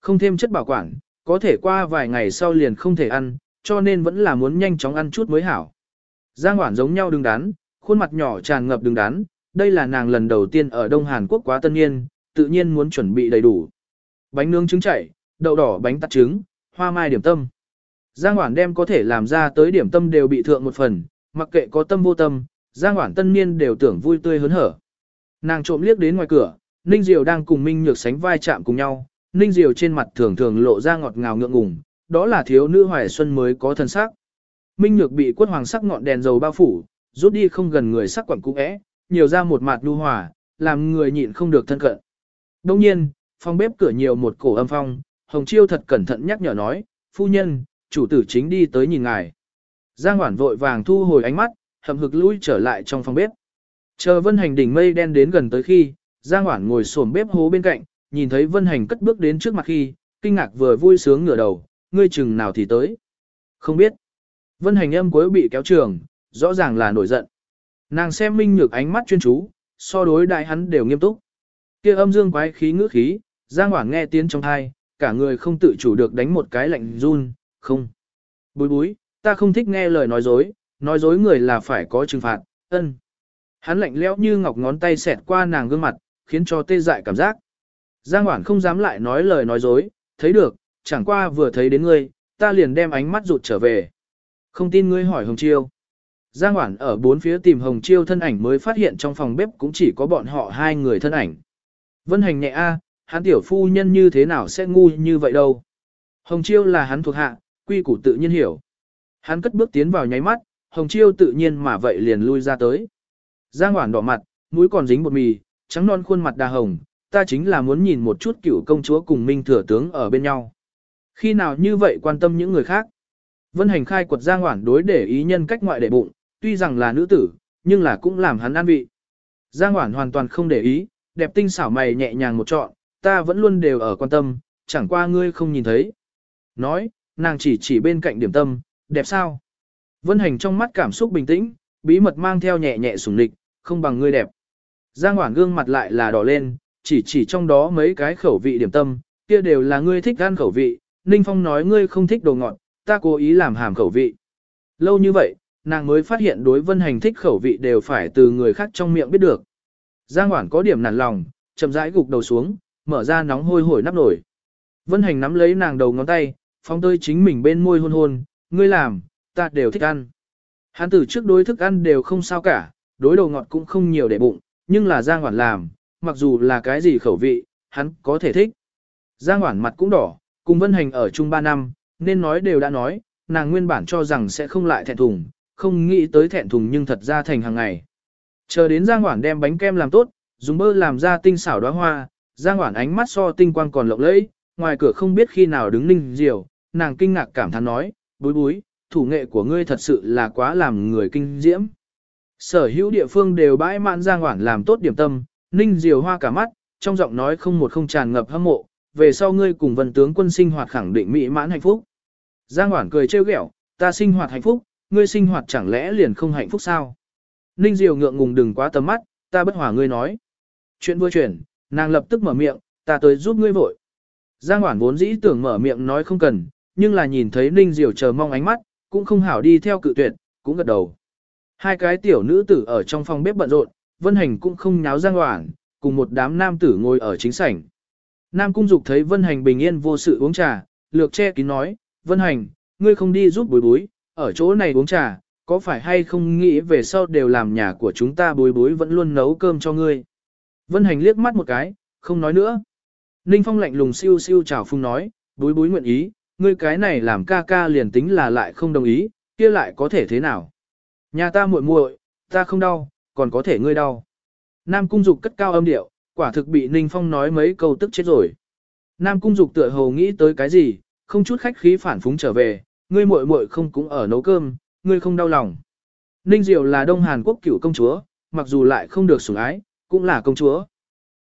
Không thêm chất bảo quản, có thể qua vài ngày sau liền không thể ăn, cho nên vẫn là muốn nhanh chóng ăn chút mới hảo. Giang Hoản giống nhau đứng đắn, khuôn mặt nhỏ tràn ngập đứng đắn, đây là nàng lần đầu tiên ở Đông Hàn Quốc quá tân niên, tự nhiên muốn chuẩn bị đầy đủ. Bánh nướng trứng chảy, đậu đỏ bánh tắt trứng, hoa mai điểm tâm. Giang Hoản đem có thể làm ra tới điểm tâm đều bị thượng một phần, mặc kệ có tâm vô tâm, Giang Hoản tân niên đều tưởng vui tươi hớn hở. Nàng trộm liếc đến ngoài cửa, Ninh Diều đang cùng Minh Nhược sánh vai chạm cùng nhau, Ninh Diều trên mặt thường thường lộ ra ngọt ngào ngượng ngùng, đó là thiếu nữ hoài xuân mới có thân sắc. Minh Nhược bị quất hoàng sắc ngọn đèn dầu bao phủ, rút đi không gần người sắc quẩn cũ é, nhiều ra một mặt lưu hòa, làm người nhịn không được thân cận. Đông nhiên, phòng bếp cửa nhiều một cổ âm phong, Hồng Chiêu thật cẩn thận nhắc nhở nói, phu nhân, chủ tử chính đi tới nhìn ngài. Giang Hoản vội vàng thu hồi ánh mắt, hậm hực lui trở lại trong phòng bếp. Chờ vân hành đỉnh mây đen đến gần tới khi, Giang Hoản ngồi xổm bếp hố bên cạnh, nhìn thấy vân hành cất bước đến trước mặt khi, kinh ngạc vừa vui sướng ngửa đầu, ngươi chừng nào thì tới. Không biết. Vân hành âm cuối bị kéo trường, rõ ràng là nổi giận. Nàng xem minh nhược ánh mắt chuyên chú, so đối đại hắn đều nghiêm túc. kia âm dương quái khí ngữ khí, Giang Hoảng nghe tiếng trong thai, cả người không tự chủ được đánh một cái lạnh run, không. Búi búi, ta không thích nghe lời nói dối, nói dối người là phải có trừng phạt, ân. Hắn lạnh lẽo như ngọc ngón tay xẹt qua nàng gương mặt, khiến cho tê dại cảm giác. Giang Hoảng không dám lại nói lời nói dối, thấy được, chẳng qua vừa thấy đến ngươi, ta liền đem ánh mắt rụt trở về. Không tin ngươi hỏi Hồng Chiêu. Giang Hoản ở bốn phía tìm Hồng Chiêu thân ảnh mới phát hiện trong phòng bếp cũng chỉ có bọn họ hai người thân ảnh. Vân hành nhẹ a, hắn tiểu phu nhân như thế nào sẽ ngu như vậy đâu. Hồng Chiêu là hắn thuộc hạ, quy củ tự nhiên hiểu. Hắn cất bước tiến vào nháy mắt, Hồng Chiêu tự nhiên mà vậy liền lui ra tới. Giang Hoản đỏ mặt, mũi còn dính bột mì, trắng non khuôn mặt đà hồng, ta chính là muốn nhìn một chút cựu công chúa cùng Minh Thừa Tướng ở bên nhau. Khi nào như vậy quan tâm những người khác? Vân hành khai quật Giang Hoản đối để ý nhân cách ngoại để bụng, tuy rằng là nữ tử, nhưng là cũng làm hắn an vị. Giang Hoản hoàn toàn không để ý, đẹp tinh xảo mày nhẹ nhàng một trọn, ta vẫn luôn đều ở quan tâm, chẳng qua ngươi không nhìn thấy. Nói, nàng chỉ chỉ bên cạnh điểm tâm, đẹp sao? Vân hành trong mắt cảm xúc bình tĩnh, bí mật mang theo nhẹ nhẹ sủng lịch, không bằng ngươi đẹp. Giang Hoản gương mặt lại là đỏ lên, chỉ chỉ trong đó mấy cái khẩu vị điểm tâm, kia đều là ngươi thích ăn khẩu vị, Ninh Phong nói ngươi không thích đồ ngọt, ta cố ý làm hàm khẩu vị. Lâu như vậy, nàng mới phát hiện đối vân hành thích khẩu vị đều phải từ người khác trong miệng biết được. Giang Hoản có điểm nản lòng, chậm rãi gục đầu xuống, mở ra nóng hôi hổi nắp nổi. Vân hành nắm lấy nàng đầu ngón tay, phóng tơi chính mình bên môi hôn hôn, ngươi làm, ta đều thích ăn. Hắn từ trước đối thức ăn đều không sao cả, đối đầu ngọt cũng không nhiều để bụng, nhưng là Giang Hoản làm, mặc dù là cái gì khẩu vị, hắn có thể thích. Giang Hoản mặt cũng đỏ, cùng Vân Hành ở chung 3 năm, nên nói đều đã nói, nàng nguyên bản cho rằng sẽ không lại thẹn thùng, không nghĩ tới thẹn thùng nhưng thật ra thành hàng ngày. Chờ đến Giang Hoản đem bánh kem làm tốt, dùng bơ làm ra tinh xảo đóa hoa, Giang Hoản ánh mắt so tinh quang còn lộng lẫy, ngoài cửa không biết khi nào đứng ninh diều, nàng kinh ngạc cảm thán nói, bối bối, thủ nghệ của ngươi thật sự là quá làm người kinh diễm. Sở hữu địa phương đều bãi mạn Giang Hoản làm tốt điểm tâm, ninh diều hoa cả mắt, trong giọng nói không một không tràn ngập hâm mộ, về sau ngươi cùng vân tướng quân sinh hoạt khẳng định mỹ mãn hạnh phúc. Giang Hoản cười trêu ghẹo, ta sinh hoạt hạnh phúc, ngươi sinh hoạt chẳng lẽ liền không hạnh phúc sao? Ninh Diều ngượng ngùng đừng quá tầm mắt, ta bất hòa ngươi nói. Chuyện vừa chuyển, nàng lập tức mở miệng, ta tới giúp ngươi vội. Giang Hoản vốn dĩ tưởng mở miệng nói không cần, nhưng là nhìn thấy Ninh Diều chờ mong ánh mắt, cũng không hảo đi theo cự tuyệt, cũng gật đầu. Hai cái tiểu nữ tử ở trong phòng bếp bận rộn, Vân Hành cũng không nháo Giang hoảng, cùng một đám nam tử ngồi ở chính sảnh. Nam Cung Dục thấy Vân Hành bình yên vô sự uống trà, lược che kín nói, Vân Hành, ngươi không đi giúp bối bối, ở chỗ này uống trà, có phải hay không nghĩ về sau đều làm nhà của chúng ta bối bối vẫn luôn nấu cơm cho ngươi. Vân Hành liếc mắt một cái, không nói nữa. Ninh Phong lạnh lùng siêu siêu chào phung nói, bối bối nguyện ý, ngươi cái này làm ca ca liền tính là lại không đồng ý, kia lại có thể thế nào. Nhà ta muội muội, ta không đau, còn có thể ngươi đau. Nam Cung Dục cất cao âm điệu, quả thực bị Ninh Phong nói mấy câu tức chết rồi. Nam Cung Dục tựa hồ nghĩ tới cái gì, không chút khách khí phản phúng trở về, ngươi muội muội không cũng ở nấu cơm, ngươi không đau lòng. Ninh Diệu là Đông Hàn Quốc cựu công chúa, mặc dù lại không được sủng ái, cũng là công chúa.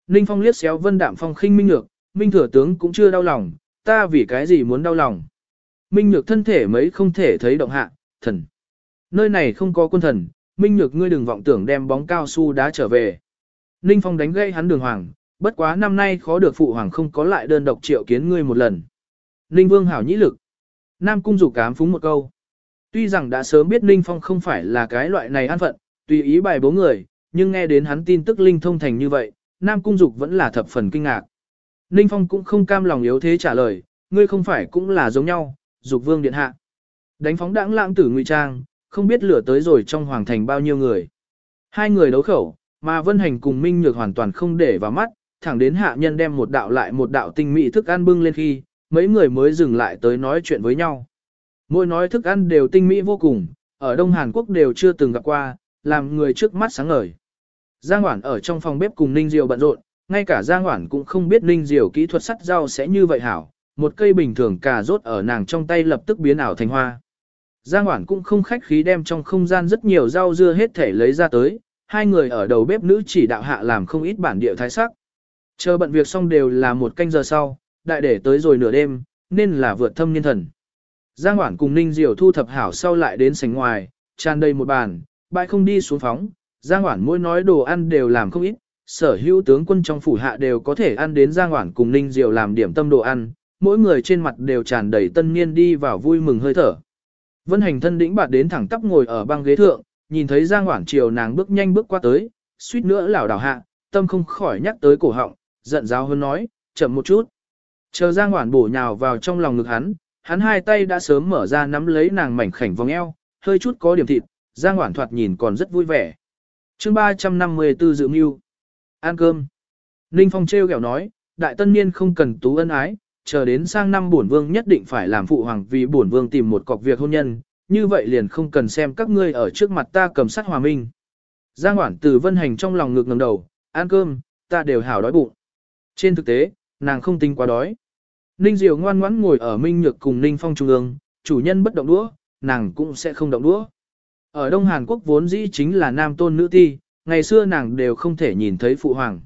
Ninh Phong liếc xéo Vân Đạm Phong khinh Minh Nhược, Minh Thừa Tướng cũng chưa đau lòng, ta vì cái gì muốn đau lòng. Minh Nhược thân thể mấy không thể thấy động hạ, thần. Nơi này không có quân thần, Minh Nhược ngươi đừng vọng tưởng đem bóng cao su đá trở về. Ninh Phong đánh gây hắn đường hoàng, bất quá năm nay khó được phụ hoàng không có lại đơn độc triệu kiến ngươi một lần. Ninh Vương hảo nhĩ lực. Nam Cung Dục cám phúng một câu. Tuy rằng đã sớm biết Ninh Phong không phải là cái loại này an phận, tùy ý bài bố người, nhưng nghe đến hắn tin tức linh thông thành như vậy, Nam Cung Dục vẫn là thập phần kinh ngạc. Ninh Phong cũng không cam lòng yếu thế trả lời, ngươi không phải cũng là giống nhau, Dục Vương điện hạ. Đánh phóng đãng lãng tử ngụy trang, không biết lửa tới rồi trong hoàng thành bao nhiêu người. Hai người đấu khẩu, mà Vân Hành cùng Minh Nhược hoàn toàn không để vào mắt, thẳng đến hạ nhân đem một đạo lại một đạo tinh mỹ thức ăn bưng lên khi, mấy người mới dừng lại tới nói chuyện với nhau. Mỗi nói thức ăn đều tinh mỹ vô cùng, ở Đông Hàn Quốc đều chưa từng gặp qua, làm người trước mắt sáng ngời. Giang Hoản ở trong phòng bếp cùng Ninh Diều bận rộn, ngay cả Giang Hoản cũng không biết Ninh Diều kỹ thuật sắt rau sẽ như vậy hảo, một cây bình thường cà rốt ở nàng trong tay lập tức biến ảo thành hoa. Giang Hoản cũng không khách khí đem trong không gian rất nhiều rau dưa hết thể lấy ra tới, hai người ở đầu bếp nữ chỉ đạo hạ làm không ít bản địa thái sắc. Chờ bận việc xong đều là một canh giờ sau, đại để tới rồi nửa đêm, nên là vượt thâm niên thần. Giang Hoản cùng Ninh Diệu thu thập hảo sau lại đến sảnh ngoài, tràn đầy một bàn, bãi không đi xuống phóng, Giang Hoản mỗi nói đồ ăn đều làm không ít, sở hữu tướng quân trong phủ hạ đều có thể ăn đến Giang Hoản cùng Ninh Diệu làm điểm tâm đồ ăn, mỗi người trên mặt đều tràn đầy tân niên đi vào vui mừng hơi thở. Vân hành thân đĩnh bạt đến thẳng tắp ngồi ở băng ghế thượng, nhìn thấy Giang Hoảng chiều nàng bước nhanh bước qua tới, suýt nữa lảo đảo hạ, tâm không khỏi nhắc tới cổ họng, giận giáo hơn nói, chậm một chút. Chờ Giang Hoảng bổ nhào vào trong lòng ngực hắn, hắn hai tay đã sớm mở ra nắm lấy nàng mảnh khảnh vòng eo, hơi chút có điểm thịt, Giang Hoảng thoạt nhìn còn rất vui vẻ. chương 354 dự mưu. Ăn cơm. Ninh Phong treo kẹo nói, đại tân niên không cần tú ân ái, chờ đến sang năm bổn vương nhất định phải làm phụ hoàng vì bổn vương tìm một cọc việc hôn nhân, như vậy liền không cần xem các ngươi ở trước mặt ta cầm sắt hòa minh. Giang Hoản từ vân hành trong lòng ngực ngẩng đầu, ăn cơm, ta đều hảo đói bụng. Trên thực tế, nàng không tính quá đói. Ninh Diệu ngoan ngoãn ngồi ở Minh Nhược cùng Ninh Phong trung ương, chủ nhân bất động đũa, nàng cũng sẽ không động đũa. Ở Đông Hàn Quốc vốn dĩ chính là nam tôn nữ ti, ngày xưa nàng đều không thể nhìn thấy phụ hoàng.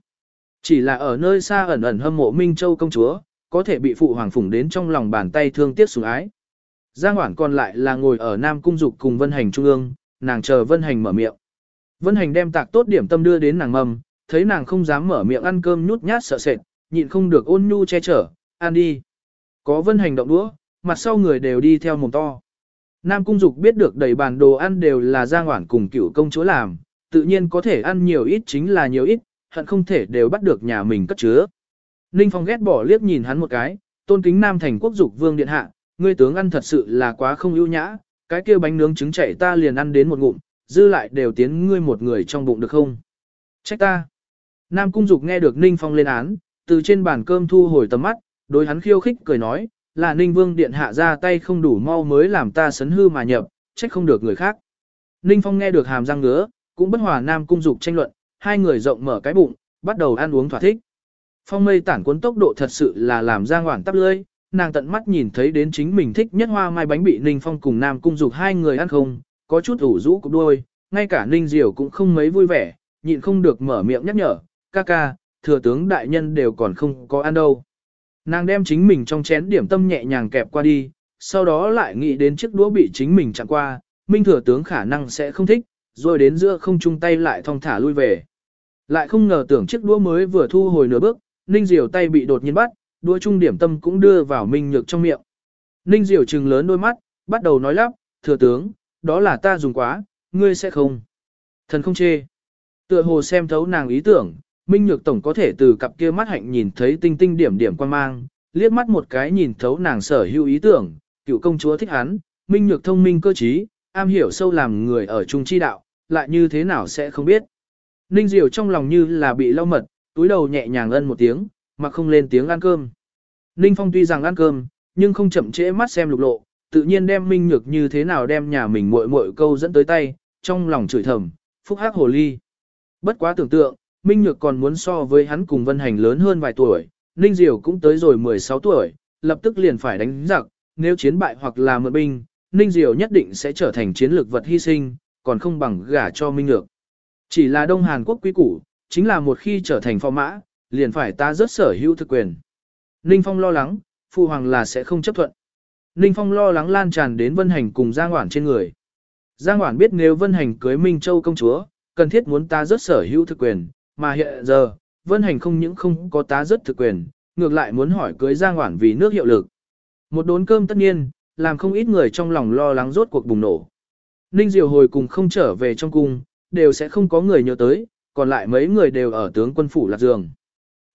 Chỉ là ở nơi xa ẩn ẩn hâm mộ Minh Châu công chúa, có thể bị phụ hoàng phủng đến trong lòng bàn tay thương tiếc sủng ái. Giang Hoản còn lại là ngồi ở Nam Cung Dục cùng Vân Hành trung ương, nàng chờ Vân Hành mở miệng. Vân Hành đem tạc tốt điểm tâm đưa đến nàng mầm, thấy nàng không dám mở miệng ăn cơm nhút nhát sợ sệt, nhịn không được ôn nhu che chở, ăn đi. Có Vân Hành động đũa, mặt sau người đều đi theo mồm to. Nam Cung Dục biết được đầy bàn đồ ăn đều là Giang Hoản cùng cựu công chúa làm, tự nhiên có thể ăn nhiều ít chính là nhiều ít, hận không thể đều bắt được nhà mình cất chứa. Ninh Phong ghét bỏ liếc nhìn hắn một cái, tôn kính Nam thành quốc dục vương điện hạ, ngươi tướng ăn thật sự là quá không ưu nhã, cái kia bánh nướng trứng chảy ta liền ăn đến một ngụm, dư lại đều tiến ngươi một người trong bụng được không? Trách ta. Nam cung dục nghe được Ninh Phong lên án, từ trên bàn cơm thu hồi tầm mắt, đối hắn khiêu khích cười nói, là Ninh Vương điện hạ ra tay không đủ mau mới làm ta sấn hư mà nhập, trách không được người khác. Ninh Phong nghe được hàm răng ngứa, cũng bất hòa Nam cung dục tranh luận, hai người rộng mở cái bụng, bắt đầu ăn uống thỏa thích. Phong mây tản cuốn tốc độ thật sự là làm Giang Hoản tắp lưỡi, nàng tận mắt nhìn thấy đến chính mình thích nhất hoa mai bánh bị Ninh Phong cùng Nam Cung Dục hai người ăn không, có chút ủ rũ cục đôi, ngay cả Ninh Diều cũng không mấy vui vẻ, nhịn không được mở miệng nhắc nhở, ca ca, thừa tướng đại nhân đều còn không có ăn đâu. Nàng đem chính mình trong chén điểm tâm nhẹ nhàng kẹp qua đi, sau đó lại nghĩ đến chiếc đũa bị chính mình chặn qua, Minh thừa tướng khả năng sẽ không thích, rồi đến giữa không chung tay lại thong thả lui về. Lại không ngờ tưởng chiếc đũa mới vừa thu hồi nửa bước, Ninh Diều tay bị đột nhiên bắt, đũa trung điểm tâm cũng đưa vào Minh Nhược trong miệng. Ninh Diều trừng lớn đôi mắt, bắt đầu nói lắp, thừa tướng, đó là ta dùng quá, ngươi sẽ không. Thần không chê. Tựa hồ xem thấu nàng ý tưởng, Minh Nhược Tổng có thể từ cặp kia mắt hạnh nhìn thấy tinh tinh điểm điểm quan mang, liếc mắt một cái nhìn thấu nàng sở hữu ý tưởng, cựu công chúa thích hắn, Minh Nhược thông minh cơ trí, am hiểu sâu làm người ở trung chi đạo, lại như thế nào sẽ không biết. Ninh Diều trong lòng như là bị lau mật, túi đầu nhẹ nhàng ân một tiếng, mà không lên tiếng ăn cơm. Ninh Phong tuy rằng ăn cơm, nhưng không chậm trễ mắt xem lục lộ, tự nhiên đem Minh Nhược như thế nào đem nhà mình muội muội câu dẫn tới tay, trong lòng chửi thầm, phúc hắc hồ ly. Bất quá tưởng tượng, Minh Nhược còn muốn so với hắn cùng Vân Hành lớn hơn vài tuổi, Ninh Diều cũng tới rồi 16 tuổi, lập tức liền phải đánh giặc, nếu chiến bại hoặc là mượn binh, Ninh Diều nhất định sẽ trở thành chiến lược vật hy sinh, còn không bằng gả cho Minh Nhược. Chỉ là Đông Hàn Quốc quý củ, chính là một khi trở thành phò mã, liền phải ta rất sở hữu thực quyền. Ninh Phong lo lắng, Phu Hoàng là sẽ không chấp thuận. Ninh Phong lo lắng lan tràn đến Vân Hành cùng Giang Hoản trên người. Giang Hoản biết nếu Vân Hành cưới Minh Châu công chúa, cần thiết muốn ta rất sở hữu thực quyền, mà hiện giờ, Vân Hành không những không có tá rất thực quyền, ngược lại muốn hỏi cưới Giang Hoản vì nước hiệu lực. Một đốn cơm tất nhiên, làm không ít người trong lòng lo lắng rốt cuộc bùng nổ. Ninh Diều hồi cùng không trở về trong cung, đều sẽ không có người nhớ tới, còn lại mấy người đều ở tướng quân phủ lạc giường.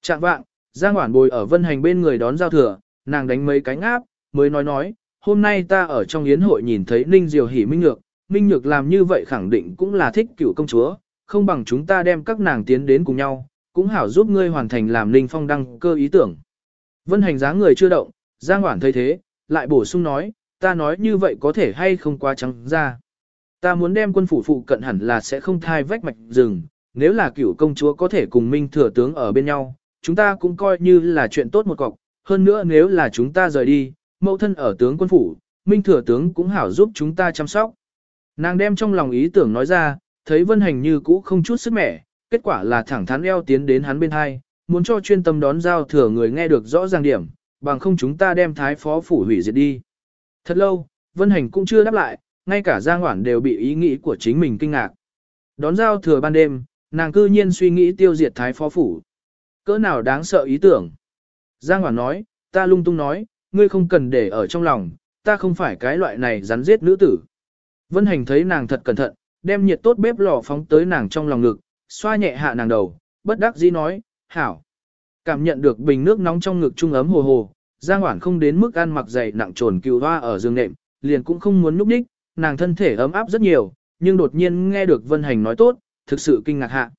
Trạng vạng, Giang Hoản bồi ở Vân Hành bên người đón giao thừa, nàng đánh mấy cánh áp, mới nói nói, hôm nay ta ở trong yến hội nhìn thấy Ninh Diều hỉ Minh Nhược, Minh Nhược làm như vậy khẳng định cũng là thích cựu công chúa, không bằng chúng ta đem các nàng tiến đến cùng nhau, cũng hảo giúp ngươi hoàn thành làm Ninh Phong đăng cơ ý tưởng. Vân hành dáng người chưa động, Giang Hoản thấy thế, lại bổ sung nói, ta nói như vậy có thể hay không quá trắng ra. Ta muốn đem quân phủ phụ cận hẳn là sẽ không thai vách mạch rừng, nếu là cựu công chúa có thể cùng Minh thừa tướng ở bên nhau, chúng ta cũng coi như là chuyện tốt một cọc, hơn nữa nếu là chúng ta rời đi, mẫu thân ở tướng quân phủ, Minh thừa tướng cũng hảo giúp chúng ta chăm sóc. Nàng đem trong lòng ý tưởng nói ra, thấy vân hành như cũ không chút sức mẻ, kết quả là thẳng thắn eo tiến đến hắn bên hai, muốn cho chuyên tâm đón giao thừa người nghe được rõ ràng điểm, bằng không chúng ta đem thái phó phủ hủy diệt đi. Thật lâu, vân hành cũng chưa đáp lại, ngay cả Giang Hoản đều bị ý nghĩ của chính mình kinh ngạc. Đón giao thừa ban đêm, nàng cư nhiên suy nghĩ tiêu diệt thái phó phủ. Cỡ nào đáng sợ ý tưởng. Giang Hoàng nói, ta lung tung nói, ngươi không cần để ở trong lòng, ta không phải cái loại này rắn giết nữ tử. Vân Hành thấy nàng thật cẩn thận, đem nhiệt tốt bếp lò phóng tới nàng trong lòng ngực, xoa nhẹ hạ nàng đầu, bất đắc dĩ nói, hảo. Cảm nhận được bình nước nóng trong ngực trung ấm hồ hồ, Giang Hoản không đến mức ăn mặc dày nặng trồn cừu hoa ở giường nệm, liền cũng không muốn núp đích, nàng thân thể ấm áp rất nhiều, nhưng đột nhiên nghe được Vân Hành nói tốt, thực sự kinh ngạc hạ.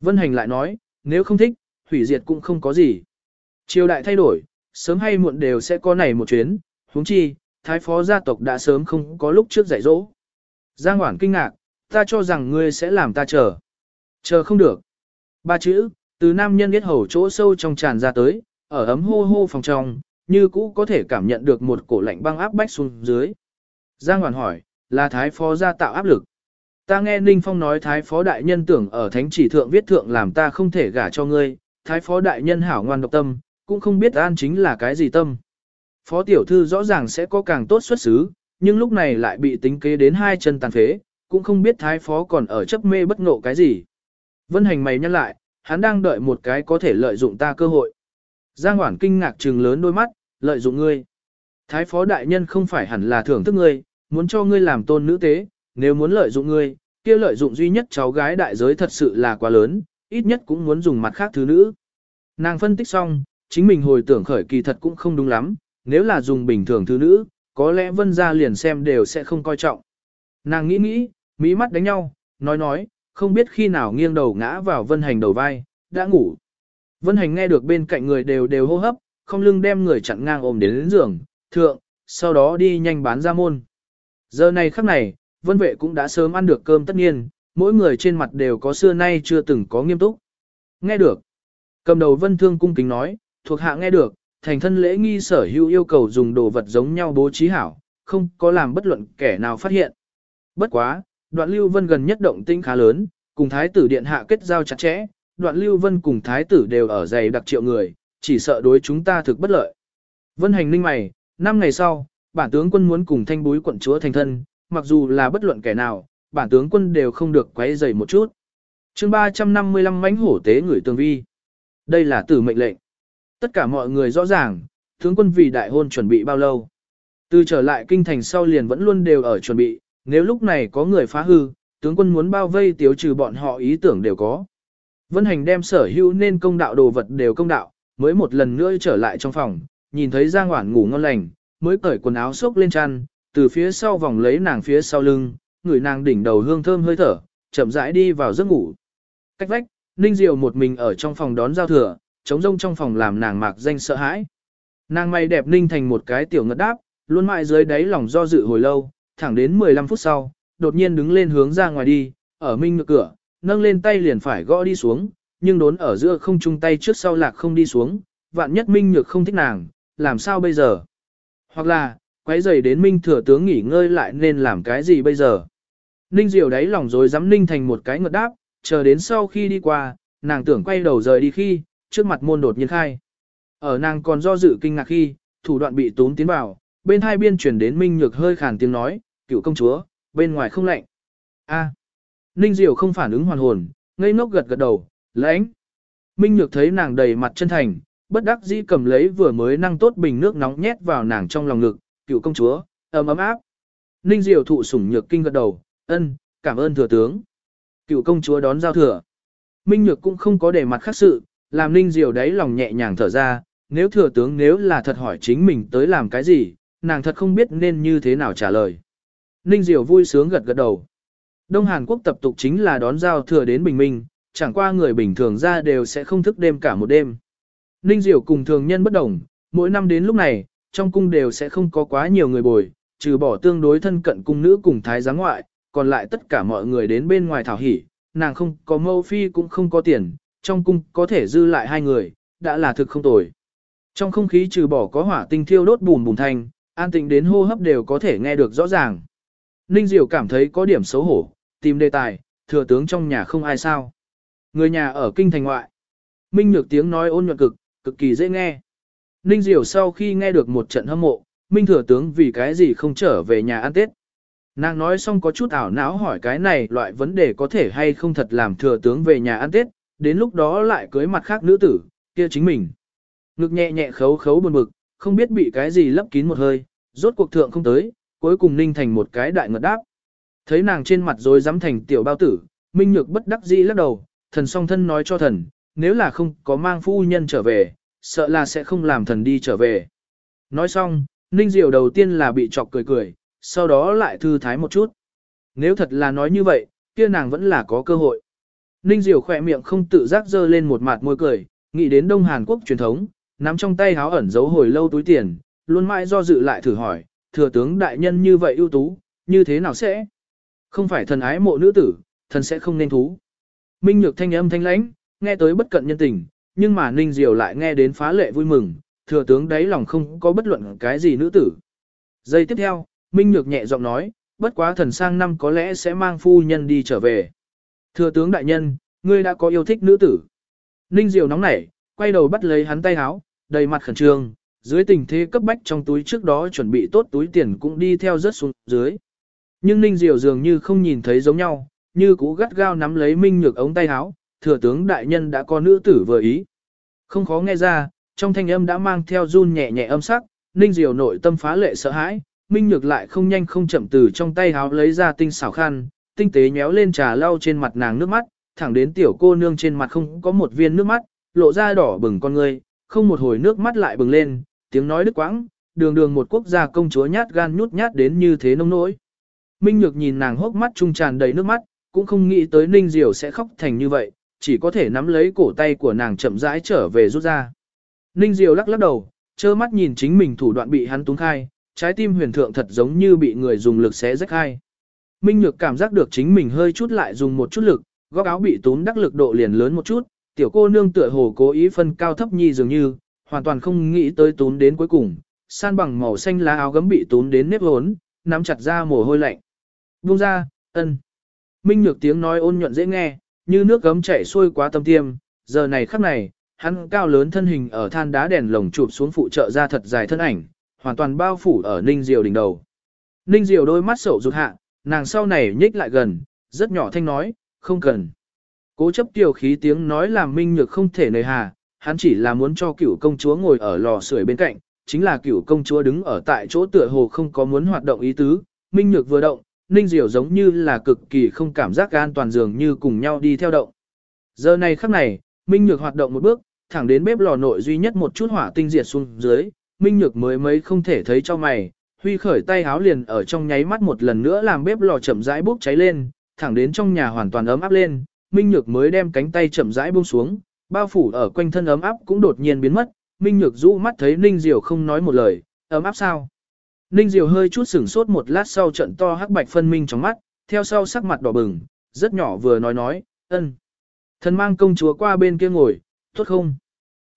Vân Hành lại nói, nếu không thích, hủy diệt cũng không có gì. Triều đại thay đổi, sớm hay muộn đều sẽ có này một chuyến, huống chi, thái phó gia tộc đã sớm không có lúc trước dạy dỗ. Giang Hoản kinh ngạc, ta cho rằng ngươi sẽ làm ta chờ. Chờ không được. Ba chữ, từ nam nhân biết hầu chỗ sâu trong tràn ra tới, ở ấm hô hô phòng trong, như cũ có thể cảm nhận được một cổ lạnh băng áp bách xuống dưới. Giang Hoàn hỏi, là thái phó gia tạo áp lực. Ta nghe Ninh Phong nói thái phó đại nhân tưởng ở thánh chỉ thượng viết thượng làm ta không thể gả cho ngươi, thái phó đại nhân hảo ngoan độc tâm, cũng không biết an chính là cái gì tâm. Phó tiểu thư rõ ràng sẽ có càng tốt xuất xứ, nhưng lúc này lại bị tính kế đến hai chân tàn phế, cũng không biết thái phó còn ở chấp mê bất ngộ cái gì. Vân hành mày nhăn lại, hắn đang đợi một cái có thể lợi dụng ta cơ hội. Giang Hoản kinh ngạc trừng lớn đôi mắt, lợi dụng ngươi. Thái phó đại nhân không phải hẳn là thưởng thức ngươi, muốn cho ngươi làm tôn nữ tế, nếu muốn lợi dụng ngươi, kia lợi dụng duy nhất cháu gái đại giới thật sự là quá lớn, ít nhất cũng muốn dùng mặt khác thứ nữ. Nàng phân tích xong, chính mình hồi tưởng khởi kỳ thật cũng không đúng lắm, nếu là dùng bình thường thứ nữ, có lẽ vân gia liền xem đều sẽ không coi trọng. Nàng nghĩ nghĩ, mỹ mắt đánh nhau, nói nói, không biết khi nào nghiêng đầu ngã vào vân hành đầu vai, đã ngủ. Vân hành nghe được bên cạnh người đều đều hô hấp, không lưng đem người chặn ngang ôm đến, đến giường, thượng, sau đó đi nhanh bán ra môn. Giờ này khắc này, vân vệ cũng đã sớm ăn được cơm tất nhiên, mỗi người trên mặt đều có xưa nay chưa từng có nghiêm túc. Nghe được. Cầm đầu vân thương cung kính nói, thuộc hạ nghe được, thành thân lễ nghi sở hữu yêu cầu dùng đồ vật giống nhau bố trí hảo, không có làm bất luận kẻ nào phát hiện. Bất quá, đoạn lưu vân gần nhất động tinh khá lớn, cùng thái tử điện hạ kết giao chặt chẽ, đoạn lưu vân cùng thái tử đều ở dày đặc triệu người, chỉ sợ đối chúng ta thực bất lợi. Vân hành ninh mày, năm ngày sau, bản tướng quân muốn cùng thanh búi quận chúa thành thân, mặc dù là bất luận kẻ nào, bản tướng quân đều không được quấy rầy một chút. chương 355 mãnh hổ tế người tường vi. Đây là tử mệnh lệnh. Tất cả mọi người rõ ràng, tướng quân vì đại hôn chuẩn bị bao lâu. Từ trở lại kinh thành sau liền vẫn luôn đều ở chuẩn bị, nếu lúc này có người phá hư, tướng quân muốn bao vây tiêu trừ bọn họ ý tưởng đều có. Vân hành đem sở hữu nên công đạo đồ vật đều công đạo, mới một lần nữa trở lại trong phòng, nhìn thấy Giang Hoản ngủ ngon lành, mới cởi quần áo xốc lên chăn, từ phía sau vòng lấy nàng phía sau lưng, người nàng đỉnh đầu hương thơm hơi thở, chậm rãi đi vào giấc ngủ. Cách vách, Ninh Diệu một mình ở trong phòng đón giao thừa, trống rông trong phòng làm nàng mạc danh sợ hãi. Nàng mày đẹp ninh thành một cái tiểu ngất đáp, luôn mãi dưới đáy lòng do dự hồi lâu, thẳng đến 15 phút sau, đột nhiên đứng lên hướng ra ngoài đi, ở minh ngược cửa, nâng lên tay liền phải gõ đi xuống, nhưng đốn ở giữa không chung tay trước sau lạc không đi xuống, vạn nhất minh nhược không thích nàng, làm sao bây giờ? Hoặc là, quấy giày đến minh thừa tướng nghỉ ngơi lại nên làm cái gì bây giờ? Ninh diều đáy lòng rồi dám ninh thành một cái ngợt đáp, chờ đến sau khi đi qua, nàng tưởng quay đầu rời đi khi, trước mặt môn đột nhiên khai. Ở nàng còn do dự kinh ngạc khi, thủ đoạn bị tốn tiến vào, bên hai biên chuyển đến Minh Nhược hơi khàn tiếng nói, cựu công chúa, bên ngoài không lạnh. A. Ninh Diệu không phản ứng hoàn hồn, ngây ngốc gật gật đầu, lãnh. Minh Nhược thấy nàng đầy mặt chân thành, bất đắc dĩ cầm lấy vừa mới năng tốt bình nước nóng nhét vào nàng trong lòng ngực, cựu công chúa, ấm ấm áp. Ninh Diệu thụ sủng nhược kinh gật đầu, ân, cảm ơn thừa tướng. Cựu công chúa đón giao thừa. Minh Nhược cũng không có để mặt khác sự, làm Ninh Diệu đáy lòng nhẹ nhàng thở ra, nếu thừa tướng nếu là thật hỏi chính mình tới làm cái gì, nàng thật không biết nên như thế nào trả lời. Ninh Diệu vui sướng gật gật đầu. Đông Hàn Quốc tập tục chính là đón giao thừa đến bình minh, chẳng qua người bình thường ra đều sẽ không thức đêm cả một đêm. Ninh Diệu cùng thường nhân bất đồng, mỗi năm đến lúc này, trong cung đều sẽ không có quá nhiều người bồi, trừ bỏ tương đối thân cận cung nữ cùng thái giám ngoại, còn lại tất cả mọi người đến bên ngoài thảo hỉ, nàng không có mâu phi cũng không có tiền, trong cung có thể dư lại hai người, đã là thực không tồi. Trong không khí trừ bỏ có hỏa tinh thiêu đốt bùn bùn thanh, an tĩnh đến hô hấp đều có thể nghe được rõ ràng. Ninh Diệu cảm thấy có điểm xấu hổ, tìm đề tài, thừa tướng trong nhà không ai sao. Người nhà ở kinh thành ngoại. Minh Nhược tiếng nói ôn nhuận cực, cực kỳ dễ nghe. Ninh Diệu sau khi nghe được một trận hâm mộ, Minh thừa tướng vì cái gì không trở về nhà ăn Tết. Nàng nói xong có chút ảo não hỏi cái này loại vấn đề có thể hay không thật làm thừa tướng về nhà ăn Tết, đến lúc đó lại cưới mặt khác nữ tử, kia chính mình. Ngực nhẹ nhẹ khấu khấu buồn bực, không biết bị cái gì lấp kín một hơi, rốt cuộc thượng không tới, cuối cùng ninh thành một cái đại ngật đáp. Thấy nàng trên mặt rồi dám thành tiểu bao tử, Minh Nhược bất đắc dĩ lắc đầu, thần song thân nói cho thần, nếu là không có mang phu nhân trở về, sợ là sẽ không làm thần đi trở về. Nói xong, Ninh Diệu đầu tiên là bị chọc cười cười, sau đó lại thư thái một chút. Nếu thật là nói như vậy, kia nàng vẫn là có cơ hội. Ninh Diệu khỏe miệng không tự giác dơ lên một mặt môi cười, nghĩ đến Đông Hàn Quốc truyền thống, nắm trong tay háo ẩn giấu hồi lâu túi tiền, luôn mãi do dự lại thử hỏi, thừa tướng đại nhân như vậy ưu tú, như thế nào sẽ? Không phải thần ái mộ nữ tử, thần sẽ không nên thú. Minh Nhược thanh âm thanh lãnh, nghe tới bất cận nhân tình, nhưng mà Ninh Diệu lại nghe đến phá lệ vui mừng, thừa tướng đáy lòng không có bất luận cái gì nữ tử. Giây tiếp theo, Minh Nhược nhẹ giọng nói, bất quá thần sang năm có lẽ sẽ mang phu nhân đi trở về. Thừa tướng đại nhân, ngươi đã có yêu thích nữ tử. Ninh Diệu nóng nảy, quay đầu bắt lấy hắn tay háo, đầy mặt khẩn trương, dưới tình thế cấp bách trong túi trước đó chuẩn bị tốt túi tiền cũng đi theo rất xuống dưới. Nhưng Ninh Diệu dường như không nhìn thấy giống nhau, như cũ gắt gao nắm lấy Minh Nhược ống tay áo, thừa tướng đại nhân đã có nữ tử vừa ý. Không khó nghe ra, trong thanh âm đã mang theo run nhẹ nhẹ âm sắc, Ninh Diệu nội tâm phá lệ sợ hãi, Minh Nhược lại không nhanh không chậm từ trong tay háo lấy ra tinh xảo khăn, tinh tế nhéo lên trà lau trên mặt nàng nước mắt, thẳng đến tiểu cô nương trên mặt không có một viên nước mắt, lộ ra đỏ bừng con ngươi, không một hồi nước mắt lại bừng lên, tiếng nói đứt quãng, đường đường một quốc gia công chúa nhát gan nhút nhát đến như thế nông nỗi. Minh Nhược nhìn nàng hốc mắt trung tràn đầy nước mắt, cũng không nghĩ tới Ninh Diệu sẽ khóc thành như vậy, chỉ có thể nắm lấy cổ tay của nàng chậm rãi trở về rút ra. Ninh Diều lắc lắc đầu, trơ mắt nhìn chính mình thủ đoạn bị hắn túng khai, trái tim huyền thượng thật giống như bị người dùng lực xé rách khai. Minh Nhược cảm giác được chính mình hơi chút lại dùng một chút lực, góc áo bị tún đắc lực độ liền lớn một chút, tiểu cô nương tựa hồ cố ý phân cao thấp nhi dường như, hoàn toàn không nghĩ tới tún đến cuối cùng, san bằng màu xanh lá áo gấm bị tún đến nếp hốn, nắm chặt ra mồ hôi lạnh. Buông ra, ân. Minh Nhược tiếng nói ôn nhuận dễ nghe, như nước gấm chảy xuôi quá tâm tiêm, giờ này khắc này, hắn cao lớn thân hình ở than đá đèn lồng chụp xuống phụ trợ ra thật dài thân ảnh, hoàn toàn bao phủ ở Ninh Diều đỉnh đầu. Ninh Diều đôi mắt sầu rụt hạ, nàng sau này nhích lại gần, rất nhỏ thanh nói, không cần. Cố chấp tiểu khí tiếng nói làm Minh Nhược không thể nề hà, hắn chỉ là muốn cho cựu công chúa ngồi ở lò sưởi bên cạnh, chính là cựu công chúa đứng ở tại chỗ tựa hồ không có muốn hoạt động ý tứ, Minh Nhược vừa động, Ninh Diệu giống như là cực kỳ không cảm giác an toàn dường như cùng nhau đi theo động. Giờ này khắc này, Minh Nhược hoạt động một bước, thẳng đến bếp lò nội duy nhất một chút hỏa tinh diệt xuống dưới, Minh Nhược mới mấy không thể thấy cho mày, huy khởi tay háo liền ở trong nháy mắt một lần nữa làm bếp lò chậm rãi bốc cháy lên, thẳng đến trong nhà hoàn toàn ấm áp lên, Minh Nhược mới đem cánh tay chậm rãi buông xuống, bao phủ ở quanh thân ấm áp cũng đột nhiên biến mất, Minh Nhược rũ mắt thấy Ninh Diệu không nói một lời, ấm áp sao? Ninh Diệu hơi chút sửng sốt một lát sau trận to hắc bạch phân minh trong mắt, theo sau sắc mặt đỏ bừng, rất nhỏ vừa nói nói, ân. Thần mang công chúa qua bên kia ngồi, tốt không?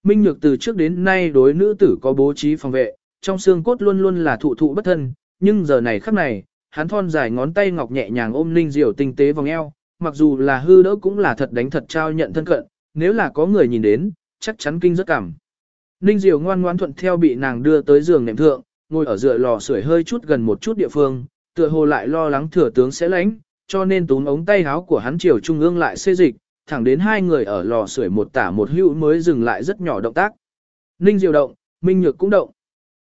Minh Nhược từ trước đến nay đối nữ tử có bố trí phòng vệ, trong xương cốt luôn luôn là thụ thụ bất thân, nhưng giờ này khắc này, hắn thon dài ngón tay ngọc nhẹ nhàng ôm Ninh Diệu tinh tế vòng eo, mặc dù là hư đỡ cũng là thật đánh thật trao nhận thân cận, nếu là có người nhìn đến, chắc chắn kinh rất cảm. Ninh Diệu ngoan ngoãn thuận theo bị nàng đưa tới giường nệm thượng, ngồi ở dựa lò sưởi hơi chút gần một chút địa phương, tựa hồ lại lo lắng thừa tướng sẽ lánh, cho nên túm ống tay áo của hắn chiều trung ương lại xê dịch, thẳng đến hai người ở lò sưởi một tả một hữu mới dừng lại rất nhỏ động tác. Ninh Diều động, Minh Nhược cũng động.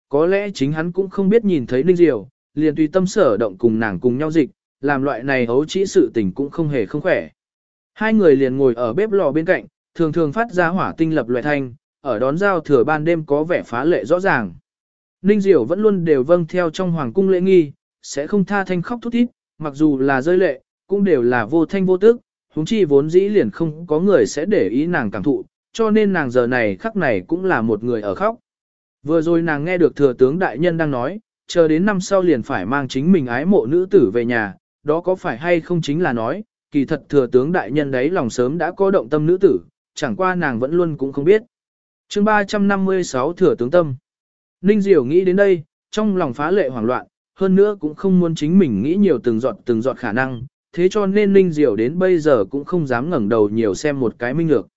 Có lẽ chính hắn cũng không biết nhìn thấy Ninh Diều, liền tùy tâm sở động cùng nàng cùng nhau dịch, làm loại này hấu chỉ sự tình cũng không hề không khỏe. Hai người liền ngồi ở bếp lò bên cạnh, thường thường phát ra hỏa tinh lập loại thanh, ở đón giao thừa ban đêm có vẻ phá lệ rõ ràng. Ninh Diệu vẫn luôn đều vâng theo trong hoàng cung lễ nghi, sẽ không tha thanh khóc thút thít, mặc dù là rơi lệ, cũng đều là vô thanh vô tức, huống chi vốn dĩ liền không có người sẽ để ý nàng cảm thụ, cho nên nàng giờ này khắc này cũng là một người ở khóc. Vừa rồi nàng nghe được thừa tướng đại nhân đang nói, chờ đến năm sau liền phải mang chính mình ái mộ nữ tử về nhà, đó có phải hay không chính là nói, kỳ thật thừa tướng đại nhân đấy lòng sớm đã có động tâm nữ tử, chẳng qua nàng vẫn luôn cũng không biết. chương 356 thừa tướng tâm. Ninh Diệu nghĩ đến đây, trong lòng phá lệ hoảng loạn, hơn nữa cũng không muốn chính mình nghĩ nhiều từng giọt từng giọt khả năng, thế cho nên Ninh Diệu đến bây giờ cũng không dám ngẩng đầu nhiều xem một cái Minh Nhược.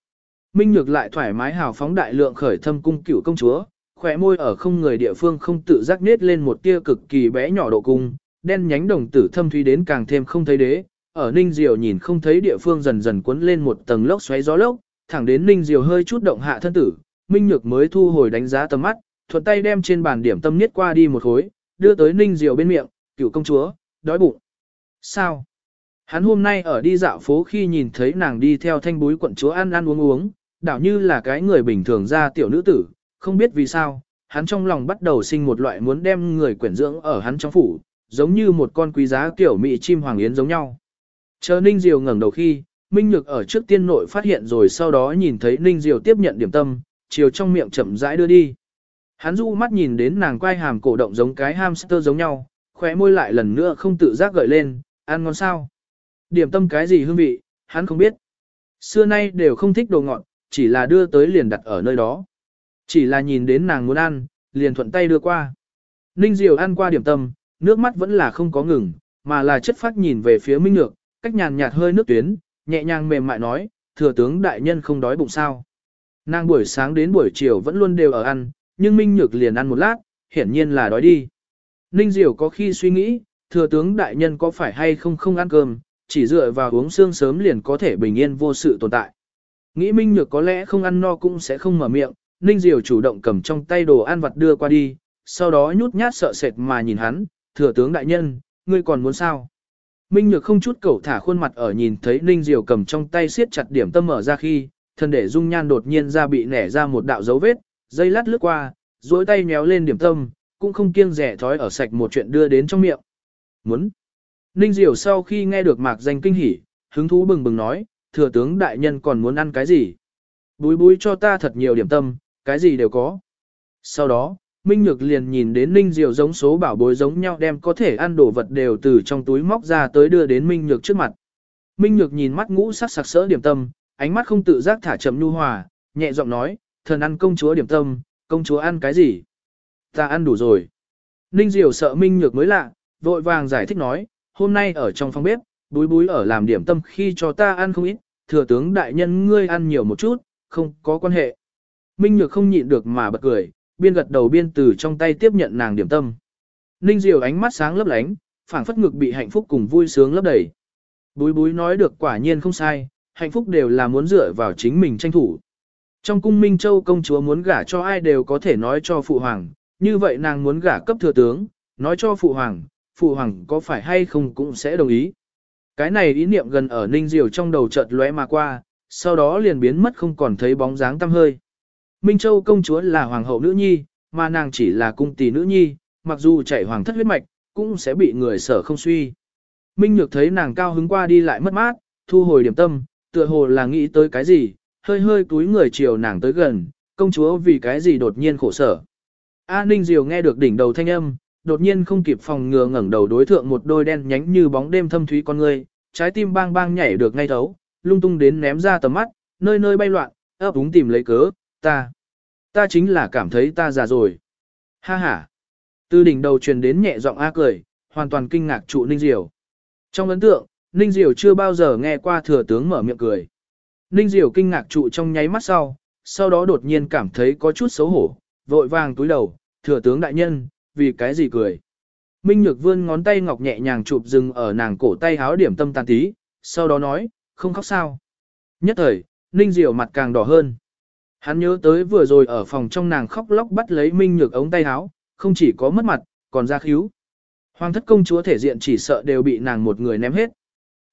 Minh Nhược lại thoải mái hào phóng đại lượng khởi thâm cung cửu công chúa, khỏe môi ở không người địa phương không tự giác nết lên một tia cực kỳ bé nhỏ độ cung, đen nhánh đồng tử thâm thúy đến càng thêm không thấy đế, ở Ninh Diệu nhìn không thấy địa phương dần dần cuốn lên một tầng lốc xoáy gió lốc, thẳng đến Ninh Diệu hơi chút động hạ thân tử, Minh Nhược mới thu hồi đánh giá tầm mắt, thuận tay đem trên bàn điểm tâm niết qua đi một khối, đưa tới Ninh Diệu bên miệng, cựu công chúa, đói bụng. Sao? Hắn hôm nay ở đi dạo phố khi nhìn thấy nàng đi theo thanh búi quận chúa ăn ăn uống uống, đảo như là cái người bình thường ra tiểu nữ tử, không biết vì sao, hắn trong lòng bắt đầu sinh một loại muốn đem người quyển dưỡng ở hắn trong phủ, giống như một con quý giá kiểu mỹ chim hoàng yến giống nhau. Chờ Ninh Diều ngẩng đầu khi, Minh Nhược ở trước tiên nội phát hiện rồi sau đó nhìn thấy Ninh Diều tiếp nhận điểm tâm, chiều trong miệng chậm rãi đưa đi. Hắn du mắt nhìn đến nàng quay hàm cổ động giống cái hamster giống nhau, khóe môi lại lần nữa không tự giác gợi lên, ăn ngon sao. Điểm tâm cái gì hương vị, hắn không biết. Xưa nay đều không thích đồ ngọt, chỉ là đưa tới liền đặt ở nơi đó. Chỉ là nhìn đến nàng muốn ăn, liền thuận tay đưa qua. Ninh Diều ăn qua điểm tâm, nước mắt vẫn là không có ngừng, mà là chất phát nhìn về phía Minh Nhược, cách nhàn nhạt hơi nước tuyến, nhẹ nhàng mềm mại nói, thừa tướng đại nhân không đói bụng sao. Nàng buổi sáng đến buổi chiều vẫn luôn đều ở ăn, nhưng Minh Nhược liền ăn một lát, hiển nhiên là đói đi. Ninh Diệu có khi suy nghĩ, thừa tướng đại nhân có phải hay không không ăn cơm, chỉ dựa vào uống xương sớm liền có thể bình yên vô sự tồn tại. Nghĩ Minh Nhược có lẽ không ăn no cũng sẽ không mở miệng, Ninh Diệu chủ động cầm trong tay đồ ăn vặt đưa qua đi, sau đó nhút nhát sợ sệt mà nhìn hắn, thừa tướng đại nhân, ngươi còn muốn sao? Minh Nhược không chút cẩu thả khuôn mặt ở nhìn thấy Ninh Diều cầm trong tay siết chặt điểm tâm mở ra khi, thân để dung nhan đột nhiên ra bị nẻ ra một đạo dấu vết, dây lát lướt qua, duỗi tay nhéo lên điểm tâm, cũng không kiêng rẻ thói ở sạch một chuyện đưa đến trong miệng. Muốn. Ninh Diểu sau khi nghe được mạc danh kinh hỉ, hứng thú bừng bừng nói, thừa tướng đại nhân còn muốn ăn cái gì? Búi búi cho ta thật nhiều điểm tâm, cái gì đều có. Sau đó, Minh Nhược liền nhìn đến Ninh Diệu giống số bảo bối giống nhau đem có thể ăn đồ vật đều từ trong túi móc ra tới đưa đến Minh Nhược trước mặt. Minh Nhược nhìn mắt ngũ sắc sặc sỡ điểm tâm, ánh mắt không tự giác thả chậm nhu hòa, nhẹ giọng nói, thần ăn công chúa điểm tâm, công chúa ăn cái gì? Ta ăn đủ rồi. Ninh Diệu sợ Minh Nhược mới lạ, vội vàng giải thích nói, hôm nay ở trong phòng bếp, búi búi ở làm điểm tâm khi cho ta ăn không ít, thừa tướng đại nhân ngươi ăn nhiều một chút, không có quan hệ. Minh Nhược không nhịn được mà bật cười, biên gật đầu biên từ trong tay tiếp nhận nàng điểm tâm. Ninh Diều ánh mắt sáng lấp lánh, phảng phất ngực bị hạnh phúc cùng vui sướng lấp đầy. Búi búi nói được quả nhiên không sai, hạnh phúc đều là muốn dựa vào chính mình tranh thủ. Trong cung Minh Châu công chúa muốn gả cho ai đều có thể nói cho phụ hoàng, như vậy nàng muốn gả cấp thừa tướng, nói cho phụ hoàng, phụ hoàng có phải hay không cũng sẽ đồng ý. Cái này ý niệm gần ở Ninh Diều trong đầu chợt lóe mà qua, sau đó liền biến mất không còn thấy bóng dáng tăm hơi. Minh Châu công chúa là hoàng hậu nữ nhi, mà nàng chỉ là cung tỷ nữ nhi, mặc dù chảy hoàng thất huyết mạch, cũng sẽ bị người sở không suy. Minh Nhược thấy nàng cao hứng qua đi lại mất mát, thu hồi điểm tâm, tựa hồ là nghĩ tới cái gì, hơi hơi túi người chiều nàng tới gần, công chúa vì cái gì đột nhiên khổ sở. A Ninh Diều nghe được đỉnh đầu thanh âm, đột nhiên không kịp phòng ngừa ngẩng đầu đối thượng một đôi đen nhánh như bóng đêm thâm thúy con người, trái tim bang bang nhảy được ngay thấu, lung tung đến ném ra tầm mắt, nơi nơi bay loạn, ấp úng tìm lấy cớ, ta, ta chính là cảm thấy ta già rồi. Ha ha. Từ đỉnh đầu truyền đến nhẹ giọng a cười, hoàn toàn kinh ngạc trụ Ninh Diều. Trong ấn tượng, Ninh Diều chưa bao giờ nghe qua thừa tướng mở miệng cười. Ninh Diểu kinh ngạc trụ trong nháy mắt sau, sau đó đột nhiên cảm thấy có chút xấu hổ, vội vàng túi đầu, thừa tướng đại nhân, vì cái gì cười. Minh Nhược vươn ngón tay ngọc nhẹ nhàng chụp dừng ở nàng cổ tay háo điểm tâm tàn tí, sau đó nói, không khóc sao. Nhất thời, Ninh Diệu mặt càng đỏ hơn. Hắn nhớ tới vừa rồi ở phòng trong nàng khóc lóc bắt lấy Minh Nhược ống tay háo, không chỉ có mất mặt, còn ra khíu. Hoàng thất công chúa thể diện chỉ sợ đều bị nàng một người ném hết.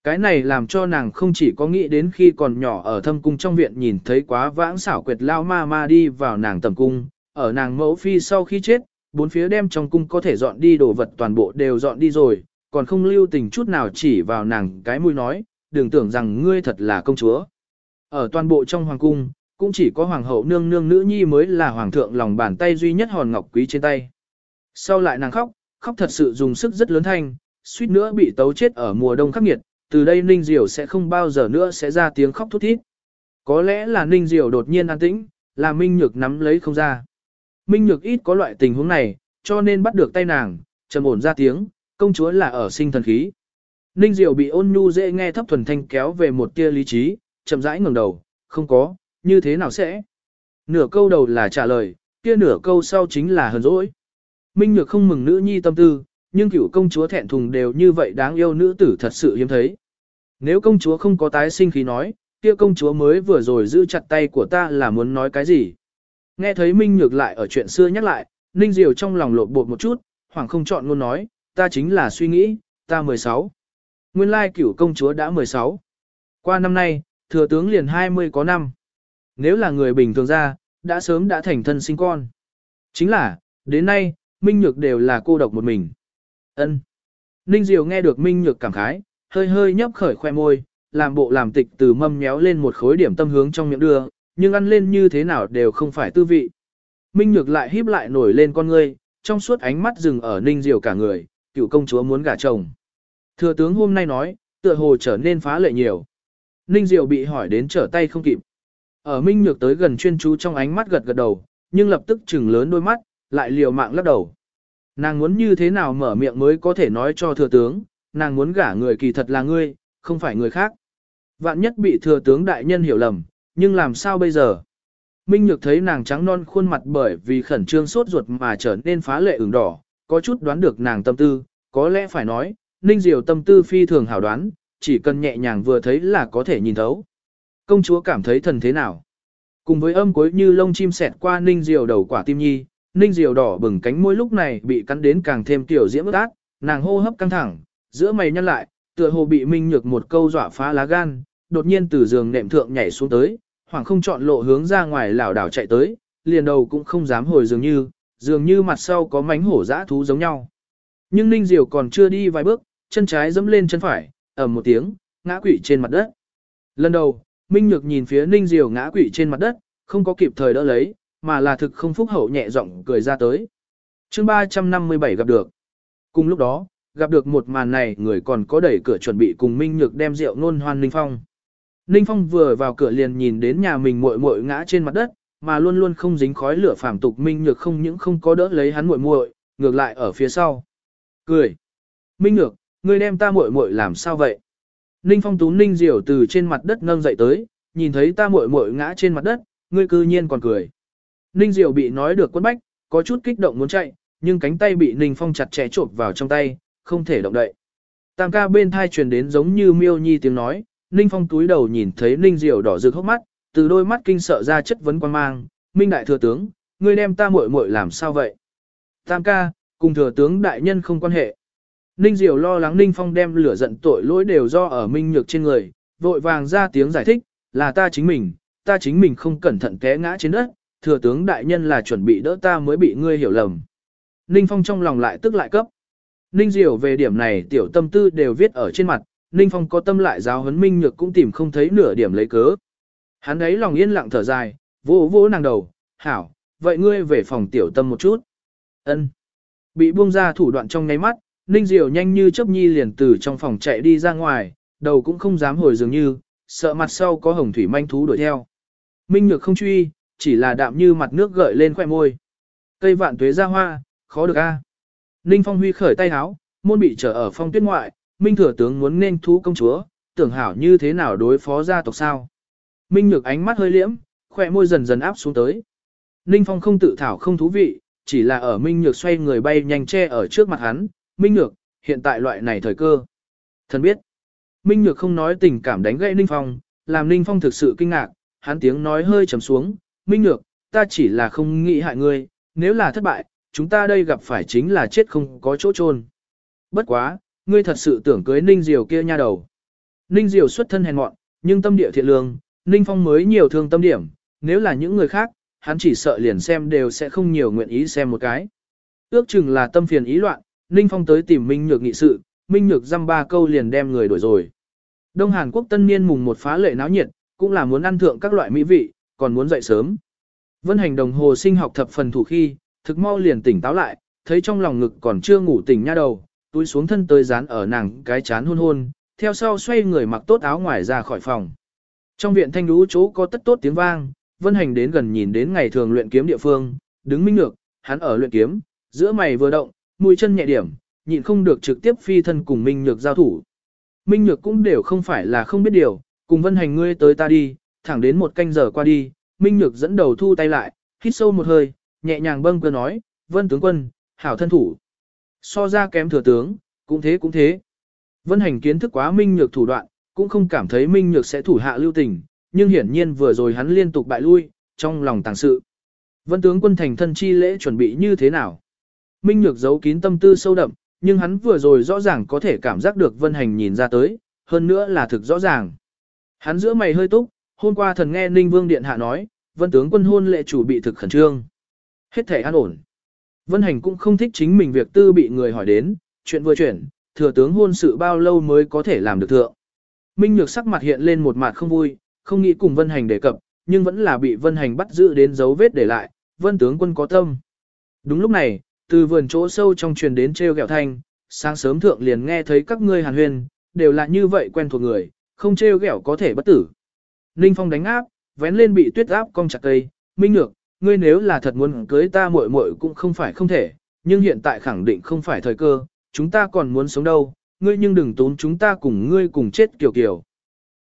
Cái này làm cho nàng không chỉ có nghĩ đến khi còn nhỏ ở thâm cung trong viện nhìn thấy quá vãng xảo quyệt lao ma ma đi vào nàng tầm cung, ở nàng mẫu phi sau khi chết, bốn phía đem trong cung có thể dọn đi đồ vật toàn bộ đều dọn đi rồi, còn không lưu tình chút nào chỉ vào nàng cái mũi nói, đừng tưởng rằng ngươi thật là công chúa. Ở toàn bộ trong hoàng cung, cũng chỉ có hoàng hậu nương nương nữ nhi mới là hoàng thượng lòng bàn tay duy nhất hòn ngọc quý trên tay. Sau lại nàng khóc, khóc thật sự dùng sức rất lớn thanh, suýt nữa bị tấu chết ở mùa đông khắc nghiệt, từ đây Ninh Diều sẽ không bao giờ nữa sẽ ra tiếng khóc thút thít. Có lẽ là Ninh Diều đột nhiên an tĩnh, là Minh Nhược nắm lấy không ra. Minh Nhược ít có loại tình huống này, cho nên bắt được tay nàng, trầm ổn ra tiếng, công chúa là ở sinh thần khí. Ninh Diệu bị ôn nhu dễ nghe thấp thuần thanh kéo về một tia lý trí, chậm rãi ngẩng đầu, không có, như thế nào sẽ? Nửa câu đầu là trả lời, kia nửa câu sau chính là hờn dỗi. Minh Nhược không mừng nữ nhi tâm tư, nhưng cựu công chúa thẹn thùng đều như vậy đáng yêu nữ tử thật sự hiếm thấy. Nếu công chúa không có tái sinh khí nói, kia công chúa mới vừa rồi giữ chặt tay của ta là muốn nói cái gì? Nghe thấy Minh Nhược lại ở chuyện xưa nhắc lại, Ninh Diều trong lòng lộn bột một chút, hoàng không chọn luôn nói, ta chính là suy nghĩ, ta 16. Nguyên lai cửu công chúa đã 16. Qua năm nay, thừa tướng liền 20 có năm. Nếu là người bình thường ra, đã sớm đã thành thân sinh con. Chính là, đến nay, Minh Nhược đều là cô độc một mình. Ân. Ninh Diều nghe được Minh Nhược cảm khái, hơi hơi nhấp khởi khoe môi, làm bộ làm tịch từ mâm méo lên một khối điểm tâm hướng trong miệng đưa, nhưng ăn lên như thế nào đều không phải tư vị. Minh Nhược lại híp lại nổi lên con ngươi, trong suốt ánh mắt dừng ở Ninh Diều cả người, cựu công chúa muốn gả chồng. Thừa tướng hôm nay nói, tựa hồ trở nên phá lệ nhiều. Ninh Diều bị hỏi đến trở tay không kịp. Ở Minh Nhược tới gần chuyên chú trong ánh mắt gật gật đầu, nhưng lập tức chừng lớn đôi mắt, lại liều mạng lắc đầu. Nàng muốn như thế nào mở miệng mới có thể nói cho thừa tướng, nàng muốn gả người kỳ thật là ngươi, không phải người khác. Vạn nhất bị thừa tướng đại nhân hiểu lầm, nhưng làm sao bây giờ? Minh Nhược thấy nàng trắng non khuôn mặt bởi vì khẩn trương sốt ruột mà trở nên phá lệ ửng đỏ, có chút đoán được nàng tâm tư, có lẽ phải nói, Ninh Diều tâm tư phi thường hảo đoán, chỉ cần nhẹ nhàng vừa thấy là có thể nhìn thấu. Công chúa cảm thấy thần thế nào? Cùng với âm cuối như lông chim sẹt qua Ninh Diều đầu quả tim nhi, Ninh Diều đỏ bừng cánh môi lúc này bị cắn đến càng thêm tiểu diễm ướt át, nàng hô hấp căng thẳng, giữa mày nhăn lại, tựa hồ bị Minh Nhược một câu dọa phá lá gan, đột nhiên từ giường nệm thượng nhảy xuống tới, hoảng không chọn lộ hướng ra ngoài lảo đảo chạy tới, liền đầu cũng không dám hồi dường như, dường như mặt sau có mánh hổ dã thú giống nhau. Nhưng Ninh Diều còn chưa đi vài bước, chân trái dẫm lên chân phải, ầm một tiếng, ngã quỵ trên mặt đất. Lần đầu, Minh Nhược nhìn phía Ninh Diều ngã quỵ trên mặt đất, không có kịp thời đỡ lấy, mà là thực không phúc hậu nhẹ giọng cười ra tới. chương 357 gặp được. Cùng lúc đó, gặp được một màn này người còn có đẩy cửa chuẩn bị cùng Minh Nhược đem rượu nôn hoan Ninh Phong. Ninh Phong vừa vào cửa liền nhìn đến nhà mình muội muội ngã trên mặt đất, mà luôn luôn không dính khói lửa phàm tục Minh Nhược không những không có đỡ lấy hắn muội muội, ngược lại ở phía sau. Cười. Minh Nhược, ngươi đem ta muội muội làm sao vậy? Ninh Phong tú Ninh Diểu từ trên mặt đất nâng dậy tới, nhìn thấy ta muội muội ngã trên mặt đất, ngươi cư nhiên còn cười. Ninh Diệu bị nói được quân bách, có chút kích động muốn chạy, nhưng cánh tay bị Ninh Phong chặt chẽ trộn vào trong tay, không thể động đậy. Tam ca bên thai truyền đến giống như miêu nhi tiếng nói, Ninh Phong túi đầu nhìn thấy Ninh Diệu đỏ rực hốc mắt, từ đôi mắt kinh sợ ra chất vấn quan mang, Minh đại thừa tướng, ngươi đem ta muội muội làm sao vậy? Tam ca, cùng thừa tướng đại nhân không quan hệ. Ninh Diệu lo lắng Ninh Phong đem lửa giận tội lỗi đều do ở Minh Nhược trên người, vội vàng ra tiếng giải thích, là ta chính mình, ta chính mình không cẩn thận té ngã trên đất, thừa tướng đại nhân là chuẩn bị đỡ ta mới bị ngươi hiểu lầm. Ninh Phong trong lòng lại tức lại cấp. Ninh Diệu về điểm này tiểu tâm tư đều viết ở trên mặt, Ninh Phong có tâm lại giáo huấn Minh Nhược cũng tìm không thấy nửa điểm lấy cớ. Hắn ấy lòng yên lặng thở dài, vỗ vỗ nàng đầu, hảo, vậy ngươi về phòng tiểu tâm một chút. Ân. Bị buông ra thủ đoạn trong ngáy mắt, Ninh Diệu nhanh như chớp nhi liền từ trong phòng chạy đi ra ngoài, đầu cũng không dám hồi dường như, sợ mặt sau có hồng thủy manh thú đuổi theo. Minh Nhược không truy, chỉ là đạm như mặt nước gợi lên khoe môi. Cây vạn tuế ra hoa, khó được a. Ninh Phong Huy khởi tay háo, môn bị trở ở phong tuyết ngoại, Minh Thừa Tướng muốn nên thú công chúa, tưởng hảo như thế nào đối phó gia tộc sao. Minh Nhược ánh mắt hơi liễm, khoe môi dần dần áp xuống tới. Ninh Phong không tự thảo không thú vị, chỉ là ở Minh Nhược xoay người bay nhanh che ở trước mặt hắn. Minh Nhược, hiện tại loại này thời cơ. Thần biết. Minh Nhược không nói tình cảm đánh gãy Ninh Phong, làm Ninh Phong thực sự kinh ngạc, hắn tiếng nói hơi trầm xuống, Minh Nhược, ta chỉ là không nghĩ hại ngươi, nếu là thất bại, chúng ta đây gặp phải chính là chết không có chỗ chôn. Bất quá, ngươi thật sự tưởng cưới Ninh Diều kia nha đầu. Ninh Diều xuất thân hèn mọn, nhưng tâm địa thiện lương, Ninh Phong mới nhiều thương tâm điểm, nếu là những người khác, hắn chỉ sợ liền xem đều sẽ không nhiều nguyện ý xem một cái. Ước chừng là tâm phiền ý loạn, Ninh Phong tới tìm Minh Nhược nghị sự, Minh Nhược dăm ba câu liền đem người đuổi rồi. Đông Hàn Quốc tân niên mùng một phá lệ náo nhiệt, cũng là muốn ăn thượng các loại mỹ vị, còn muốn dậy sớm. Vân hành đồng hồ sinh học thập phần thủ khi, thực mau liền tỉnh táo lại, thấy trong lòng ngực còn chưa ngủ tỉnh nha đầu, túi xuống thân tới dán ở nàng cái chán hôn hôn, theo sau xoay người mặc tốt áo ngoài ra khỏi phòng. Trong viện thanh lũ chỗ có tất tốt tiếng vang, vân hành đến gần nhìn đến ngày thường luyện kiếm địa phương, đứng minh ngược, hắn ở luyện kiếm, giữa mày vừa động, mũi chân nhẹ điểm, nhịn không được trực tiếp phi thân cùng minh nhược giao thủ. Minh nhược cũng đều không phải là không biết điều, cùng vân hành ngươi tới ta đi, thẳng đến một canh giờ qua đi, minh nhược dẫn đầu thu tay lại, hít sâu một hơi, nhẹ nhàng bâng cơ nói, vân tướng quân, hảo thân thủ. So ra kém thừa tướng, cũng thế cũng thế. Vân hành kiến thức quá minh nhược thủ đoạn, cũng không cảm thấy minh nhược sẽ thủ hạ lưu tình, nhưng hiển nhiên vừa rồi hắn liên tục bại lui, trong lòng tàng sự. Vân tướng quân thành thân chi lễ chuẩn bị như thế nào? Minh nhược giấu kín tâm tư sâu đậm, nhưng hắn vừa rồi rõ ràng có thể cảm giác được vân hành nhìn ra tới, hơn nữa là thực rõ ràng. Hắn giữa mày hơi túc, hôm qua thần nghe Ninh Vương Điện Hạ nói, vân tướng quân hôn lệ chủ bị thực khẩn trương. Hết thể an ổn. Vân hành cũng không thích chính mình việc tư bị người hỏi đến, chuyện vừa chuyển, thừa tướng hôn sự bao lâu mới có thể làm được thượng. Minh Nhược sắc mặt hiện lên một mặt không vui, không nghĩ cùng Vân Hành đề cập, nhưng vẫn là bị Vân Hành bắt giữ đến dấu vết để lại, Vân tướng quân có tâm. Đúng lúc này, từ vườn chỗ sâu trong truyền đến treo gẹo thanh, sáng sớm thượng liền nghe thấy các ngươi hàn huyền, đều là như vậy quen thuộc người, không treo gẹo có thể bất tử. Ninh Phong đánh áp, vén lên bị tuyết áp cong chặt cây, Minh Nhược, ngươi nếu là thật muốn cưới ta muội muội cũng không phải không thể, nhưng hiện tại khẳng định không phải thời cơ, chúng ta còn muốn sống đâu, ngươi nhưng đừng tốn chúng ta cùng ngươi cùng chết kiểu kiểu.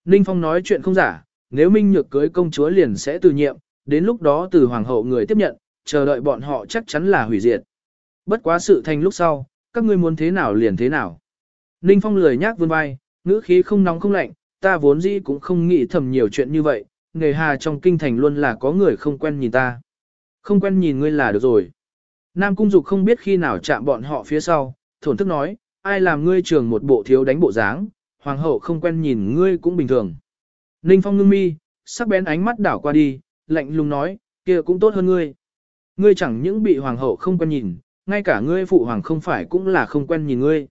Ninh Phong nói chuyện không giả, nếu Minh Nhược cưới công chúa liền sẽ từ nhiệm, đến lúc đó từ hoàng hậu người tiếp nhận, chờ đợi bọn họ chắc chắn là hủy diệt. Bất quá sự thành lúc sau, các ngươi muốn thế nào liền thế nào. Ninh Phong lười nhác vươn vai, ngữ khí không nóng không lạnh, ta vốn dĩ cũng không nghĩ thầm nhiều chuyện như vậy, nghề hà trong kinh thành luôn là có người không quen nhìn ta. Không quen nhìn ngươi là được rồi. Nam Cung Dục không biết khi nào chạm bọn họ phía sau, thổn thức nói, ai làm ngươi trường một bộ thiếu đánh bộ dáng, hoàng hậu không quen nhìn ngươi cũng bình thường. Ninh Phong ngưng mi, sắc bén ánh mắt đảo qua đi, lạnh lùng nói, kia cũng tốt hơn ngươi. Ngươi chẳng những bị hoàng hậu không quen nhìn, ngay cả ngươi phụ hoàng không phải cũng là không quen nhìn ngươi.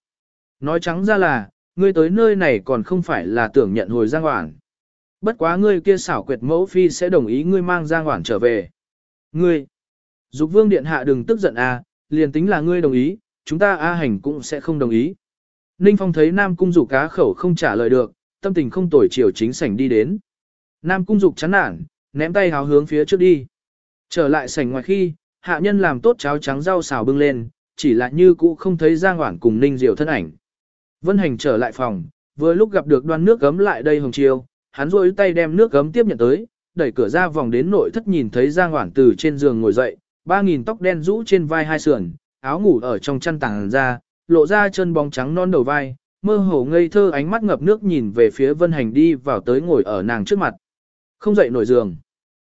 Nói trắng ra là, ngươi tới nơi này còn không phải là tưởng nhận hồi Giang Hoản. Bất quá ngươi kia xảo quyệt mẫu phi sẽ đồng ý ngươi mang Giang Hoản trở về. Ngươi, Dục vương điện hạ đừng tức giận a, à, liền tính là ngươi đồng ý, chúng ta A hành cũng sẽ không đồng ý. Ninh Phong thấy Nam Cung Dục cá khẩu không trả lời được, tâm tình không tồi chiều chính sảnh đi đến. Nam Cung Dục chán nản, ném tay háo hướng phía trước đi. Trở lại sảnh ngoài khi, hạ nhân làm tốt cháo trắng rau xào bưng lên, chỉ là như cũ không thấy Giang Hoảng cùng Ninh Diệu thân ảnh. Vân Hành trở lại phòng, vừa lúc gặp được đoan nước gấm lại đây hồng chiêu, hắn rôi tay đem nước gấm tiếp nhận tới, đẩy cửa ra vòng đến nội thất nhìn thấy Giang Hoảng từ trên giường ngồi dậy, ba nghìn tóc đen rũ trên vai hai sườn, áo ngủ ở trong chăn tàng ra, lộ ra chân bóng trắng non đầu vai, mơ hồ ngây thơ ánh mắt ngập nước nhìn về phía Vân Hành đi vào tới ngồi ở nàng trước mặt. Không dậy nổi giường.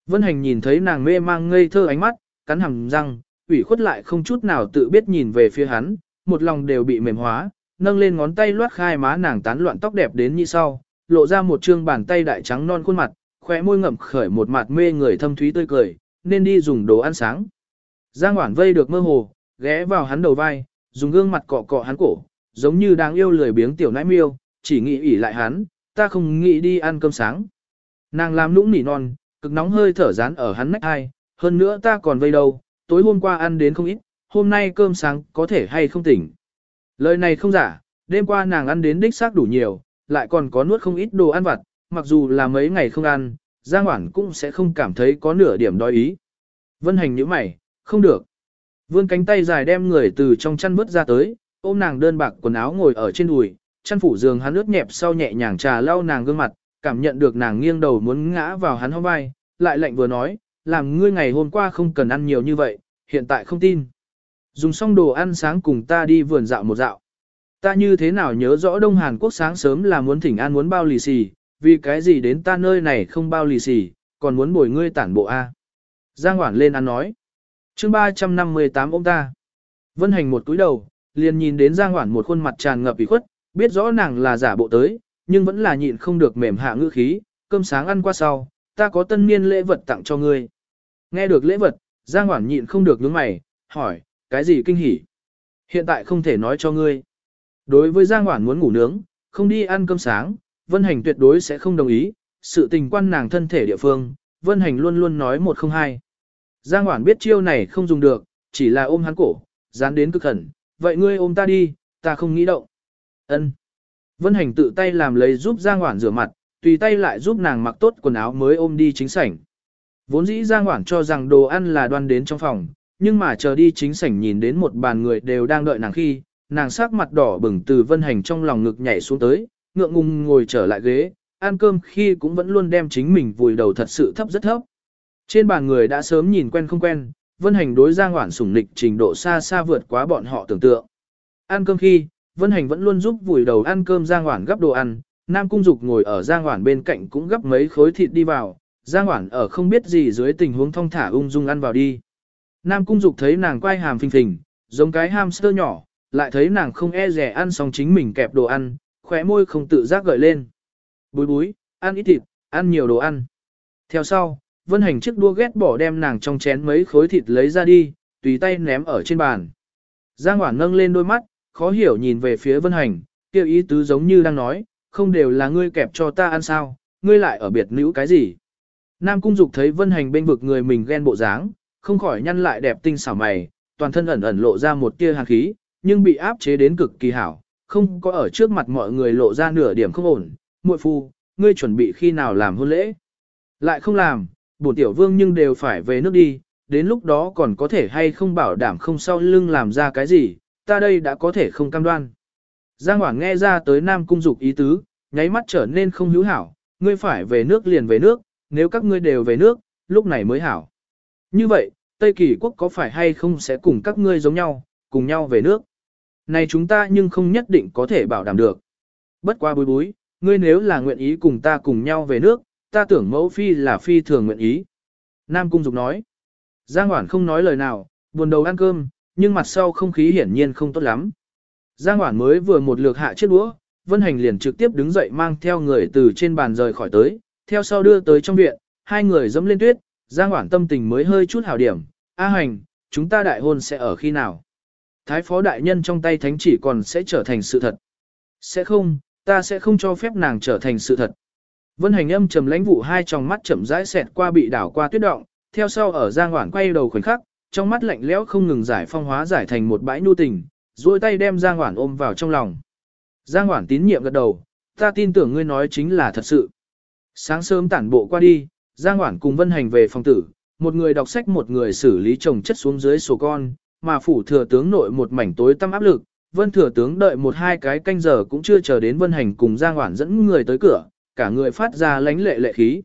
Vân Hành nhìn thấy nàng mê mang ngây thơ ánh mắt, cắn hàm răng, ủy khuất lại không chút nào tự biết nhìn về phía hắn, một lòng đều bị mềm hóa, nâng lên ngón tay loát khai má nàng tán loạn tóc đẹp đến như sau, lộ ra một trương bàn tay đại trắng non khuôn mặt, khóe môi ngậm khởi một mặt mê người thâm thúy tươi cười, nên đi dùng đồ ăn sáng. Giang Hoản vây được mơ hồ, ghé vào hắn đầu vai, dùng gương mặt cọ cọ hắn cổ, giống như đang yêu lười biếng tiểu nãi miêu, chỉ nghĩ ỉ lại hắn, ta không nghĩ đi ăn cơm sáng. Nàng làm nũng nỉ non, cực nóng hơi thở dán ở hắn nách hai, hơn nữa ta còn vây đâu, tối hôm qua ăn đến không ít, hôm nay cơm sáng có thể hay không tỉnh. Lời này không giả, đêm qua nàng ăn đến đích xác đủ nhiều, lại còn có nuốt không ít đồ ăn vặt, mặc dù là mấy ngày không ăn, Giang Hoản cũng sẽ không cảm thấy có nửa điểm đói ý. Vân hành như mày, không được. Vươn cánh tay dài đem người từ trong chăn vứt ra tới, ôm nàng đơn bạc quần áo ngồi ở trên đùi, chăn phủ giường hắn ướt nhẹp sau nhẹ nhàng trà lau nàng gương mặt, cảm nhận được nàng nghiêng đầu muốn ngã vào hắn hông vai, lại lạnh vừa nói, làm ngươi ngày hôm qua không cần ăn nhiều như vậy, hiện tại không tin. Dùng xong đồ ăn sáng cùng ta đi vườn dạo một dạo. Ta như thế nào nhớ rõ Đông Hàn Quốc sáng sớm là muốn thỉnh an muốn bao lì xì, vì cái gì đến ta nơi này không bao lì xì, còn muốn bồi ngươi tản bộ A. Giang Hoản lên ăn nói. chương 358 ông ta. Vân hành một túi đầu, liền nhìn đến Giang Hoản một khuôn mặt tràn ngập ủy khuất, biết rõ nàng là giả bộ tới, nhưng vẫn là nhịn không được mềm hạ ngữ khí, cơm sáng ăn qua sau, ta có tân niên lễ vật tặng cho ngươi. Nghe được lễ vật, Giang Hoản nhịn không được nhướng mày, hỏi, cái gì kinh hỉ? Hiện tại không thể nói cho ngươi. Đối với Giang Hoản muốn ngủ nướng, không đi ăn cơm sáng, Vân Hành tuyệt đối sẽ không đồng ý, sự tình quan nàng thân thể địa phương, Vân Hành luôn luôn nói một không hai. Giang Hoản biết chiêu này không dùng được, chỉ là ôm hắn cổ, dán đến cực khẩn, vậy ngươi ôm ta đi, ta không nghĩ động. Ân. Vân Hành tự tay làm lấy giúp Giang Hoản rửa mặt, tùy tay lại giúp nàng mặc tốt quần áo mới ôm đi chính sảnh. Vốn dĩ Giang Hoản cho rằng đồ ăn là đoan đến trong phòng, nhưng mà chờ đi chính sảnh nhìn đến một bàn người đều đang đợi nàng khi, nàng sắc mặt đỏ bừng từ Vân Hành trong lòng ngực nhảy xuống tới, ngượng ngùng ngồi trở lại ghế, ăn cơm khi cũng vẫn luôn đem chính mình vùi đầu thật sự thấp rất thấp. Trên bàn người đã sớm nhìn quen không quen, Vân Hành đối Giang Hoản sủng nịch trình độ xa xa vượt quá bọn họ tưởng tượng. Ăn cơm khi, Vân Hành vẫn luôn giúp vùi đầu ăn cơm Giang Hoản gấp đồ ăn, Nam Cung Dục ngồi ở Giang Hoản bên cạnh cũng gấp mấy khối thịt đi vào, Giang Hoản ở không biết gì dưới tình huống thong thả ung dung ăn vào đi. Nam Cung Dục thấy nàng quay hàm phình phình, giống cái hamster nhỏ, lại thấy nàng không e rẻ ăn xong chính mình kẹp đồ ăn, khóe môi không tự giác gợi lên. Búi búi, ăn ít thịt, ăn nhiều đồ ăn. Theo sau, Vân Hành chiếc đua ghét bỏ đem nàng trong chén mấy khối thịt lấy ra đi, tùy tay ném ở trên bàn. Giang Hoảng nâng lên đôi mắt, khó hiểu nhìn về phía Vân Hành, kêu ý tứ giống như đang nói, không đều là ngươi kẹp cho ta ăn sao, ngươi lại ở biệt nữ cái gì. Nam Cung Dục thấy Vân Hành bên vực người mình ghen bộ dáng, không khỏi nhăn lại đẹp tinh xảo mày, toàn thân ẩn ẩn lộ ra một tia hàn khí, nhưng bị áp chế đến cực kỳ hảo, không có ở trước mặt mọi người lộ ra nửa điểm không ổn. Muội phu, ngươi chuẩn bị khi nào làm hôn lễ? Lại không làm, bổn tiểu vương nhưng đều phải về nước đi, đến lúc đó còn có thể hay không bảo đảm không sau lưng làm ra cái gì, ta đây đã có thể không cam đoan. Giang Hoảng nghe ra tới Nam Cung Dục ý tứ, nháy mắt trở nên không hữu hảo, ngươi phải về nước liền về nước, nếu các ngươi đều về nước, lúc này mới hảo. Như vậy, Tây Kỳ quốc có phải hay không sẽ cùng các ngươi giống nhau, cùng nhau về nước? Này chúng ta nhưng không nhất định có thể bảo đảm được. Bất qua bối bối, ngươi nếu là nguyện ý cùng ta cùng nhau về nước, ta tưởng mẫu phi là phi thường nguyện ý. Nam Cung Dục nói. Giang Hoản không nói lời nào, buồn đầu ăn cơm, nhưng mặt sau không khí hiển nhiên không tốt lắm. Giang Hoản mới vừa một lượt hạ chiếc đũa, Vân Hành liền trực tiếp đứng dậy mang theo người từ trên bàn rời khỏi tới, theo sau đưa tới trong viện, hai người dẫm lên tuyết, Giang Hoản tâm tình mới hơi chút hảo điểm, A Hành, chúng ta đại hôn sẽ ở khi nào? Thái phó đại nhân trong tay thánh chỉ còn sẽ trở thành sự thật. Sẽ không, ta sẽ không cho phép nàng trở thành sự thật. Vân hành âm trầm lãnh vụ hai tròng mắt chậm rãi xẹt qua bị đảo qua tuyết động, theo sau ở Giang Hoản quay đầu khoảnh khắc, trong mắt lạnh lẽo không ngừng giải phong hóa giải thành một bãi nu tình, duỗi tay đem Giang Hoản ôm vào trong lòng. Giang Hoản tín nhiệm gật đầu, ta tin tưởng ngươi nói chính là thật sự. Sáng sớm tản bộ qua đi, Giang Hoản cùng Vân Hành về phòng tử, một người đọc sách một người xử lý chồng chất xuống dưới sổ con, mà phủ thừa tướng nội một mảnh tối tăm áp lực, Vân thừa tướng đợi một hai cái canh giờ cũng chưa chờ đến Vân Hành cùng Giang Hoản dẫn người tới cửa, cả người phát ra lánh lệ lệ khí.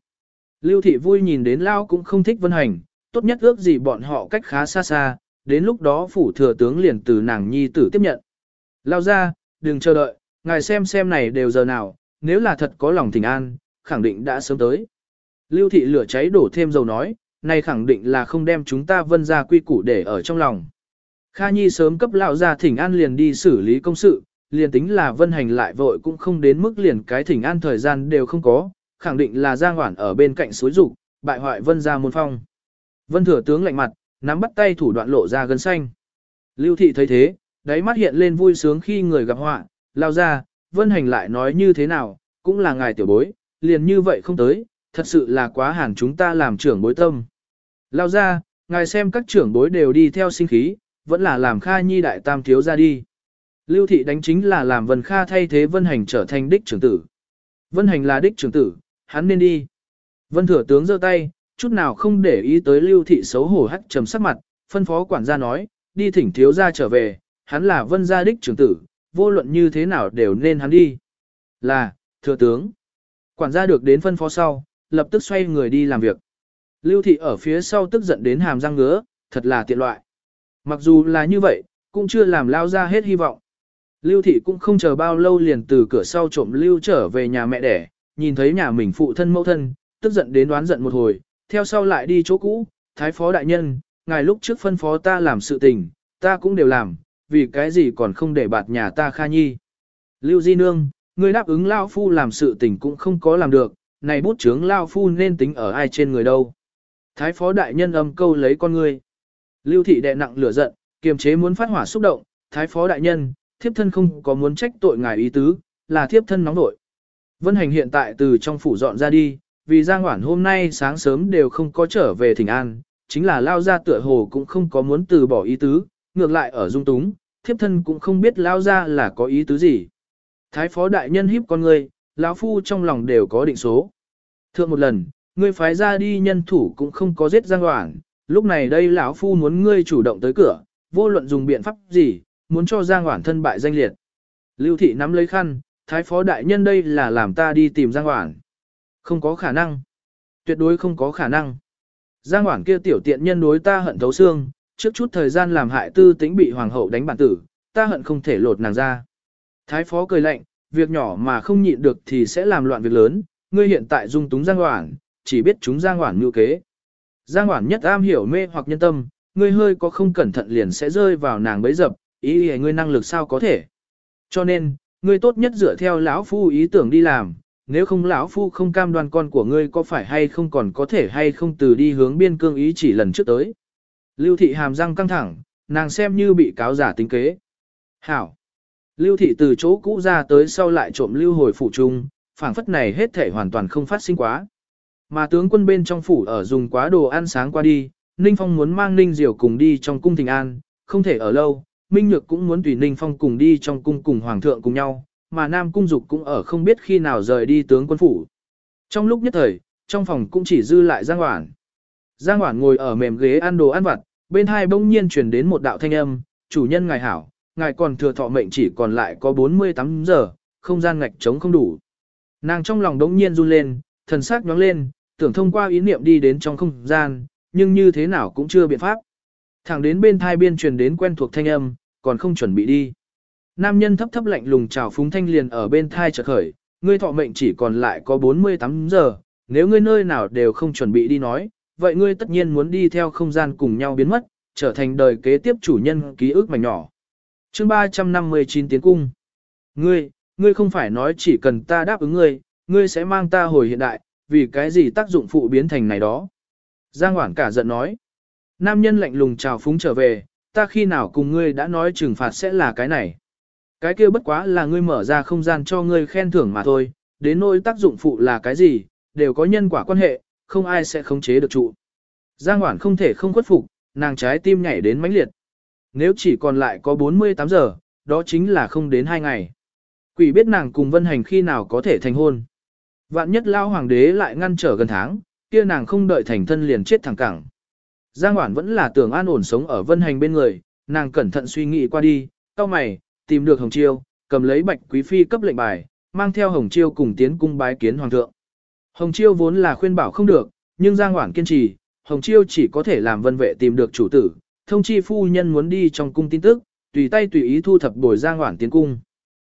Lưu thị vui nhìn đến Lao cũng không thích Vân Hành, tốt nhất ước gì bọn họ cách khá xa xa, đến lúc đó phủ thừa tướng liền từ nàng nhi tử tiếp nhận. Lao ra, đừng chờ đợi, ngài xem xem này đều giờ nào, nếu là thật có lòng thỉnh an, khẳng định đã sớm tới. Lưu thị lửa cháy đổ thêm dầu nói, này khẳng định là không đem chúng ta vân ra quy củ để ở trong lòng. Kha Nhi sớm cấp lão ra thỉnh an liền đi xử lý công sự, liền tính là vân hành lại vội cũng không đến mức liền cái thỉnh an thời gian đều không có, khẳng định là Giang Hoản ở bên cạnh suối rục, bại hoại vân ra môn phong. Vân thừa tướng lạnh mặt, nắm bắt tay thủ đoạn lộ ra gân xanh. Lưu thị thấy thế, đáy mắt hiện lên vui sướng khi người gặp họa, lao ra, vân hành lại nói như thế nào, cũng là ngài tiểu bối, liền như vậy không tới, thật sự là quá hẳn chúng ta làm trưởng bối tâm. Lao ra, ngài xem các trưởng bối đều đi theo sinh khí, vẫn là làm Kha Nhi đại tam thiếu ra đi. Lưu thị đánh chính là làm Vân Kha thay thế Vân Hành trở thành đích trưởng tử. Vân Hành là đích trưởng tử, hắn nên đi. Vân Thừa tướng giơ tay, chút nào không để ý tới Lưu thị xấu hổ hắt trầm sắc mặt, phân phó quản gia nói, đi thỉnh thiếu gia trở về, hắn là Vân gia đích trưởng tử, vô luận như thế nào đều nên hắn đi. Là, thừa tướng. Quản gia được đến phân phó sau, lập tức xoay người đi làm việc. Lưu thị ở phía sau tức giận đến hàm răng ngứa, thật là tiện loại. Mặc dù là như vậy, cũng chưa làm lao ra hết hy vọng. Lưu thị cũng không chờ bao lâu liền từ cửa sau trộm lưu trở về nhà mẹ đẻ, nhìn thấy nhà mình phụ thân mẫu thân, tức giận đến đoán giận một hồi, theo sau lại đi chỗ cũ, thái phó đại nhân, ngài lúc trước phân phó ta làm sự tình, ta cũng đều làm, vì cái gì còn không để bạt nhà ta kha nhi. Lưu Di Nương, người đáp ứng Lao Phu làm sự tình cũng không có làm được, này bút chướng Lao Phu nên tính ở ai trên người đâu. Thái phó đại nhân âm câu lấy con ngươi. Lưu thị đệ nặng lửa giận, kiềm chế muốn phát hỏa xúc động, thái phó đại nhân, thiếp thân không có muốn trách tội ngài ý tứ, là thiếp thân nóng nội. Vân hành hiện tại từ trong phủ dọn ra đi, vì Giang Hoản hôm nay sáng sớm đều không có trở về thỉnh an, chính là lao ra tựa hồ cũng không có muốn từ bỏ ý tứ, ngược lại ở dung túng, thiếp thân cũng không biết lao ra là có ý tứ gì. Thái phó đại nhân híp con người, lão phu trong lòng đều có định số. Thượng một lần, ngươi phái ra đi nhân thủ cũng không có giết Giang hoảng, lúc này đây lão phu muốn ngươi chủ động tới cửa, vô luận dùng biện pháp gì, muốn cho Giang hoảng thân bại danh liệt. Lưu thị nắm lấy khăn, thái phó đại nhân đây là làm ta đi tìm Giang hoảng. Không có khả năng. Tuyệt đối không có khả năng. Giang hoảng kia tiểu tiện nhân đối ta hận thấu xương, trước chút thời gian làm hại tư tính bị hoàng hậu đánh bản tử, ta hận không thể lột nàng ra. Thái phó cười lạnh, việc nhỏ mà không nhịn được thì sẽ làm loạn việc lớn, ngươi hiện tại dung túng Giang Hoản, chỉ biết chúng Giang Hoản mưu kế. Giang Hoản nhất am hiểu mê hoặc nhân tâm, ngươi hơi có không cẩn thận liền sẽ rơi vào nàng bấy dập, ý ý ngươi năng lực sao có thể. Cho nên, ngươi tốt nhất dựa theo lão phu ý tưởng đi làm, nếu không lão phu không cam đoan con của ngươi có phải hay không còn có thể hay không từ đi hướng biên cương ý chỉ lần trước tới. Lưu thị hàm răng căng thẳng, nàng xem như bị cáo giả tính kế. Hảo. Lưu thị từ chỗ cũ ra tới sau lại trộm lưu hồi phủ trung, phảng phất này hết thể hoàn toàn không phát sinh quá. Mà tướng quân bên trong phủ ở dùng quá đồ ăn sáng qua đi, Ninh Phong muốn mang Ninh Diều cùng đi trong cung thình an, không thể ở lâu, Minh Nhược cũng muốn tùy Ninh Phong cùng đi trong cung cùng Hoàng thượng cùng nhau, mà Nam Cung Dục cũng ở không biết khi nào rời đi tướng quân phủ. Trong lúc nhất thời, trong phòng cũng chỉ dư lại Giang Hoản. Giang Hoản ngồi ở mềm ghế ăn đồ ăn vặt, bên hai bỗng nhiên truyền đến một đạo thanh âm, chủ nhân ngài hảo, ngài còn thừa thọ mệnh chỉ còn lại có 48 giờ, không gian ngạch trống không đủ. Nàng trong lòng đống nhiên run lên, thần sắc nhóng lên, tưởng thông qua ý niệm đi đến trong không gian, nhưng như thế nào cũng chưa biện pháp. Thẳng đến bên thai biên truyền đến quen thuộc thanh âm, còn không chuẩn bị đi. Nam nhân thấp thấp lạnh lùng chào phúng thanh liền ở bên thai chợt khởi, ngươi thọ mệnh chỉ còn lại có 48 giờ, nếu ngươi nơi nào đều không chuẩn bị đi nói, vậy ngươi tất nhiên muốn đi theo không gian cùng nhau biến mất, trở thành đời kế tiếp chủ nhân ký ức mảnh nhỏ chương 359 tiến cung. Ngươi, ngươi không phải nói chỉ cần ta đáp ứng ngươi, ngươi sẽ mang ta hồi hiện đại, vì cái gì tác dụng phụ biến thành này đó. Giang Hoảng cả giận nói. Nam nhân lạnh lùng chào phúng trở về, ta khi nào cùng ngươi đã nói trừng phạt sẽ là cái này. Cái kia bất quá là ngươi mở ra không gian cho ngươi khen thưởng mà thôi, đến nỗi tác dụng phụ là cái gì, đều có nhân quả quan hệ, không ai sẽ khống chế được trụ. Giang Hoảng không thể không khuất phục, nàng trái tim nhảy đến mãnh liệt. Nếu chỉ còn lại có 48 giờ, đó chính là không đến 2 ngày. Quỷ biết nàng cùng Vân Hành khi nào có thể thành hôn. Vạn nhất lao hoàng đế lại ngăn trở gần tháng, kia nàng không đợi thành thân liền chết thẳng cẳng. Giang Hoản vẫn là tưởng an ổn sống ở Vân Hành bên người, nàng cẩn thận suy nghĩ qua đi, cao mày, tìm được Hồng Chiêu, cầm lấy Bạch Quý Phi cấp lệnh bài, mang theo Hồng Chiêu cùng tiến cung bái kiến Hoàng thượng. Hồng Chiêu vốn là khuyên bảo không được, nhưng Giang Hoản kiên trì, Hồng Chiêu chỉ có thể làm vân vệ tìm được chủ tử, thông chi phu nhân muốn đi trong cung tin tức, tùy tay tùy ý thu thập bồi Giang Hoảng tiến cung.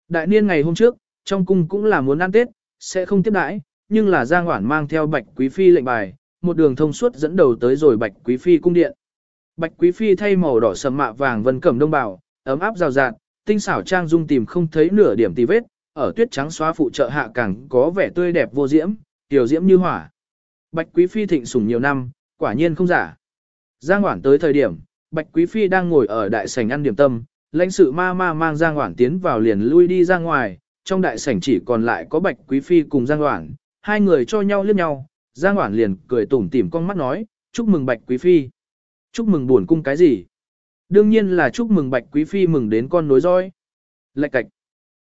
Đại niên ngày hôm trước, trong cung cũng là muốn ăn Tết, sẽ không tiếp đãi, nhưng là Giang Hoảng mang theo Bạch Quý Phi lệnh bài, một đường thông suốt dẫn đầu tới rồi Bạch Quý Phi cung điện. Bạch Quý Phi thay màu đỏ sầm mạ vàng vân cẩm đông bào, ấm áp rào rạt, tinh xảo trang dung tìm không thấy nửa điểm tì vết, ở tuyết trắng xóa phụ trợ hạ càng có vẻ tươi đẹp vô diễm, tiểu diễm như hỏa. Bạch Quý Phi thịnh sủng nhiều năm, quả nhiên không giả. Giang Hoản tới thời điểm, Bạch Quý Phi đang ngồi ở đại sảnh ăn điểm tâm, lãnh sự ma ma mang Giang Hoảng tiến vào liền lui đi ra ngoài, trong đại sảnh chỉ còn lại có Bạch Quý Phi cùng Giang Hoảng, hai người cho nhau liếc nhau, Giang Hoảng liền cười tủm tỉm con mắt nói, chúc mừng Bạch Quý Phi. Chúc mừng buồn cung cái gì? Đương nhiên là chúc mừng Bạch Quý Phi mừng đến con nối roi. Lạch cạch.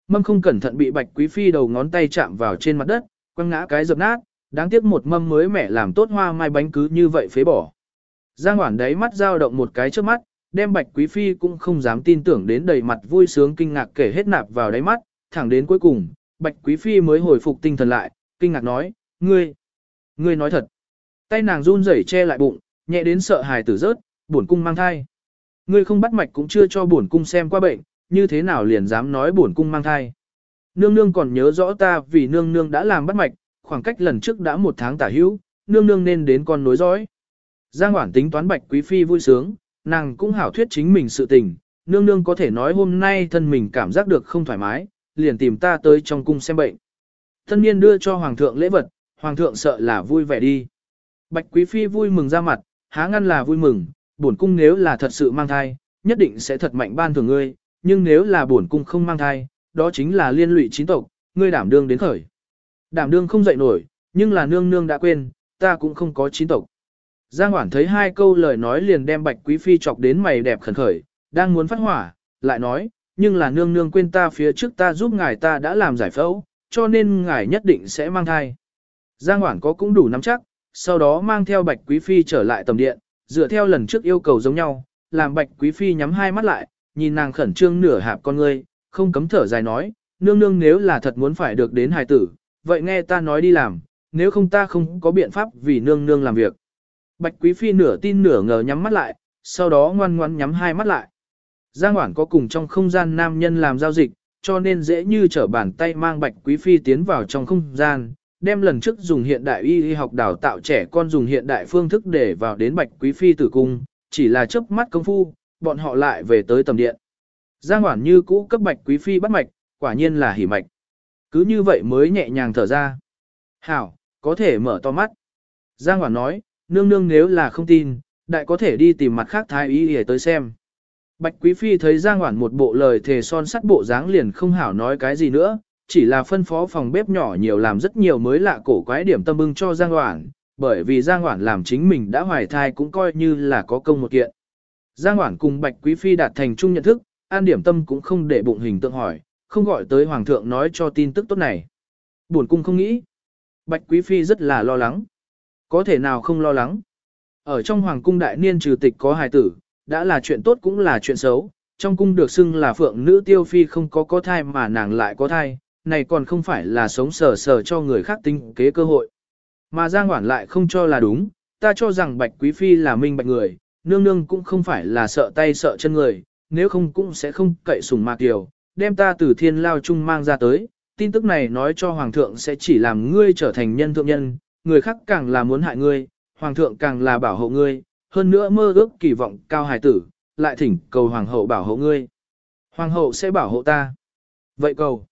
Mâm không cẩn thận bị Bạch Quý Phi đầu ngón tay chạm vào trên mặt đất, quăng ngã cái dập nát, đáng tiếc một mâm mới mẻ làm tốt hoa mai bánh cứ như vậy phế bỏ. Giang Hoản đấy mắt dao động một cái trước mắt, đem Bạch Quý Phi cũng không dám tin tưởng đến đầy mặt vui sướng kinh ngạc kể hết nạp vào đáy mắt, thẳng đến cuối cùng, Bạch Quý Phi mới hồi phục tinh thần lại, kinh ngạc nói, ngươi, ngươi nói thật. Tay nàng run rẩy che lại bụng, nhẹ đến sợ hài tử rớt, buồn cung mang thai. Ngươi không bắt mạch cũng chưa cho bổn cung xem qua bệnh, như thế nào liền dám nói bổn cung mang thai. Nương nương còn nhớ rõ ta vì nương nương đã làm bắt mạch, khoảng cách lần trước đã một tháng tả hữu, nương nương nên đến con nối dõi. Giang Hoản tính toán Bạch Quý Phi vui sướng, nàng cũng hảo thuyết chính mình sự tình, nương nương có thể nói hôm nay thân mình cảm giác được không thoải mái, liền tìm ta tới trong cung xem bệnh. Thân niên đưa cho Hoàng thượng lễ vật, Hoàng thượng sợ là vui vẻ đi. Bạch Quý Phi vui mừng ra mặt, há ngăn là vui mừng, bổn cung nếu là thật sự mang thai, nhất định sẽ thật mạnh ban thưởng ngươi, nhưng nếu là bổn cung không mang thai, đó chính là liên lụy chính tộc, ngươi đảm đương đến khởi. Đảm đương không dậy nổi, nhưng là nương nương đã quên, ta cũng không có chính tộc. Giang Hoản thấy hai câu lời nói liền đem Bạch Quý Phi chọc đến mày đẹp khẩn khởi, đang muốn phát hỏa, lại nói, nhưng là nương nương quên ta phía trước ta giúp ngài ta đã làm giải phẫu, cho nên ngài nhất định sẽ mang thai. Giang Hoản có cũng đủ nắm chắc, sau đó mang theo Bạch Quý Phi trở lại tầm điện, dựa theo lần trước yêu cầu giống nhau, làm Bạch Quý Phi nhắm hai mắt lại, nhìn nàng khẩn trương nửa hạp con ngươi, không cấm thở dài nói, nương nương nếu là thật muốn phải được đến hài tử, vậy nghe ta nói đi làm, nếu không ta không có biện pháp vì nương nương làm việc. Bạch Quý Phi nửa tin nửa ngờ nhắm mắt lại, sau đó ngoan ngoan nhắm hai mắt lại. Giang Hoảng có cùng trong không gian nam nhân làm giao dịch, cho nên dễ như trở bàn tay mang Bạch Quý Phi tiến vào trong không gian, đem lần trước dùng hiện đại y học đào tạo trẻ con dùng hiện đại phương thức để vào đến Bạch Quý Phi tử cung, chỉ là chớp mắt công phu, bọn họ lại về tới tầm điện. Giang Hoảng như cũ cấp Bạch Quý Phi bắt mạch, quả nhiên là hỉ mạch. Cứ như vậy mới nhẹ nhàng thở ra. Hảo, có thể mở to mắt. Giang Hoảng nói, nương nương nếu là không tin, đại có thể đi tìm mặt khác thái y để tới xem. Bạch Quý Phi thấy Giang Hoản một bộ lời thề son sắt bộ dáng liền không hảo nói cái gì nữa, chỉ là phân phó phòng bếp nhỏ nhiều làm rất nhiều mới lạ cổ quái điểm tâm bưng cho Giang Hoản, bởi vì Giang Hoản làm chính mình đã hoài thai cũng coi như là có công một kiện. Giang Hoản cùng Bạch Quý Phi đạt thành chung nhận thức, an điểm tâm cũng không để bụng hình tượng hỏi, không gọi tới Hoàng thượng nói cho tin tức tốt này. Buồn cung không nghĩ. Bạch Quý Phi rất là lo lắng. Có thể nào không lo lắng. Ở trong Hoàng cung đại niên trừ tịch có hài tử, đã là chuyện tốt cũng là chuyện xấu. Trong cung được xưng là phượng nữ tiêu phi không có có thai mà nàng lại có thai, này còn không phải là sống sờ sờ cho người khác tính kế cơ hội. Mà Giang Hoản lại không cho là đúng, ta cho rằng Bạch Quý Phi là minh bạch người, nương nương cũng không phải là sợ tay sợ chân người, nếu không cũng sẽ không cậy sùng mạc điều, đem ta từ thiên lao chung mang ra tới. Tin tức này nói cho Hoàng thượng sẽ chỉ làm ngươi trở thành nhân thượng nhân, người khác càng là muốn hại ngươi, Hoàng thượng càng là bảo hộ ngươi, hơn nữa mơ ước kỳ vọng cao hài tử, lại thỉnh cầu Hoàng hậu bảo hộ ngươi. Hoàng hậu sẽ bảo hộ ta. Vậy cầu.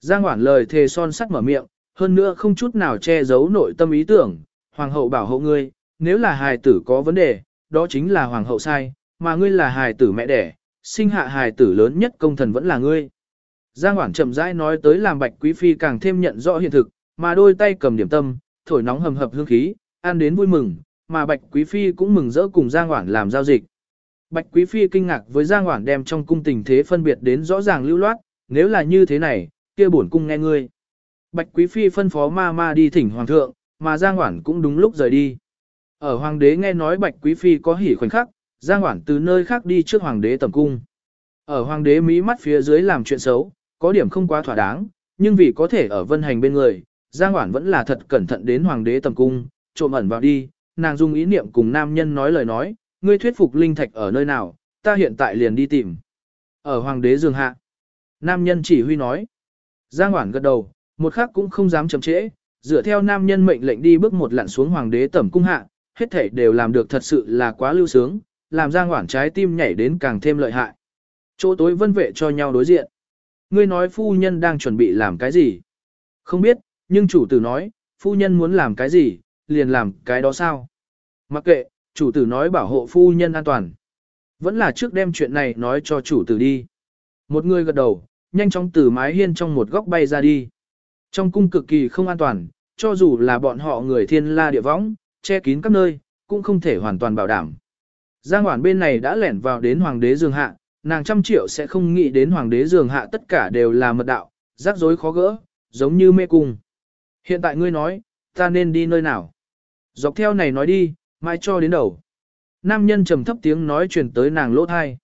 Giang Hoản lời thề son sắt mở miệng, hơn nữa không chút nào che giấu nội tâm ý tưởng, Hoàng hậu bảo hộ ngươi, nếu là hài tử có vấn đề, đó chính là Hoàng hậu sai, mà ngươi là hài tử mẹ đẻ, sinh hạ hài tử lớn nhất công thần vẫn là ngươi. Giang Hoản chậm rãi nói tới làm Bạch Quý Phi càng thêm nhận rõ hiện thực, mà đôi tay cầm điểm tâm, thổi nóng hầm hập hương khí, ăn đến vui mừng, mà Bạch Quý Phi cũng mừng rỡ cùng Giang Hoảng làm giao dịch. Bạch Quý Phi kinh ngạc với Giang Hoảng đem trong cung tình thế phân biệt đến rõ ràng lưu loát, nếu là như thế này, kia bổn cung nghe ngươi. Bạch Quý Phi phân phó ma ma đi thỉnh Hoàng thượng, mà Giang Hoảng cũng đúng lúc rời đi. Ở Hoàng đế nghe nói Bạch Quý Phi có hỉ khoảnh khắc, Giang Hoảng từ nơi khác đi trước Hoàng đế tầm cung. Ở Hoàng đế mỹ mắt phía dưới làm chuyện xấu, có điểm không quá thỏa đáng, nhưng vì có thể ở vân hành bên người, Giang Hoản vẫn là thật cẩn thận đến Hoàng đế tầm cung, trộm ẩn vào đi, nàng dùng ý niệm cùng nam nhân nói lời nói, ngươi thuyết phục linh thạch ở nơi nào, ta hiện tại liền đi tìm. Ở Hoàng đế giường hạ. Nam nhân chỉ huy nói. Giang Hoản gật đầu, một khắc cũng không dám chậm trễ, dựa theo nam nhân mệnh lệnh đi bước một lặn xuống hoàng đế tẩm cung hạ, hết thảy đều làm được thật sự là quá lưu sướng, làm Giang Hoản trái tim nhảy đến càng thêm lợi hại. Chỗ tối vân vệ cho nhau đối diện. Ngươi nói phu nhân đang chuẩn bị làm cái gì? Không biết, nhưng chủ tử nói, phu nhân muốn làm cái gì, liền làm cái đó sao? Mặc kệ, chủ tử nói bảo hộ phu nhân an toàn. Vẫn là trước đem chuyện này nói cho chủ tử đi. Một người gật đầu, nhanh chóng từ mái hiên trong một góc bay ra đi. Trong cung cực kỳ không an toàn, cho dù là bọn họ người thiên la địa võng, che kín các nơi, cũng không thể hoàn toàn bảo đảm. Giang Hoản bên này đã lẻn vào đến hoàng đế giường hạ, nàng trăm triệu sẽ không nghĩ đến hoàng đế giường hạ tất cả đều là mật đạo, rắc rối khó gỡ, giống như mê cung. Hiện tại ngươi nói, ta nên đi nơi nào? Dọc theo này nói đi, mai cho đến đầu. Nam nhân trầm thấp tiếng nói truyền tới nàng lỗ thai.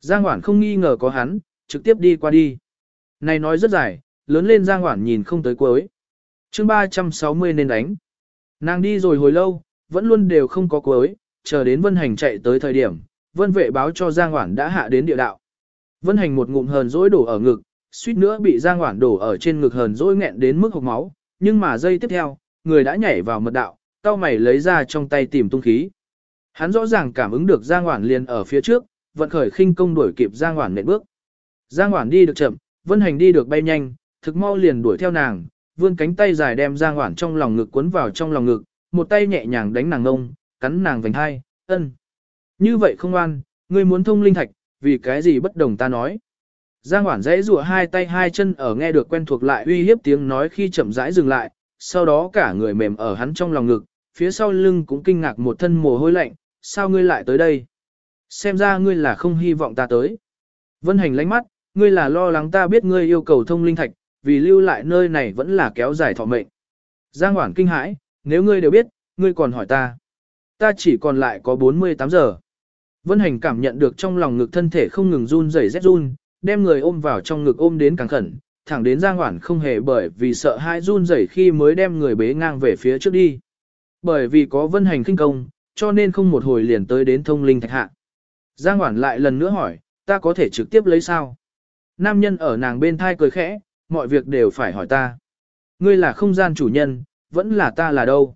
Giang Hoản không nghi ngờ có hắn, trực tiếp đi qua đi. Này nói rất dài, lớn lên Giang Hoản nhìn không tới cuối. chương 360 nên đánh. Nàng đi rồi hồi lâu, vẫn luôn đều không có cuối, chờ đến Vân Hành chạy tới thời điểm, Vân vệ báo cho Giang Hoản đã hạ đến địa đạo. Vân Hành một ngụm hờn dỗi đổ ở ngực, suýt nữa bị Giang Hoản đổ ở trên ngực hờn dỗi nghẹn đến mức hộc máu, nhưng mà giây tiếp theo, người đã nhảy vào mật đạo, cao mày lấy ra trong tay tìm tung khí. Hắn rõ ràng cảm ứng được Giang Hoản liền ở phía trước, vận khởi khinh công đuổi kịp Giang Hoản nện bước. Giang Hoản đi được chậm, Vân Hành đi được bay nhanh, thực mau liền đuổi theo nàng, vươn cánh tay dài đem Giang Hoản trong lòng ngực cuốn vào trong lòng ngực, một tay nhẹ nhàng đánh nàng ngông, cắn nàng vành hai, ân. Như vậy không an, ngươi muốn thông linh thạch, vì cái gì bất đồng ta nói. Giang Hoản dãy rùa hai tay hai chân ở nghe được quen thuộc lại uy hiếp tiếng nói khi chậm rãi dừng lại, sau đó cả người mềm ở hắn trong lòng ngực, phía sau lưng cũng kinh ngạc một thân mồ hôi lạnh, sao ngươi lại tới đây? Xem ra ngươi là không hy vọng ta tới. Vân Hành lánh mắt, ngươi là lo lắng ta biết ngươi yêu cầu thông linh thạch, vì lưu lại nơi này vẫn là kéo dài thọ mệnh. Giang Hoản kinh hãi, nếu ngươi đều biết, ngươi còn hỏi ta. Ta chỉ còn lại có 48 giờ. Vân Hành cảm nhận được trong lòng ngực thân thể không ngừng run rẩy rét run, đem người ôm vào trong ngực ôm đến càng khẩn, thẳng đến Giang Hoản không hề bởi vì sợ hãi run rẩy khi mới đem người bế ngang về phía trước đi. Bởi vì có Vân Hành kinh công, cho nên không một hồi liền tới đến thông linh thạch hạ. Giang Hoản lại lần nữa hỏi, ta có thể trực tiếp lấy sao? Nam nhân ở nàng bên thai cười khẽ, mọi việc đều phải hỏi ta. Ngươi là không gian chủ nhân, vẫn là ta là đâu?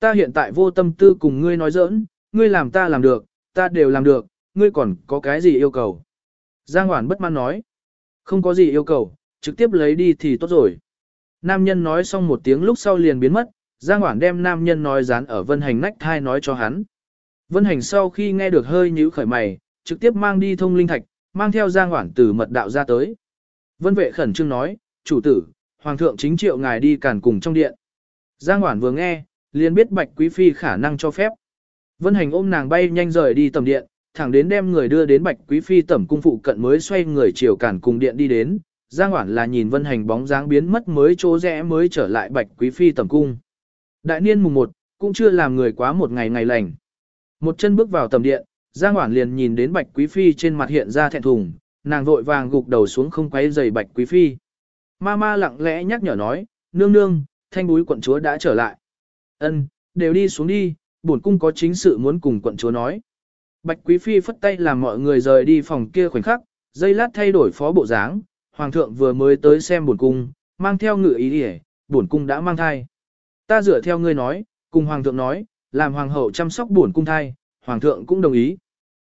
Ta hiện tại vô tâm tư cùng ngươi nói giỡn, ngươi làm ta làm được, ta đều làm được, ngươi còn có cái gì yêu cầu? Giang Hoản bất mãn nói, không có gì yêu cầu, trực tiếp lấy đi thì tốt rồi. Nam nhân nói xong một tiếng lúc sau liền biến mất, Giang Hoản đem nam nhân nói dán ở vân hành nách thai nói cho hắn. Vân hành sau khi nghe được hơi nhíu khởi mày, trực tiếp mang đi thông linh thạch, mang theo Giang Hoản từ mật đạo ra tới. Vân vệ khẩn trương nói, chủ tử, hoàng thượng chính triệu ngài đi cản cùng trong điện. Giang Hoản vừa nghe, liền biết bạch quý phi khả năng cho phép. Vân hành ôm nàng bay nhanh rời đi tầm điện, thẳng đến đem người đưa đến bạch quý phi tẩm cung phụ cận mới xoay người chiều cản cùng điện đi đến. Giang Hoản là nhìn vân hành bóng dáng biến mất mới chỗ rẽ mới trở lại bạch quý phi tẩm cung. Đại niên mùng 1, cũng chưa làm người quá một ngày ngày lành. Một chân bước vào tầm điện, Giang Hoản liền nhìn đến Bạch Quý Phi trên mặt hiện ra thẹn thùng, nàng vội vàng gục đầu xuống không quấy giày Bạch Quý Phi. Ma ma lặng lẽ nhắc nhở nói, nương nương, thanh búi quận chúa đã trở lại. Ân, đều đi xuống đi, bổn cung có chính sự muốn cùng quận chúa nói. Bạch Quý Phi phất tay làm mọi người rời đi phòng kia khoảnh khắc, dây lát thay đổi phó bộ dáng, Hoàng thượng vừa mới tới xem bổn cung, mang theo ngự ý đi bổn cung đã mang thai. Ta dựa theo ngươi nói, cùng Hoàng thượng nói, làm Hoàng hậu chăm sóc bổn cung thai, Hoàng thượng cũng đồng ý.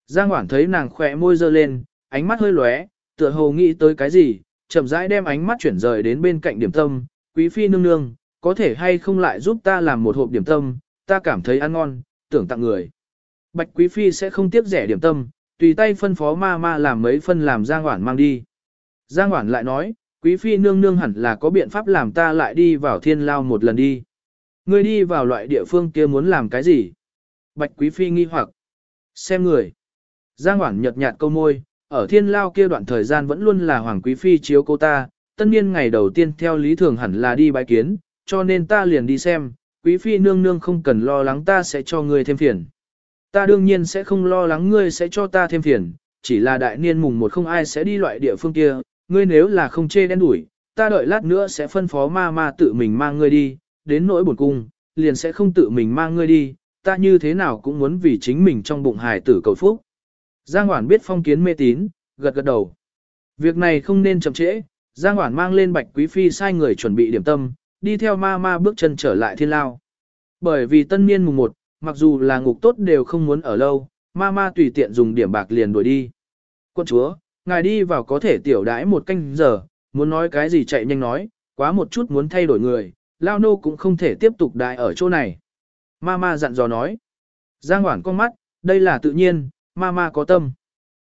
Giang Hoảng thấy nàng khỏe môi dơ lên, ánh mắt hơi lóe, tựa hồ nghĩ tới cái gì, chậm rãi đem ánh mắt chuyển rời đến bên cạnh điểm tâm, quý phi nương nương, có thể hay không lại giúp ta làm một hộp điểm tâm, ta cảm thấy ăn ngon, tưởng tặng người. Bạch quý phi sẽ không tiếc rẻ điểm tâm, tùy tay phân phó ma ma làm mấy phân làm Giang Hoản mang đi. Giang Hoản lại nói, quý phi nương nương hẳn là có biện pháp làm ta lại đi vào thiên lao một lần đi. Ngươi đi vào loại địa phương kia muốn làm cái gì? Bạch quý phi nghi hoặc. Xem người. Giang Hoản nhợt nhạt câu môi, ở thiên lao kia đoạn thời gian vẫn luôn là Hoàng Quý Phi chiếu cô ta, tân niên ngày đầu tiên theo lý thường hẳn là đi bái kiến, cho nên ta liền đi xem, Quý Phi nương nương không cần lo lắng ta sẽ cho ngươi thêm phiền. Ta đương nhiên sẽ không lo lắng ngươi sẽ cho ta thêm phiền, chỉ là đại niên mùng một không ai sẽ đi loại địa phương kia, ngươi nếu là không chê đen đuổi, ta đợi lát nữa sẽ phân phó ma ma tự mình mang ngươi đi, đến nỗi buồn cung, liền sẽ không tự mình mang ngươi đi, ta như thế nào cũng muốn vì chính mình trong bụng hài tử cầu phúc. Giang Hoản biết phong kiến mê tín, gật gật đầu. Việc này không nên chậm trễ, Giang Hoản mang lên Bạch Quý Phi sai người chuẩn bị điểm tâm, đi theo ma ma bước chân trở lại thiên lao. Bởi vì tân niên mùng 1, mặc dù là ngục tốt đều không muốn ở lâu, ma ma tùy tiện dùng điểm bạc liền đuổi đi. Quân chúa, ngài đi vào có thể tiểu đãi một canh giờ, muốn nói cái gì chạy nhanh nói, quá một chút muốn thay đổi người, lao nô cũng không thể tiếp tục đại ở chỗ này. Ma ma dặn dò nói. Giang Hoản con mắt, đây là tự nhiên, ma ma có tâm.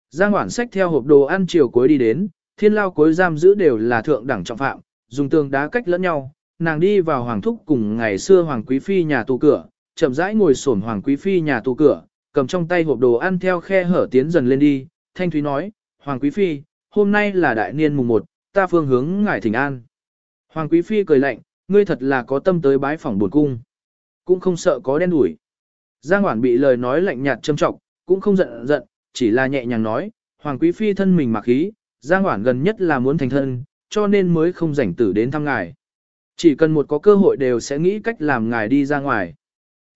Giang Hoản xách theo hộp đồ ăn chiều cuối đi đến, thiên lao cuối giam giữ đều là thượng đẳng trọng phạm, dùng tường đá cách lẫn nhau, nàng đi vào hoàng thúc cùng ngày xưa hoàng quý phi nhà tù cửa, chậm rãi ngồi xổm hoàng quý phi nhà tù cửa, cầm trong tay hộp đồ ăn theo khe hở tiến dần lên đi, thanh thúy nói, hoàng quý phi, hôm nay là đại niên mùng 1, ta phương hướng ngải thỉnh an. Hoàng quý phi cười lạnh, ngươi thật là có tâm tới bái phỏng buồn cung, cũng không sợ có đen đuổi. Giang Hoản bị lời nói lạnh nhạt châm trọng, cũng không giận giận, chỉ là nhẹ nhàng nói, Hoàng Quý Phi thân mình mặc khí, Giang Hoản gần nhất là muốn thành thân, cho nên mới không rảnh tử đến thăm ngài. Chỉ cần một có cơ hội đều sẽ nghĩ cách làm ngài đi ra ngoài.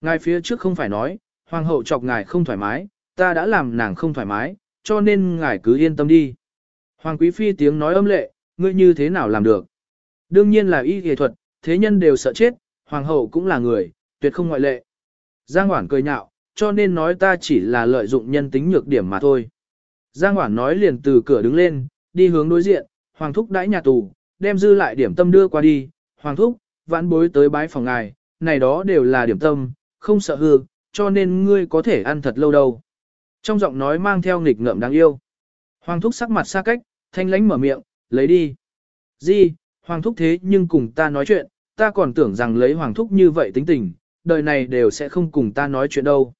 Ngài phía trước không phải nói, Hoàng hậu chọc ngài không thoải mái, ta đã làm nàng không thoải mái, cho nên ngài cứ yên tâm đi. Hoàng Quý Phi tiếng nói âm lệ, ngươi như thế nào làm được? Đương nhiên là y nghệ thuật, thế nhân đều sợ chết, hoàng hậu cũng là người, tuyệt không ngoại lệ. Giang Hoản cười nhạo, cho nên nói ta chỉ là lợi dụng nhân tính nhược điểm mà thôi. Giang Hoản nói liền từ cửa đứng lên, đi hướng đối diện, Hoàng Thúc đãi nhà tù, đem dư lại điểm tâm đưa qua đi, Hoàng Thúc, vãn bối tới bái phòng ngài, này đó đều là điểm tâm, không sợ hư, cho nên ngươi có thể ăn thật lâu đâu. Trong giọng nói mang theo nghịch ngợm đáng yêu. Hoàng Thúc sắc mặt xa cách, thanh lánh mở miệng, lấy đi. Di, Hoàng Thúc thế nhưng cùng ta nói chuyện, ta còn tưởng rằng lấy Hoàng Thúc như vậy tính tình, đời này đều sẽ không cùng ta nói chuyện đâu.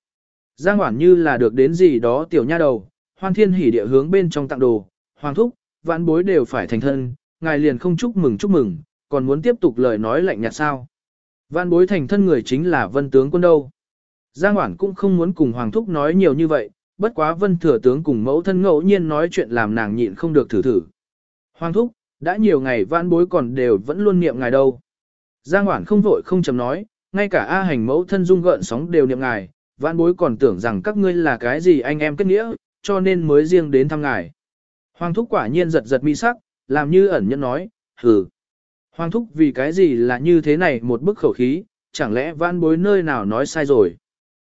Giang hoảng như là được đến gì đó tiểu nha đầu, hoan thiên hỉ địa hướng bên trong tặng đồ, Hoàng Thúc, vãn bối đều phải thành thân, ngài liền không chúc mừng chúc mừng, còn muốn tiếp tục lời nói lạnh nhạt sao. Vãn bối thành thân người chính là vân tướng quân đâu. Giang Hoản cũng không muốn cùng Hoàng Thúc nói nhiều như vậy, bất quá vân thừa tướng cùng mẫu thân ngẫu nhiên nói chuyện làm nàng nhịn không được thử thử. Hoàng Thúc, đã nhiều ngày vãn bối còn đều vẫn luôn niệm ngài đâu. Giang Hoản không vội không chấm nói, ngay cả A hành mẫu thân dung gợn sóng đều niệm ngài, vãn bối còn tưởng rằng các ngươi là cái gì anh em kết nghĩa, cho nên mới riêng đến thăm ngài. Hoàng thúc quả nhiên giật giật mi sắc, làm như ẩn nhẫn nói, hừ. Hoàng thúc vì cái gì là như thế này một bức khẩu khí, chẳng lẽ vãn bối nơi nào nói sai rồi.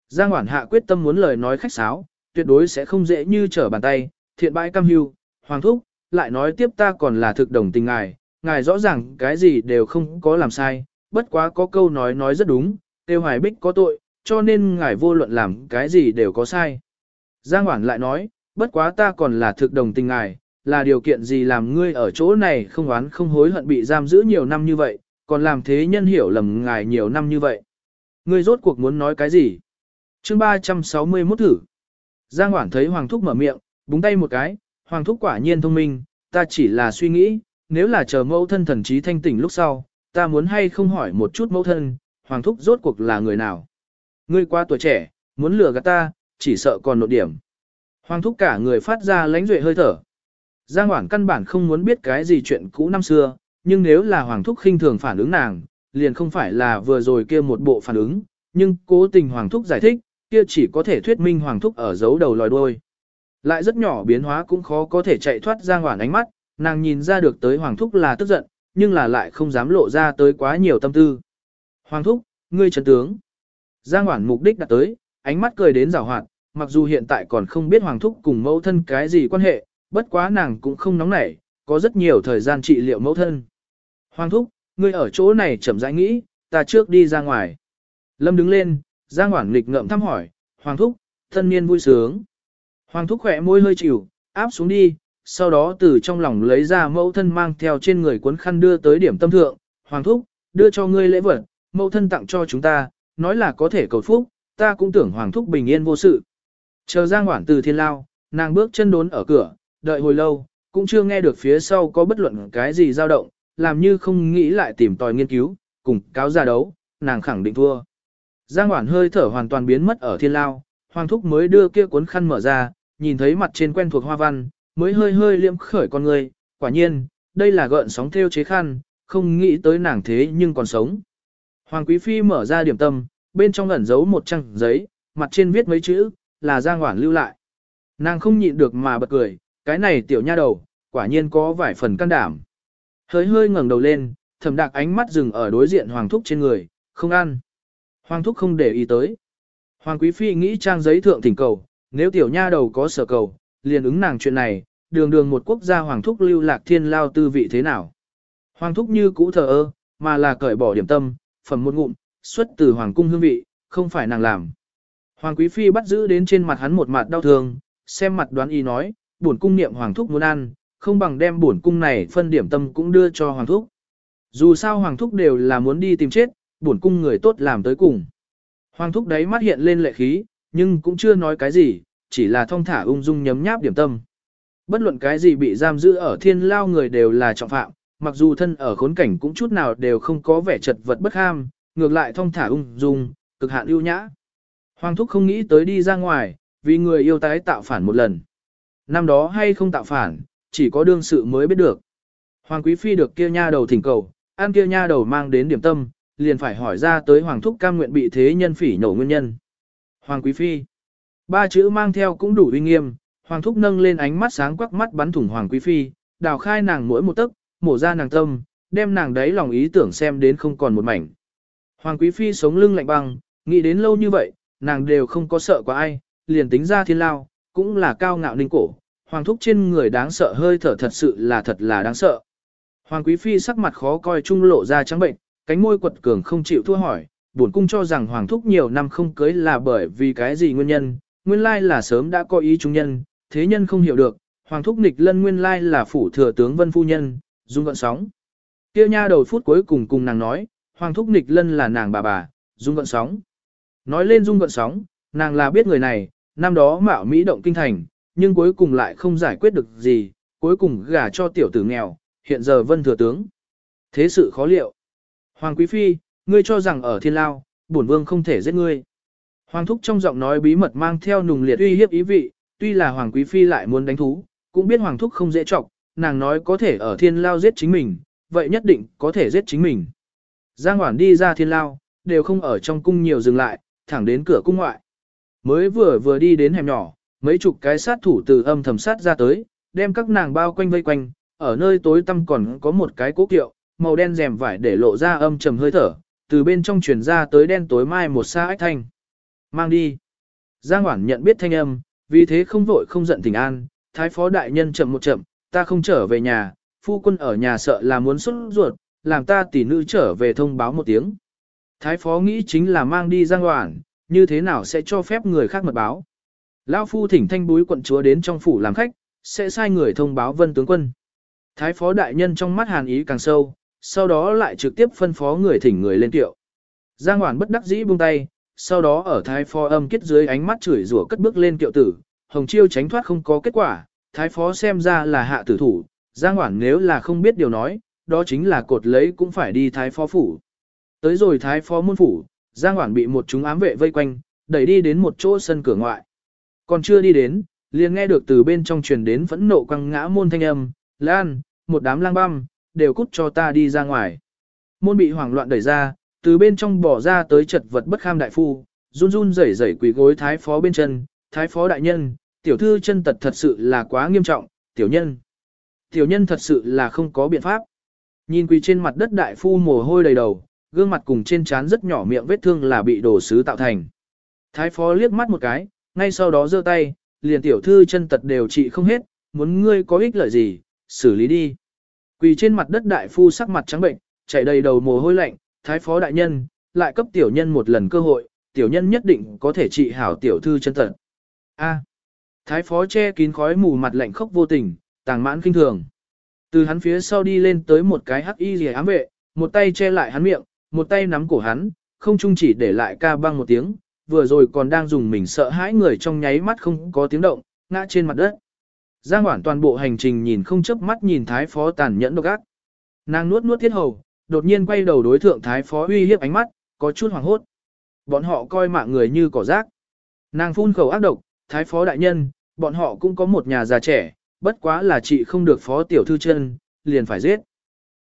Giang Hoản hạ quyết tâm muốn lời nói khách sáo, tuyệt đối sẽ không dễ như trở bàn tay, thiện bãi cam hưu, Hoàng thúc, lại nói tiếp ta còn là thực đồng tình ngài, ngài rõ ràng cái gì đều không có làm sai, bất quá có câu nói nói rất đúng, tiêu hoài bích có tội, cho nên ngài vô luận làm cái gì đều có sai. Giang Hoản lại nói, bất quá ta còn là thực đồng tình ngài, là điều kiện gì làm ngươi ở chỗ này không oán không hối hận bị giam giữ nhiều năm như vậy, còn làm thế nhân hiểu lầm ngài nhiều năm như vậy. Ngươi rốt cuộc muốn nói cái gì? chương 361 thử. Giang Hoản thấy Hoàng Thúc mở miệng, búng tay một cái, Hoàng Thúc quả nhiên thông minh, ta chỉ là suy nghĩ, nếu là chờ mẫu thân thần trí thanh tỉnh lúc sau, ta muốn hay không hỏi một chút mẫu thân, Hoàng Thúc rốt cuộc là người nào? Ngươi qua tuổi trẻ, muốn lừa gạt ta, chỉ sợ còn nộ điểm. Hoàng Thúc cả người phát ra lánh duệ hơi thở. Giang Hoảng căn bản không muốn biết cái gì chuyện cũ năm xưa, nhưng nếu là Hoàng Thúc khinh thường phản ứng nàng, liền không phải là vừa rồi kia một bộ phản ứng, nhưng cố tình Hoàng Thúc giải thích, kia chỉ có thể thuyết minh Hoàng Thúc ở giấu đầu lòi đuôi. Lại rất nhỏ biến hóa cũng khó có thể chạy thoát Giang Hoảng ánh mắt, nàng nhìn ra được tới Hoàng Thúc là tức giận, nhưng là lại không dám lộ ra tới quá nhiều tâm tư. Hoàng Thúc, ngươi trấn tướng. Giang Hoảng mục đích đặt tới, ánh mắt cười đến rào hoạt, mặc dù hiện tại còn không biết Hoàng Thúc cùng mẫu thân cái gì quan hệ, bất quá nàng cũng không nóng nảy, có rất nhiều thời gian trị liệu mẫu thân. Hoàng Thúc, ngươi ở chỗ này chậm rãi nghĩ, ta trước đi ra ngoài. Lâm đứng lên, Giang Hoảng lịch ngậm thăm hỏi, Hoàng Thúc, thân niên vui sướng. Hoàng Thúc khỏe môi hơi chịu, áp xuống đi, sau đó từ trong lòng lấy ra mẫu thân mang theo trên người cuốn khăn đưa tới điểm tâm thượng. Hoàng Thúc, đưa cho ngươi lễ vật, mẫu thân tặng cho chúng ta, nói là có thể cầu phúc, ta cũng tưởng Hoàng Thúc bình yên vô sự. Chờ Giang Hoảng từ thiên lao, nàng bước chân đốn ở cửa, đợi hồi lâu, cũng chưa nghe được phía sau có bất luận cái gì dao động, làm như không nghĩ lại tìm tòi nghiên cứu, cùng cáo ra đấu, nàng khẳng định thua. Giang Hoản hơi thở hoàn toàn biến mất ở thiên lao, Hoàng Thúc mới đưa kia cuốn khăn mở ra, nhìn thấy mặt trên quen thuộc hoa văn, mới hơi hơi liễm khởi con người, quả nhiên, đây là gợn sóng theo chế khăn, không nghĩ tới nàng thế nhưng còn sống. Hoàng Quý Phi mở ra điểm tâm, bên trong ẩn giấu một trang giấy, mặt trên viết mấy chữ, là Giang Hoản lưu lại. Nàng không nhịn được mà bật cười, cái này tiểu nha đầu, quả nhiên có vài phần can đảm. Hơi hơi ngẩng đầu lên, thầm đạc ánh mắt dừng ở đối diện Hoàng Thúc trên người, không ăn. Hoàng Thúc không để ý tới. Hoàng Quý Phi nghĩ trang giấy thượng thỉnh cầu, nếu tiểu nha đầu có sở cầu, liền ứng nàng chuyện này, đường đường một quốc gia Hoàng Thúc lưu lạc thiên lao tư vị thế nào. Hoàng Thúc như cũ thờ ơ, mà là cởi bỏ điểm tâm, phẩm một ngụm, xuất từ Hoàng cung hương vị, không phải nàng làm. Hoàng Quý Phi bắt giữ đến trên mặt hắn một mặt đau thương, xem mặt đoán y nói, bổn cung niệm Hoàng Thúc muốn ăn, không bằng đem bổn cung này phân điểm tâm cũng đưa cho Hoàng Thúc. Dù sao Hoàng Thúc đều là muốn đi tìm chết, bổn cung người tốt làm tới cùng. Hoàng Thúc đấy mắt hiện lên lệ khí, nhưng cũng chưa nói cái gì, chỉ là thong thả ung dung nhấm nháp điểm tâm. Bất luận cái gì bị giam giữ ở thiên lao người đều là trọng phạm, mặc dù thân ở khốn cảnh cũng chút nào đều không có vẻ chật vật bất ham, ngược lại thong thả ung dung, cực hạn ưu nhã. Hoàng thúc không nghĩ tới đi ra ngoài, vì người yêu tái tạo phản một lần. Năm đó hay không tạo phản, chỉ có đương sự mới biết được. Hoàng quý phi được kia nha đầu thỉnh cầu, ăn kia nha đầu mang đến điểm tâm, liền phải hỏi ra tới hoàng thúc cam nguyện bị thế nhân phỉ nhổ nguyên nhân. Hoàng quý phi, ba chữ mang theo cũng đủ uy nghiêm, hoàng thúc nâng lên ánh mắt sáng quắc mắt bắn thủng hoàng quý phi, đào khai nàng mỗi một tấc, mổ ra nàng tâm, đem nàng đấy lòng ý tưởng xem đến không còn một mảnh. Hoàng Quý Phi sống lưng lạnh băng, nghĩ đến lâu như vậy, nàng đều không có sợ qua ai, liền tính ra thiên lao, cũng là cao ngạo ninh cổ. Hoàng thúc trên người đáng sợ hơi thở thật sự là thật là đáng sợ. Hoàng Quý Phi sắc mặt khó coi trung lộ ra trắng bệnh, cánh môi quật cường không chịu thua hỏi, buồn cung cho rằng Hoàng thúc nhiều năm không cưới là bởi vì cái gì nguyên nhân, nguyên lai là sớm đã có ý chúng nhân, thế nhân không hiểu được, Hoàng thúc nịch lân nguyên lai là phủ thừa tướng Vân Phu Nhân, dung gọn sóng. Kia nha đầu phút cuối cùng cùng nàng nói, Hoàng thúc nịch lân là nàng bà bà, dung gọn sóng. Nói lên dung gọn sóng, nàng là biết người này, năm đó mạo Mỹ động kinh thành, nhưng cuối cùng lại không giải quyết được gì, cuối cùng gả cho tiểu tử nghèo, hiện giờ vân thừa tướng. Thế sự khó liệu. Hoàng Quý Phi, ngươi cho rằng ở thiên lao, bổn vương không thể giết ngươi. Hoàng Thúc trong giọng nói bí mật mang theo nùng liệt uy hiếp ý vị, tuy là Hoàng Quý Phi lại muốn đánh thú, cũng biết Hoàng Thúc không dễ trọng, nàng nói có thể ở thiên lao giết chính mình, vậy nhất định có thể giết chính mình. Giang Hoản đi ra thiên lao, đều không ở trong cung nhiều dừng lại, thẳng đến cửa cung ngoại. Mới vừa vừa đi đến hẻm nhỏ, mấy chục cái sát thủ từ âm thầm sát ra tới, đem các nàng bao quanh vây quanh, ở nơi tối tăm còn có một cái cố kiệu, màu đen rèm vải để lộ ra âm trầm hơi thở, từ bên trong truyền ra tới đen tối mai một xa ách thanh. Mang đi. Giang Hoản nhận biết thanh âm, vì thế không vội không giận tình an, thái phó đại nhân chậm một chậm, ta không trở về nhà, phu quân ở nhà sợ là muốn xuất ruột, làm ta tỷ nữ trở về thông báo một tiếng. Thái phó nghĩ chính là mang đi Giang Hoản, như thế nào sẽ cho phép người khác mật báo. Lão phu thỉnh thanh búi quận chúa đến trong phủ làm khách, sẽ sai người thông báo vân tướng quân. Thái phó đại nhân trong mắt hàn ý càng sâu, sau đó lại trực tiếp phân phó người thỉnh người lên tiệu. Giang Hoản bất đắc dĩ buông tay, sau đó ở thái phó âm kết dưới ánh mắt chửi rủa cất bước lên kiệu tử, Hồng Chiêu tránh thoát không có kết quả, thái phó xem ra là hạ tử thủ, Giang Hoản nếu là không biết điều nói, đó chính là cột lấy cũng phải đi thái phó phủ. Tới rồi thái phó môn phủ, Giang Hoảng bị một chúng ám vệ vây quanh, đẩy đi đến một chỗ sân cửa ngoại. Còn chưa đi đến, liền nghe được từ bên trong truyền đến phẫn nộ quăng ngã môn thanh âm, Lan, một đám lang băm, đều cút cho ta đi ra ngoài. Môn bị hoảng loạn đẩy ra, từ bên trong bỏ ra tới chật vật bất kham đại phu, run run rẩy rẩy quỳ gối thái phó bên chân, thái phó đại nhân, tiểu thư chân tật thật sự là quá nghiêm trọng, tiểu nhân. Tiểu nhân thật sự là không có biện pháp. Nhìn quỳ trên mặt đất đại phu mồ hôi đầy đầu, gương mặt cùng trên trán rất nhỏ miệng vết thương là bị đồ sứ tạo thành. Thái phó liếc mắt một cái, ngay sau đó giơ tay, liền tiểu thư chân tật đều trị không hết, muốn ngươi có ích lợi gì, xử lý đi. Quỳ trên mặt đất đại phu sắc mặt trắng bệnh, chảy đầy đầu mồ hôi lạnh, thái phó đại nhân, lại cấp tiểu nhân một lần cơ hội, tiểu nhân nhất định có thể trị hảo tiểu thư chân tật. A. thái phó che kín khói mù mặt lạnh khốc vô tình, tàng mãn kinh thường. Từ hắn phía sau đi lên tới một cái hắc y rìa ám vệ, một tay che lại hắn miệng, một tay nắm cổ hắn, không chung chỉ để lại ca băng một tiếng, vừa rồi còn đang dùng mình sợ hãi người trong nháy mắt không có tiếng động, ngã trên mặt đất. Giang Hoản toàn bộ hành trình nhìn không chớp mắt nhìn Thái Phó tàn nhẫn độc ác. Nàng nuốt nuốt thiết hầu, đột nhiên quay đầu đối thượng Thái Phó uy hiếp ánh mắt, có chút hoảng hốt. Bọn họ coi mạng người như cỏ rác. Nàng phun khẩu ác độc, Thái Phó đại nhân, bọn họ cũng có một nhà già trẻ, bất quá là chị không được Phó tiểu thư chân, liền phải giết.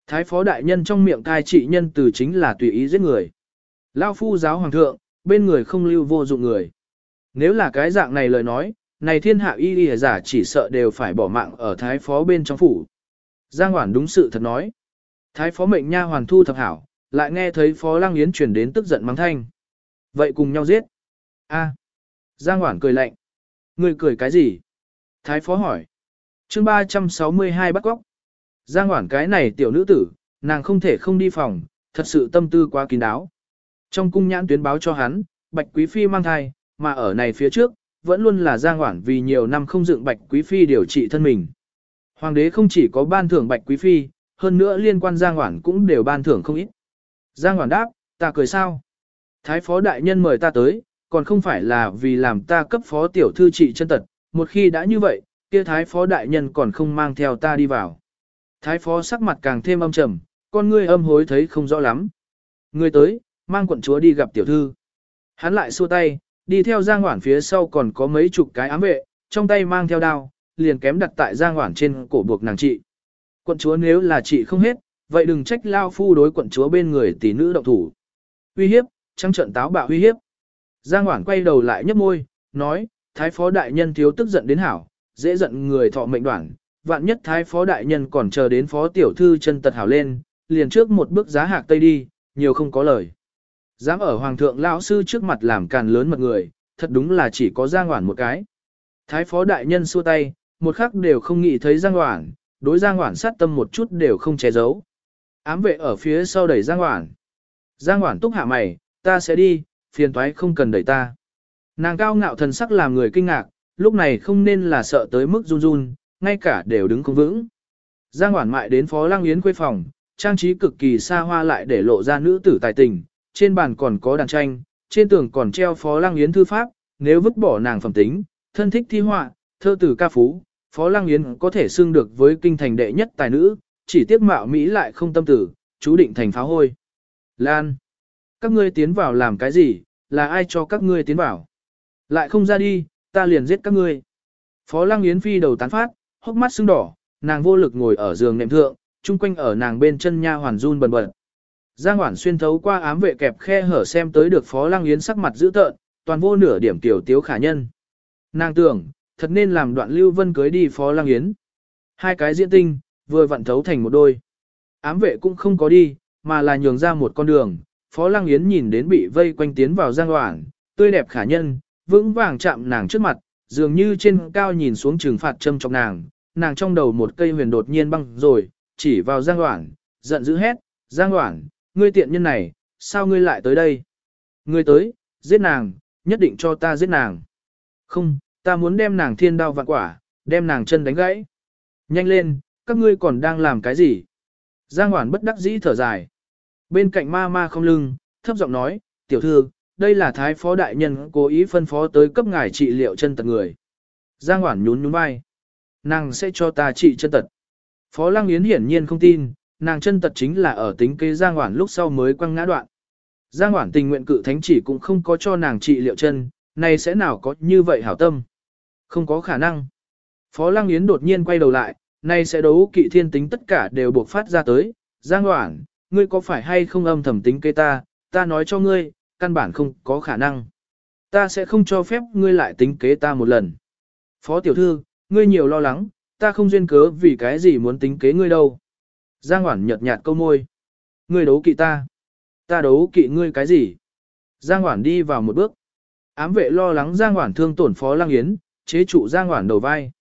Thái Phó đại nhân trong miệng cai trị nhân từ chính là tùy ý giết người. Lao phu giáo hoàng thượng, bên người không lưu vô dụng người. Nếu là cái dạng này lời nói, này thiên hạ y y giả chỉ sợ đều phải bỏ mạng ở thái phó bên trong phủ. Giang Hoản đúng sự thật nói. Thái phó mệnh nha hoàn thu thập hảo, lại nghe thấy phó lang yến truyền đến tức giận mắng thanh. Vậy cùng nhau giết. A. Giang Hoản cười lạnh. Người cười cái gì? Thái phó hỏi. chương 362 bắt góc. Giang Hoản cái này tiểu nữ tử, nàng không thể không đi phòng, thật sự tâm tư quá kín đáo. Trong cung nhãn tuyến báo cho hắn, Bạch Quý Phi mang thai, mà ở này phía trước, vẫn luôn là Giang Hoản vì nhiều năm không dựng Bạch Quý Phi điều trị thân mình. Hoàng đế không chỉ có ban thưởng Bạch Quý Phi, hơn nữa liên quan Giang Hoản cũng đều ban thưởng không ít. Giang Hoản đáp, ta cười sao? Thái phó đại nhân mời ta tới, còn không phải là vì làm ta cấp phó tiểu thư trị chân tật, một khi đã như vậy, kia thái phó đại nhân còn không mang theo ta đi vào. Thái phó sắc mặt càng thêm âm trầm, con ngươi âm hối thấy không rõ lắm. Người tới, mang quận chúa đi gặp tiểu thư. Hắn lại xua tay, đi theo Giang Hoản phía sau còn có mấy chục cái ám vệ, trong tay mang theo đao, liền kém đặt tại Giang Hoản trên cổ buộc nàng trị. Quận chúa nếu là trị không hết, vậy đừng trách lao phu đối quận chúa bên người tỷ nữ động thủ. Uy hiếp, trăng trận táo bạo uy hiếp. Giang Hoản quay đầu lại nhấp môi, nói, Thái phó đại nhân thiếu tức giận đến hảo, dễ giận người thọ mệnh đoạn, vạn nhất Thái phó đại nhân còn chờ đến phó tiểu thư chân tật hảo lên, liền trước một bước giá hạc tây đi, nhiều không có lời. Dám ở hoàng thượng lão sư trước mặt làm càn lớn mật người, thật đúng là chỉ có Giang hoảng một cái. Thái phó đại nhân xua tay, một khắc đều không nghĩ thấy Giang hoảng, đối Giang hoảng sát tâm một chút đều không che giấu. Ám vệ ở phía sau đẩy Giang hoảng. Giang hoảng túc hạ mày, ta sẽ đi, phiền toái không cần đẩy ta. Nàng cao ngạo thần sắc làm người kinh ngạc, lúc này không nên là sợ tới mức run run, ngay cả đều đứng không vững. Giang Hoản mại đến Phó Lăng Yến quê phòng, trang trí cực kỳ xa hoa lại để lộ ra nữ tử tài tình, trên bàn còn có đàn tranh, trên tường còn treo Phó Lăng Yến thư pháp, nếu vứt bỏ nàng phẩm tính, thân thích thi họa, thơ tử ca phú, Phó Lăng Yến có thể xưng được với kinh thành đệ nhất tài nữ, chỉ tiếc mạo Mỹ lại không tâm tử, chú định thành pháo hôi. Lan! Các ngươi tiến vào làm cái gì, là ai cho các ngươi tiến vào? Lại không ra đi, ta liền giết các ngươi. Phó Lăng Yến phi đầu tán phát, hốc mắt sưng đỏ, nàng vô lực ngồi ở giường nệm thượng, chung quanh ở nàng bên chân nha hoàn run bần bật. Giang Hoản xuyên thấu qua ám vệ kẹp khe hở xem tới được Phó Lăng Yến sắc mặt dữ tợn, toàn vô nửa điểm tiểu tiếu khả nhân. Nàng tưởng, thật nên làm đoạn Lưu Vân cưới đi Phó Lăng Yến. Hai cái diễn tinh, vừa vặn thấu thành một đôi. Ám vệ cũng không có đi, mà là nhường ra một con đường. Phó Lăng Yến nhìn đến bị vây quanh tiến vào Giang Hoản, tươi đẹp khả nhân, vững vàng chạm nàng trước mặt, dường như trên cao nhìn xuống trừng phạt châm trong nàng, nàng trong đầu một cây huyền đột nhiên băng rồi, chỉ vào Giang Hoảng, giận dữ hét, Giang Hoảng, ngươi tiện nhân này, sao ngươi lại tới đây? Ngươi tới, giết nàng, nhất định cho ta giết nàng. Không, ta muốn đem nàng thiên đao vạn quả, đem nàng chân đánh gãy. Nhanh lên, các ngươi còn đang làm cái gì? Giang Hoản bất đắc dĩ thở dài. Bên cạnh ma ma không lưng, thấp giọng nói, tiểu thư, đây là thái phó đại nhân cố ý phân phó tới cấp ngài trị liệu chân tật người. Giang Hoản nhún nhún vai. Nàng sẽ cho ta trị chân tật. Phó Lăng Yến hiển nhiên không tin, nàng chân tật chính là ở tính kế Giang Hoản lúc sau mới quăng ngã đoạn. Giang Hoản tình nguyện cự thánh chỉ cũng không có cho nàng trị liệu chân, này sẽ nào có như vậy hảo tâm. Không có khả năng. Phó Lăng Yến đột nhiên quay đầu lại, này sẽ đấu kỵ thiên tính tất cả đều buộc phát ra tới. Giang Hoản, ngươi có phải hay không âm thầm tính kế ta, ta nói cho ngươi, căn bản không có khả năng. Ta sẽ không cho phép ngươi lại tính kế ta một lần. Phó tiểu thư, ngươi nhiều lo lắng, ta không duyên cớ vì cái gì muốn tính kế ngươi đâu. Giang Hoản nhợt nhạt câu môi. Ngươi đấu kỵ ta. Ta đấu kỵ ngươi cái gì? Giang Hoản đi vào một bước. Ám vệ lo lắng Giang Hoản thương tổn Phó Lăng Yến, chế trụ Giang Hoản đầu vai.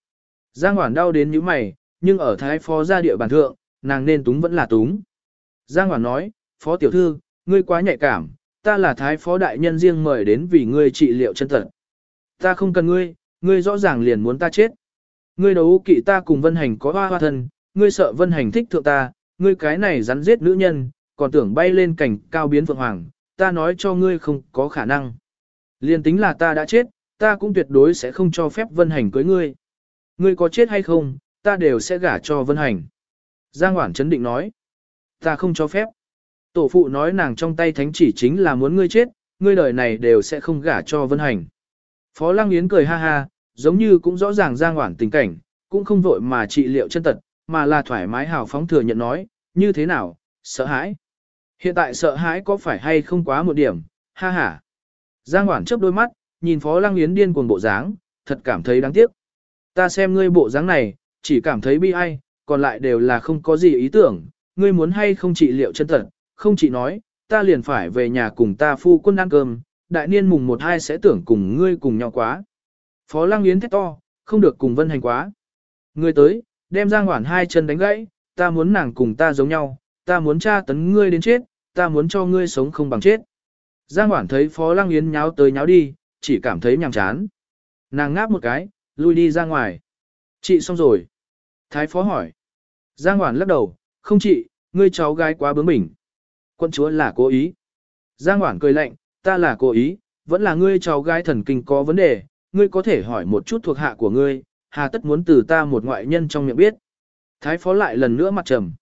Giang Hoản đau đến như mày, nhưng ở thái phó gia địa bàn thượng, nàng nên túng vẫn là túng. Giang Hoản nói, Phó tiểu thư, ngươi quá nhạy cảm, ta là thái phó đại nhân riêng mời đến vì ngươi trị liệu chân tật. Ta không cần ngươi, ngươi rõ ràng liền muốn ta chết. Ngươi đấu kỵ ta cùng vân hành có hoa hoa thân, ngươi sợ vân hành thích thượng ta, ngươi cái này rắn giết nữ nhân, còn tưởng bay lên cảnh cao biến phượng hoàng, ta nói cho ngươi không có khả năng. Liên tính là ta đã chết, ta cũng tuyệt đối sẽ không cho phép vân hành cưới ngươi. Ngươi có chết hay không, ta đều sẽ gả cho vân hành. Giang Hoảng chấn định nói, ta không cho phép. Tổ phụ nói nàng trong tay thánh chỉ chính là muốn ngươi chết, ngươi đời này đều sẽ không gả cho vân hành. Phó Lăng Yến cười ha ha, giống như cũng rõ ràng giang hoảng tình cảnh, cũng không vội mà trị liệu chân tật, mà là thoải mái hào phóng thừa nhận nói, như thế nào, sợ hãi. Hiện tại sợ hãi có phải hay không quá một điểm, ha ha. Giang hoảng chớp đôi mắt, nhìn Phó Lăng Yến điên cuồng bộ dáng, thật cảm thấy đáng tiếc. Ta xem ngươi bộ dáng này, chỉ cảm thấy bi ai, còn lại đều là không có gì ý tưởng, ngươi muốn hay không trị liệu chân tật, không chỉ nói, ta liền phải về nhà cùng ta phu quân ăn cơm, đại niên mùng một hai sẽ tưởng cùng ngươi cùng nhau quá. Phó Lăng Yến thét to, không được cùng vân hành quá. Ngươi tới, đem Giang Hoản hai chân đánh gãy, ta muốn nàng cùng ta giống nhau, ta muốn tra tấn ngươi đến chết, ta muốn cho ngươi sống không bằng chết. Giang Hoản thấy Phó Lăng Yến nháo tới nháo đi, chỉ cảm thấy nhàm chán. Nàng ngáp một cái, lui đi ra ngoài. Chị xong rồi. Thái Phó hỏi. Giang Hoản lắc đầu, không chị, ngươi cháu gái quá bướng bỉnh. Quân chúa là cố ý. Giang Hoản cười lạnh, ta là cố ý, vẫn là ngươi cháu gái thần kinh có vấn đề, ngươi có thể hỏi một chút thuộc hạ của ngươi, hà tất muốn từ ta một ngoại nhân trong miệng biết. Thái phó lại lần nữa mặt trầm.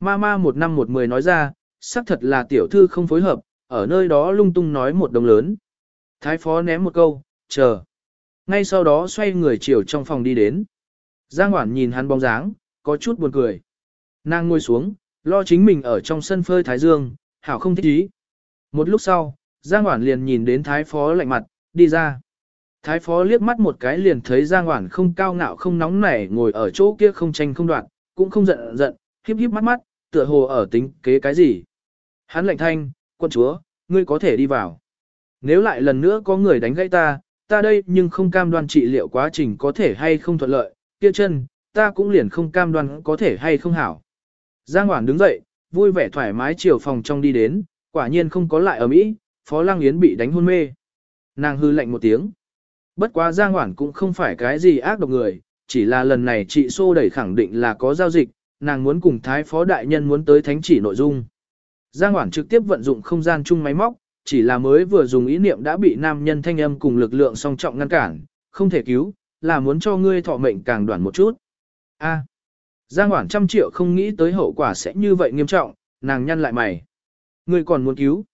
Ma ma một năm một mười nói ra, xác thật là tiểu thư không phối hợp, ở nơi đó lung tung nói một đồng lớn. Thái phó ném một câu, chờ. Ngay sau đó xoay người chiều trong phòng đi đến. Giang Hoản nhìn hắn bóng dáng, có chút buồn cười. Nàng ngồi xuống, lo chính mình ở trong sân phơi thái dương, hảo không thích ý. Một lúc sau, Giang Hoản liền nhìn đến thái phó lạnh mặt, đi ra. Thái phó liếc mắt một cái liền thấy Giang Hoản không cao ngạo không nóng nảy ngồi ở chỗ kia không tranh không đoạn, cũng không giận giận, híp híp mắt mắt, tựa hồ ở tính kế cái gì. Hắn lạnh thanh, quân chúa, ngươi có thể đi vào. Nếu lại lần nữa có người đánh gãy ta, ta đây nhưng không cam đoan trị liệu quá trình có thể hay không thuận lợi, kia chân, ta cũng liền không cam đoan có thể hay không hảo. Giang Hoản đứng dậy, vui vẻ thoải mái chiều phòng trong đi đến, quả nhiên không có lại ở Mỹ, Phó Lăng Yến bị đánh hôn mê. Nàng hư lạnh một tiếng. Bất quá Giang Hoản cũng không phải cái gì ác độc người, chỉ là lần này chị xô đẩy khẳng định là có giao dịch, nàng muốn cùng Thái Phó Đại Nhân muốn tới thánh chỉ nội dung. Giang Hoản trực tiếp vận dụng không gian chung máy móc, chỉ là mới vừa dùng ý niệm đã bị nam nhân thanh âm cùng lực lượng song trọng ngăn cản, không thể cứu, là muốn cho ngươi thọ mệnh càng đoạn một chút. A. Giang Hoản trăm triệu không nghĩ tới hậu quả sẽ như vậy nghiêm trọng, nàng nhăn lại mày. Ngươi còn muốn cứu.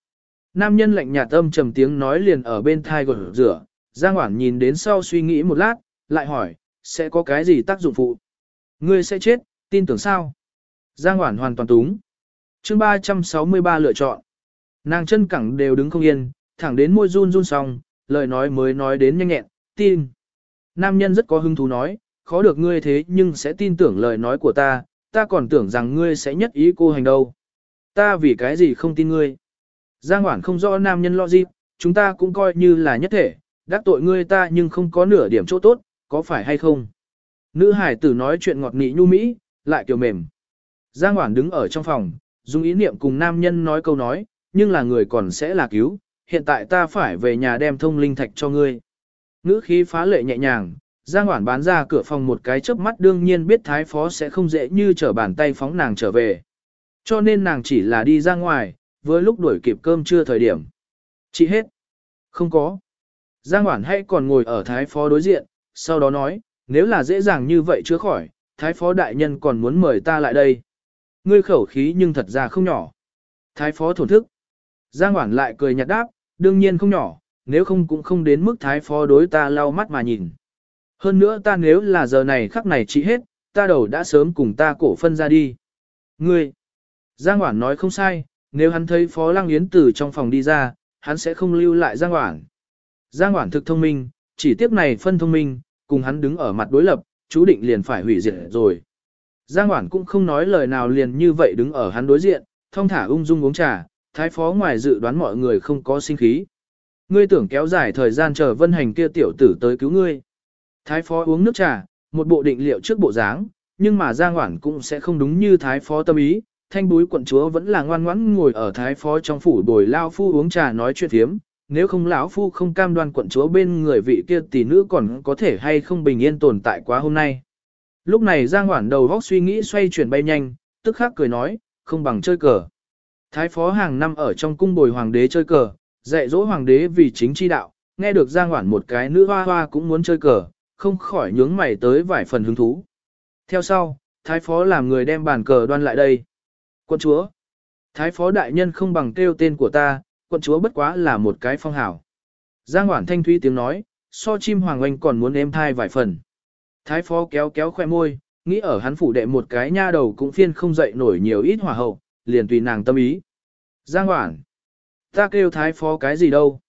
Nam nhân lạnh nhạt âm trầm tiếng nói liền ở bên thai gột rửa, Giang Hoản nhìn đến sau suy nghĩ một lát, lại hỏi, sẽ có cái gì tác dụng phụ? Ngươi sẽ chết, tin tưởng sao? Giang Hoản hoàn toàn túng. chương 363 lựa chọn. Nàng chân cẳng đều đứng không yên, thẳng đến môi run run xong, lời nói mới nói đến nhanh nhẹn, tin. Nam nhân rất có hứng thú nói, khó được ngươi thế nhưng sẽ tin tưởng lời nói của ta, ta còn tưởng rằng ngươi sẽ nhất ý cô hành đâu. Ta vì cái gì không tin ngươi. Giang Hoản không rõ nam nhân lo gì, chúng ta cũng coi như là nhất thể, đắc tội ngươi ta nhưng không có nửa điểm chỗ tốt, có phải hay không? Nữ hải tử nói chuyện ngọt nị nhu mỹ, lại kiểu mềm. Giang Hoảng đứng ở trong phòng, dùng ý niệm cùng nam nhân nói câu nói, nhưng là người còn sẽ là cứu, hiện tại ta phải về nhà đem thông linh thạch cho ngươi. Ngữ khí phá lệ nhẹ nhàng, Giang Hoảng bán ra cửa phòng một cái chớp mắt đương nhiên biết thái phó sẽ không dễ như trở bàn tay phóng nàng trở về. Cho nên nàng chỉ là đi ra ngoài, với lúc đuổi kịp cơm trưa thời điểm. Chị hết. Không có. Giang Hoản hay còn ngồi ở thái phó đối diện, sau đó nói, nếu là dễ dàng như vậy chữa khỏi, thái phó đại nhân còn muốn mời ta lại đây. Ngươi khẩu khí nhưng thật ra không nhỏ. Thái phó thổn thức. Giang Hoản lại cười nhạt đáp, đương nhiên không nhỏ, nếu không cũng không đến mức thái phó đối ta lau mắt mà nhìn. Hơn nữa ta nếu là giờ này khắc này trị hết, ta đầu đã sớm cùng ta cổ phân ra đi. Ngươi! Giang Hoản nói không sai, nếu hắn thấy Phó Lăng Yến từ trong phòng đi ra, hắn sẽ không lưu lại Giang Hoản. Giang Hoản thực thông minh, chỉ tiếc này phân thông minh, cùng hắn đứng ở mặt đối lập, chú định liền phải hủy diệt rồi. Giang Hoản cũng không nói lời nào liền như vậy đứng ở hắn đối diện, thông thả ung dung uống trà, thái phó ngoài dự đoán mọi người không có sinh khí. Ngươi tưởng kéo dài thời gian chờ vân hành kia tiểu tử tới cứu ngươi. Thái phó uống nước trà, một bộ định liệu trước bộ dáng, nhưng mà Giang Hoản cũng sẽ không đúng như thái phó tâm ý. Thanh búi quận chúa vẫn là ngoan ngoãn ngồi ở thái phó trong phủ bồi lao phu uống trà nói chuyện thiếm, nếu không lão phu không cam đoan quận chúa bên người vị kia tỷ nữ còn có thể hay không bình yên tồn tại quá hôm nay. Lúc này Giang Hoản đầu góc suy nghĩ xoay chuyển bay nhanh, tức khắc cười nói, không bằng chơi cờ. Thái phó hàng năm ở trong cung bồi hoàng đế chơi cờ, dạy dỗ hoàng đế vì chính chi đạo, nghe được Giang Hoản một cái nữ hoa hoa cũng muốn chơi cờ, không khỏi nhướng mày tới vài phần hứng thú. Theo sau, thái phó làm người đem bàn cờ đoan lại đây. Quân chúa, thái phó đại nhân không bằng kêu tên của ta, quân chúa bất quá là một cái phong hào. Giang Hoản thanh thúy tiếng nói, so chim hoàng oanh còn muốn êm thai vài phần. Thái phó kéo kéo khoe môi, nghĩ ở hắn phủ đệ một cái nha đầu cũng phiên không dậy nổi nhiều ít hỏa hậu, liền tùy nàng tâm ý. Giang Hoản, ta kêu thái phó cái gì đâu?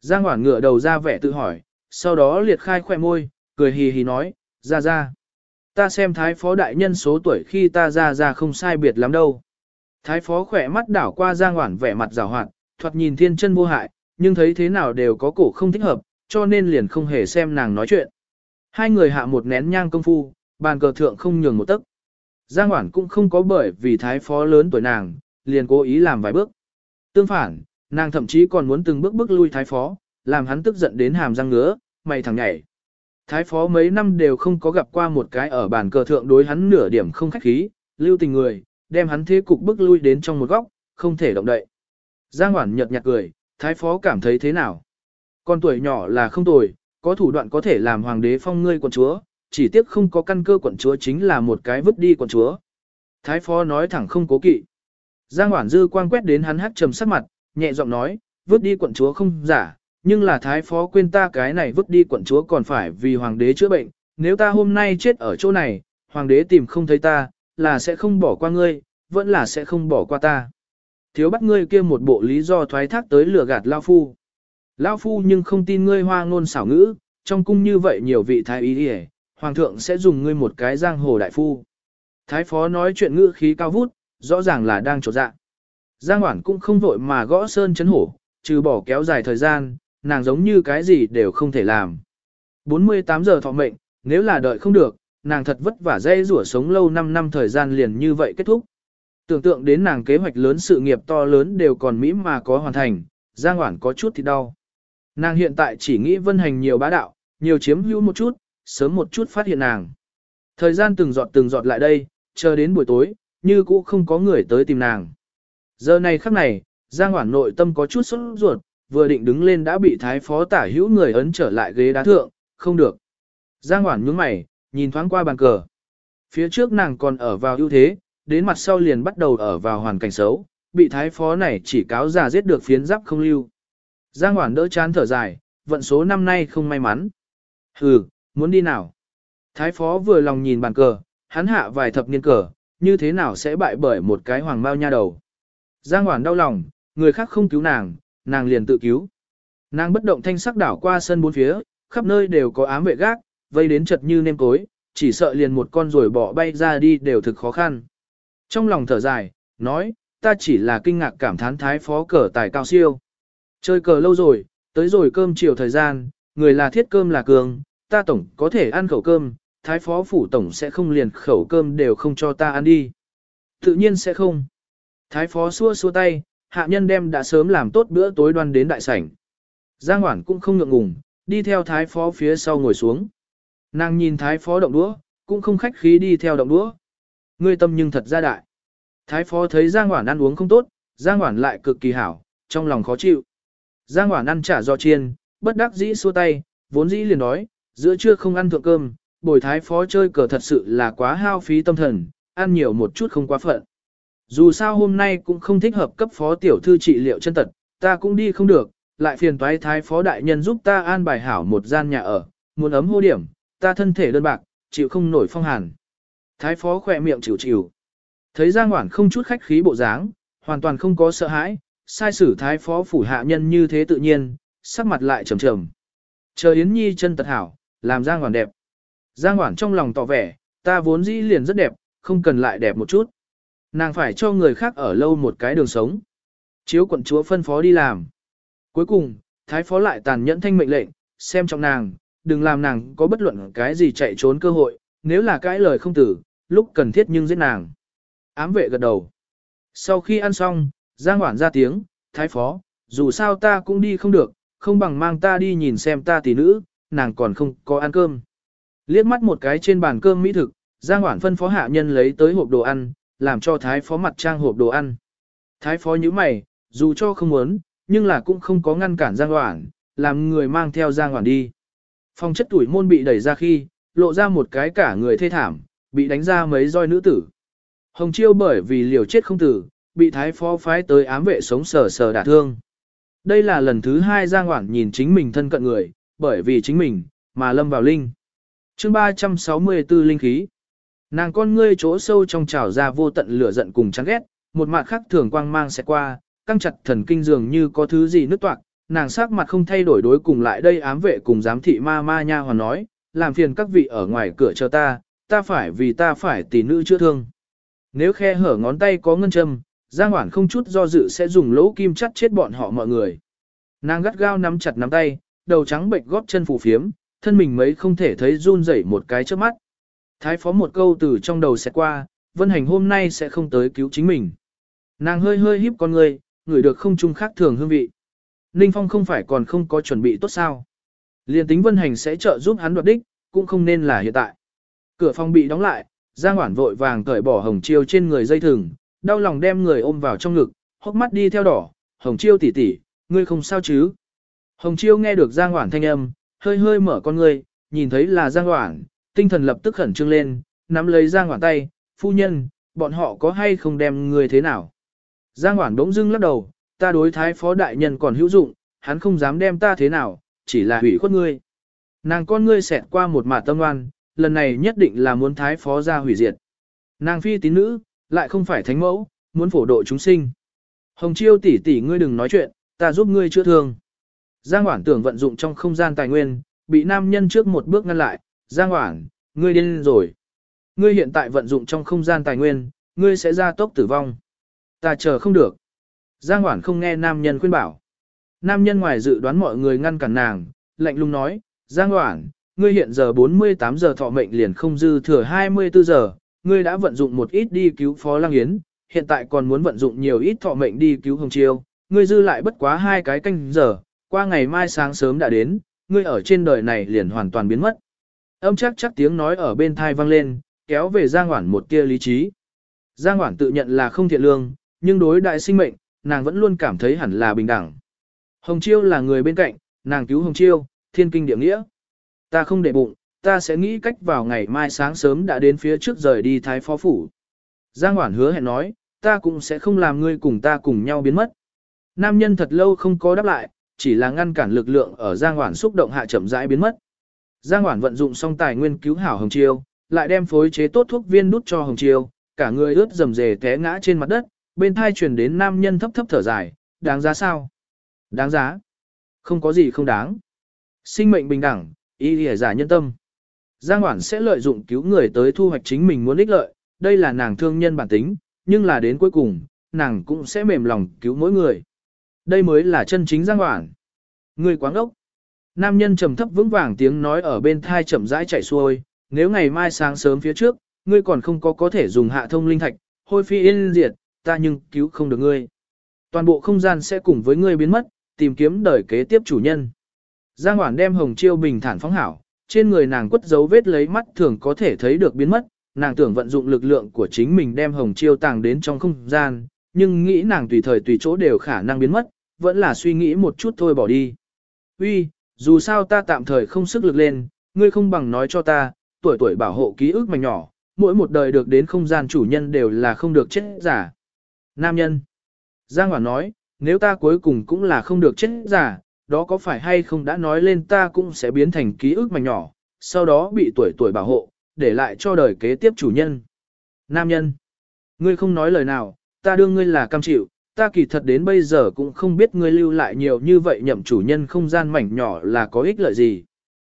Giang Hoản ngửa đầu ra vẻ tự hỏi, sau đó liệt khai khoe môi, cười hì hì nói, ra ra. Ta xem thái phó đại nhân số tuổi khi ta ra ra không sai biệt lắm đâu. Thái phó khỏe mắt đảo qua Giang Hoản vẻ mặt rào hoạt, thoạt nhìn thiên chân vô hại, nhưng thấy thế nào đều có cổ không thích hợp, cho nên liền không hề xem nàng nói chuyện. Hai người hạ một nén nhang công phu, bàn cờ thượng không nhường một tấc. Giang Hoản cũng không có bởi vì thái phó lớn tuổi nàng, liền cố ý làm vài bước. Tương phản, nàng thậm chí còn muốn từng bước bước lui thái phó, làm hắn tức giận đến hàm răng ngứa, mày thằng nhảy. Thái phó mấy năm đều không có gặp qua một cái ở bàn cờ thượng đối hắn nửa điểm không khách khí, lưu tình người, đem hắn thế cục bước lui đến trong một góc, không thể động đậy. Giang Hoản nhợt nhạt cười, thái phó cảm thấy thế nào? Con tuổi nhỏ là không tồi, có thủ đoạn có thể làm hoàng đế phong ngươi quận chúa, chỉ tiếc không có căn cơ quận chúa chính là một cái vứt đi quận chúa. Thái phó nói thẳng không cố kỵ. Giang Hoản dư quang quét đến hắn hắc trầm sắc mặt, nhẹ giọng nói, vứt đi quận chúa không giả, nhưng là thái phó quên ta cái này vứt đi quận chúa còn phải vì hoàng đế chữa bệnh, nếu ta hôm nay chết ở chỗ này, hoàng đế tìm không thấy ta, là sẽ không bỏ qua ngươi, vẫn là sẽ không bỏ qua ta. Thiếu bắt ngươi kia một bộ lý do thoái thác tới lừa gạt Lao Phu. Lao Phu nhưng không tin ngươi hoa ngôn xảo ngữ, trong cung như vậy nhiều vị thái ý hề, hoàng thượng sẽ dùng ngươi một cái giang hồ đại phu. Thái phó nói chuyện ngữ khí cao vút, rõ ràng là đang trột dạ. Giang Hoản cũng không vội mà gõ sơn chấn hổ, trừ bỏ kéo dài thời gian, nàng giống như cái gì đều không thể làm. 48 giờ thọ mệnh, nếu là đợi không được, nàng thật vất vả dây rủa sống lâu 5 năm thời gian liền như vậy kết thúc. Tưởng tượng đến nàng kế hoạch lớn sự nghiệp to lớn đều còn mỹ mà có hoàn thành, Giang Hoản có chút thì đau. Nàng hiện tại chỉ nghĩ vân hành nhiều bá đạo, nhiều chiếm hữu một chút, sớm một chút phát hiện nàng. Thời gian từng giọt từng giọt lại đây, chờ đến buổi tối, như cũ không có người tới tìm nàng. Giờ này khắc này, Giang Hoản nội tâm có chút sốt ruột, vừa định đứng lên đã bị thái phó tả hữu người ấn trở lại ghế đá thượng, không được. Giang Hoản nhướng mày, nhìn thoáng qua bàn cờ. Phía trước nàng còn ở vào ưu thế, đến mặt sau liền bắt đầu ở vào hoàn cảnh xấu, bị thái phó này chỉ cáo già giết được phiến giáp không lưu. Giang Hoản đỡ chán thở dài, vận số năm nay không may mắn. Hừ, muốn đi nào? Thái phó vừa lòng nhìn bàn cờ, hắn hạ vài thập niên cờ, như thế nào sẽ bại bởi một cái hoàng bao nha đầu. Giang Hoản đau lòng, người khác không cứu nàng, nàng liền tự cứu. Nàng bất động thanh sắc đảo qua sân bốn phía, khắp nơi đều có ám vệ gác, vây đến chật như nêm cối, chỉ sợ liền một con rồi bỏ bay ra đi đều thực khó khăn. Trong lòng thở dài, nói, ta chỉ là kinh ngạc cảm thán thái phó cờ tài cao siêu. Chơi cờ lâu rồi, tới rồi cơm chiều thời gian, người là thiết cơm là cường, ta tổng có thể ăn khẩu cơm, thái phó phủ tổng sẽ không liền khẩu cơm đều không cho ta ăn đi. Tự nhiên sẽ không. Thái phó xua xua tay, hạ nhân đem đã sớm làm tốt bữa tối đoan đến đại sảnh. Giang Hoản cũng không ngượng ngùng, đi theo thái phó phía sau ngồi xuống. Nàng nhìn thái phó động đũa, cũng không khách khí đi theo động đũa. Ngươi tâm nhưng thật ra đại. Thái phó thấy Giang Hoản ăn uống không tốt, Giang Hoản lại cực kỳ hảo, trong lòng khó chịu. Giang Hoản ăn trả do chiên, bất đắc dĩ xua tay, vốn dĩ liền nói, giữa trưa không ăn thượng cơm, bồi thái phó chơi cờ thật sự là quá hao phí tâm thần, ăn nhiều một chút không quá phận. Dù sao hôm nay cũng không thích hợp cấp phó tiểu thư trị liệu chân tật, ta cũng đi không được, lại phiền toái thái phó đại nhân giúp ta an bài hảo một gian nhà ở, muốn ấm hô điểm, ta thân thể đơn bạc, chịu không nổi phong hàn. Thái phó khỏe miệng chịu chịu. Thấy Giang Hoản không chút khách khí bộ dáng, hoàn toàn không có sợ hãi, sai sử thái phó phủ hạ nhân như thế tự nhiên, sắc mặt lại trầm trầm. Chờ Yến Nhi chân tật hảo, làm Giang Hoản đẹp. Giang Hoản trong lòng tỏ vẻ, ta vốn dĩ liền rất đẹp, không cần lại đẹp một chút. Nàng phải cho người khác ở lâu một cái đường sống. Chiếu quận chúa phân phó đi làm. Cuối cùng, thái phó lại tàn nhẫn thanh mệnh lệnh, xem trong nàng, đừng làm nàng có bất luận cái gì chạy trốn cơ hội, nếu là cái lời không tử, lúc cần thiết nhưng giết nàng. Ám vệ gật đầu. Sau khi ăn xong, Giang Hoản ra tiếng, thái phó, dù sao ta cũng đi không được, không bằng mang ta đi nhìn xem ta tỷ nữ, nàng còn không có ăn cơm. Liếc mắt một cái trên bàn cơm mỹ thực, Giang Hoản phân phó hạ nhân lấy tới hộp đồ ăn, làm cho thái phó mặt trang hộp đồ ăn. Thái phó như mày, dù cho không muốn, nhưng là cũng không có ngăn cản Giang Hoản, làm người mang theo Giang Hoản đi. Phòng chất tuổi môn bị đẩy ra khi, lộ ra một cái cả người thê thảm, bị đánh ra mấy roi nữ tử. Hồng Chiêu bởi vì liều chết không tử, bị thái phó phái tới ám vệ sống sờ sờ đả thương. Đây là lần thứ hai Giang Hoảng nhìn chính mình thân cận người, bởi vì chính mình, mà lâm vào linh. chương 364 linh khí. Nàng con ngươi chỗ sâu trong trào ra vô tận lửa giận cùng chán ghét, một mặt khắc thường quang mang sẽ qua, căng chặt thần kinh dường như có thứ gì nứt toạc, nàng sắc mặt không thay đổi đối cùng lại đây ám vệ cùng giám thị ma ma nha hoàn nói, làm phiền các vị ở ngoài cửa chờ ta, ta phải vì ta phải tỷ nữ chữa thương. Nếu khe hở ngón tay có ngân châm, Giang Hoản không chút do dự sẽ dùng lỗ kim chắt chết bọn họ mọi người. Nàng gắt gao nắm chặt nắm tay, đầu trắng bệnh góp chân phù phiếm, thân mình mấy không thể thấy run rẩy một cái trước mắt. Thái phó một câu từ trong đầu sẽ qua, vân hành hôm nay sẽ không tới cứu chính mình. Nàng hơi hơi híp con người, ngửi được không chung khác thường hương vị. Ninh Phong không phải còn không có chuẩn bị tốt sao. Liên tính vân hành sẽ trợ giúp hắn đoạt đích, cũng không nên là hiện tại. Cửa phòng bị đóng lại, Giang Hoản vội vàng cởi bỏ hồng chiêu trên người dây thừng, đau lòng đem người ôm vào trong ngực, hốc mắt đi theo đỏ, hồng chiêu tỷ tỷ, ngươi không sao chứ. Hồng chiêu nghe được Giang Hoản thanh âm, hơi hơi mở con ngươi, nhìn thấy là Giang Hoản, tinh thần lập tức khẩn trương lên, nắm lấy Giang Hoản tay, phu nhân, bọn họ có hay không đem người thế nào. Giang Hoản đống dưng lắc đầu, ta đối thái phó đại nhân còn hữu dụng, hắn không dám đem ta thế nào, chỉ là hủy khuất ngươi. Nàng con ngươi xẹt qua một mạt tâm oan, lần này nhất định là muốn thái phó ra hủy diệt. Nàng phi tín nữ, lại không phải thánh mẫu, muốn phổ độ chúng sinh. Hồng chiêu tỷ tỷ ngươi đừng nói chuyện, ta giúp ngươi chữa thương. Giang Hoản tưởng vận dụng trong không gian tài nguyên, bị nam nhân trước một bước ngăn lại, Giang Hoản, ngươi điên rồi. Ngươi hiện tại vận dụng trong không gian tài nguyên, ngươi sẽ ra tốc tử vong. Ta chờ không được. Giang Hoản không nghe nam nhân khuyên bảo. Nam nhân ngoài dự đoán mọi người ngăn cản nàng, lạnh lùng nói, Giang Hoản, ngươi hiện giờ 48 giờ thọ mệnh liền không dư thừa 24 giờ, ngươi đã vận dụng một ít đi cứu Phó Lăng Yến, hiện tại còn muốn vận dụng nhiều ít thọ mệnh đi cứu Hồng Chiêu, ngươi dư lại bất quá hai cái canh giờ, qua ngày mai sáng sớm đã đến, ngươi ở trên đời này liền hoàn toàn biến mất. Âm chắc chắc tiếng nói ở bên thai vang lên, kéo về Giang Hoản một tia lý trí. Giang Hoản tự nhận là không thiện lương, nhưng đối đại sinh mệnh, nàng vẫn luôn cảm thấy hẳn là bình đẳng. Hồng Chiêu là người bên cạnh, nàng cứu Hồng Chiêu, thiên kinh địa nghĩa. Ta không để bụng, ta sẽ nghĩ cách vào ngày mai sáng sớm đã đến phía trước rời đi Thái Phó Phủ. Giang Hoản hứa hẹn nói, ta cũng sẽ không làm ngươi cùng ta cùng nhau biến mất. Nam nhân thật lâu không có đáp lại, chỉ là ngăn cản lực lượng ở Giang Hoản xúc động hạ chậm rãi biến mất. Giang Hoản vận dụng xong tài nguyên cứu hảo Hồng Chiêu, lại đem phối chế tốt thuốc viên đút cho Hồng Chiêu, cả người ướt rầm rề té ngã trên mặt đất, bên thai truyền đến nam nhân thấp thấp thở dài, đáng giá sao? Đáng giá. Không có gì không đáng. Sinh mệnh bình đẳng, ý lìa giả nhân tâm. Giang Hoản sẽ lợi dụng cứu người tới thu hoạch chính mình muốn ích lợi, đây là nàng thương nhân bản tính, nhưng là đến cuối cùng, nàng cũng sẽ mềm lòng cứu mỗi người. Đây mới là chân chính Giang Hoản. Người quáng ốc. Nam nhân trầm thấp vững vàng tiếng nói ở bên thai chậm rãi chạy xuôi, nếu ngày mai sáng sớm phía trước, ngươi còn không có có thể dùng hạ thông linh thạch, hôi phi yên diệt, ta nhưng cứu không được ngươi. Toàn bộ không gian sẽ cùng với ngươi biến mất, tìm kiếm đời kế tiếp chủ nhân. Giang Hoản đem hồng chiêu bình thản phóng hảo, trên người nàng quất dấu vết lấy mắt thường có thể thấy được biến mất, nàng tưởng vận dụng lực lượng của chính mình đem hồng chiêu tàng đến trong không gian, nhưng nghĩ nàng tùy thời tùy chỗ đều khả năng biến mất, vẫn là suy nghĩ một chút thôi bỏ đi. Uy, dù sao ta tạm thời không sức lực lên, ngươi không bằng nói cho ta, tuổi tuổi bảo hộ ký ức mảnh nhỏ, mỗi một đời được đến không gian chủ nhân đều là không được chết giả. Nam nhân. Giang Hoản nói, nếu ta cuối cùng cũng là không được chết giả, đó có phải hay không đã nói lên ta cũng sẽ biến thành ký ức mảnh nhỏ, sau đó bị tuổi tuổi bảo hộ, để lại cho đời kế tiếp chủ nhân. Nam nhân. Ngươi không nói lời nào, ta đương ngươi là cam chịu, ta kỳ thật đến bây giờ cũng không biết ngươi lưu lại nhiều như vậy nhậm chủ nhân không gian mảnh nhỏ là có ích lợi gì.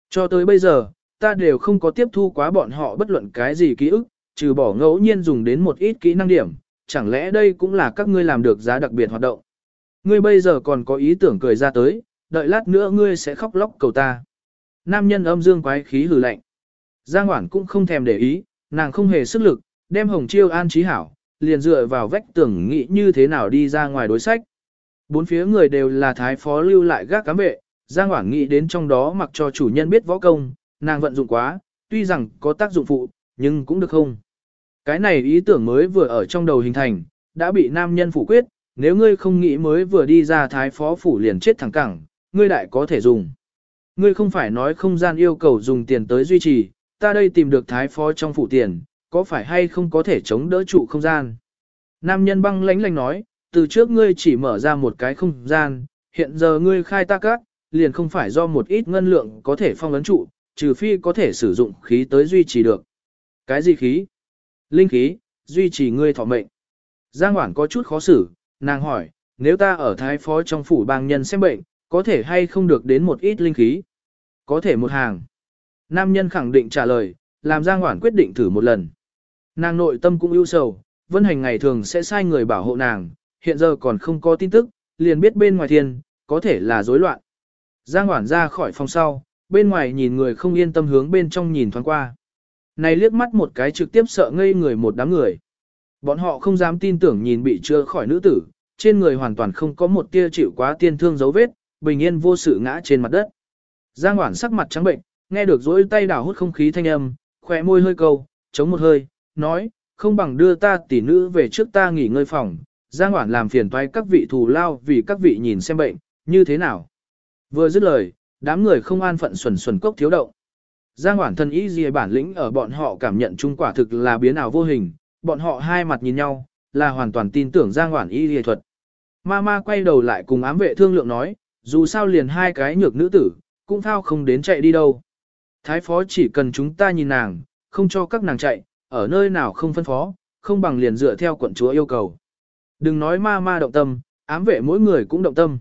Cho tới bây giờ, ta đều không có tiếp thu quá bọn họ bất luận cái gì ký ức, trừ bỏ ngẫu nhiên dùng đến một ít kỹ năng điểm, chẳng lẽ đây cũng là các ngươi làm được giá đặc biệt hoạt động. Ngươi bây giờ còn có ý tưởng cười ra tới, đợi lát nữa ngươi sẽ khóc lóc cầu ta. Nam nhân âm dương quái khí hừ lạnh. Giang Hoản cũng không thèm để ý, nàng không hề sức lực, đem hồng chiêu an trí hảo, liền dựa vào vách tường nghĩ như thế nào đi ra ngoài đối sách. Bốn phía người đều là thái phó lưu lại gác cám vệ, Giang Hoảng nghĩ đến trong đó mặc cho chủ nhân biết võ công, nàng vận dụng quá, tuy rằng có tác dụng phụ, nhưng cũng được không. Cái này ý tưởng mới vừa ở trong đầu hình thành, đã bị nam nhân phủ quyết, nếu ngươi không nghĩ mới vừa đi ra thái phó phủ liền chết thẳng cẳng, ngươi đại có thể dùng. Ngươi không phải nói không gian yêu cầu dùng tiền tới duy trì, ta đây tìm được thái phó trong phủ tiền, có phải hay không có thể chống đỡ trụ không gian. Nam nhân băng lãnh lãnh nói, từ trước ngươi chỉ mở ra một cái không gian, hiện giờ ngươi khai ta cát, liền không phải do một ít ngân lượng có thể phong ấn trụ, trừ phi có thể sử dụng khí tới duy trì được. Cái gì khí? Linh khí, duy trì ngươi thọ mệnh. Giang Hoảng có chút khó xử, nàng hỏi, nếu ta ở thái phó trong phủ bang nhân xem bệnh, có thể hay không được đến một ít linh khí? Có thể một hàng. Nam nhân khẳng định trả lời, làm Giang Hoản quyết định thử một lần. Nàng nội tâm cũng ưu sầu, Vân Hành ngày thường sẽ sai người bảo hộ nàng, hiện giờ còn không có tin tức, liền biết bên ngoài thiên, có thể là rối loạn. Giang Hoản ra khỏi phòng sau, bên ngoài nhìn người không yên tâm hướng bên trong nhìn thoáng qua. Này liếc mắt một cái trực tiếp sợ ngây người một đám người. Bọn họ không dám tin tưởng nhìn bị chưa khỏi nữ tử, trên người hoàn toàn không có một tia chịu quá tiên thương dấu vết, bình yên vô sự ngã trên mặt đất. Giang Hoản sắc mặt trắng bệnh, nghe được rỗi tay đảo hút không khí thanh âm, khỏe môi hơi câu, chống một hơi, nói, không bằng đưa ta tỷ nữ về trước ta nghỉ ngơi phòng, Giang Hoản làm phiền toái các vị thù lao vì các vị nhìn xem bệnh, như thế nào. Vừa dứt lời, đám người không an phận xuẩn xuẩn cốc thiếu động. Giang Hoản thân ý gì bản lĩnh ở bọn họ cảm nhận chung quả thực là biến ảo vô hình, bọn họ hai mặt nhìn nhau, là hoàn toàn tin tưởng Giang Hoản y y thuật. Ma ma quay đầu lại cùng ám vệ thương lượng nói, dù sao liền hai cái nhược nữ tử, cũng thao không đến chạy đi đâu. Thái phó chỉ cần chúng ta nhìn nàng, không cho các nàng chạy, ở nơi nào không phân phó, không bằng liền dựa theo quận chúa yêu cầu. Đừng nói ma ma động tâm, ám vệ mỗi người cũng động tâm.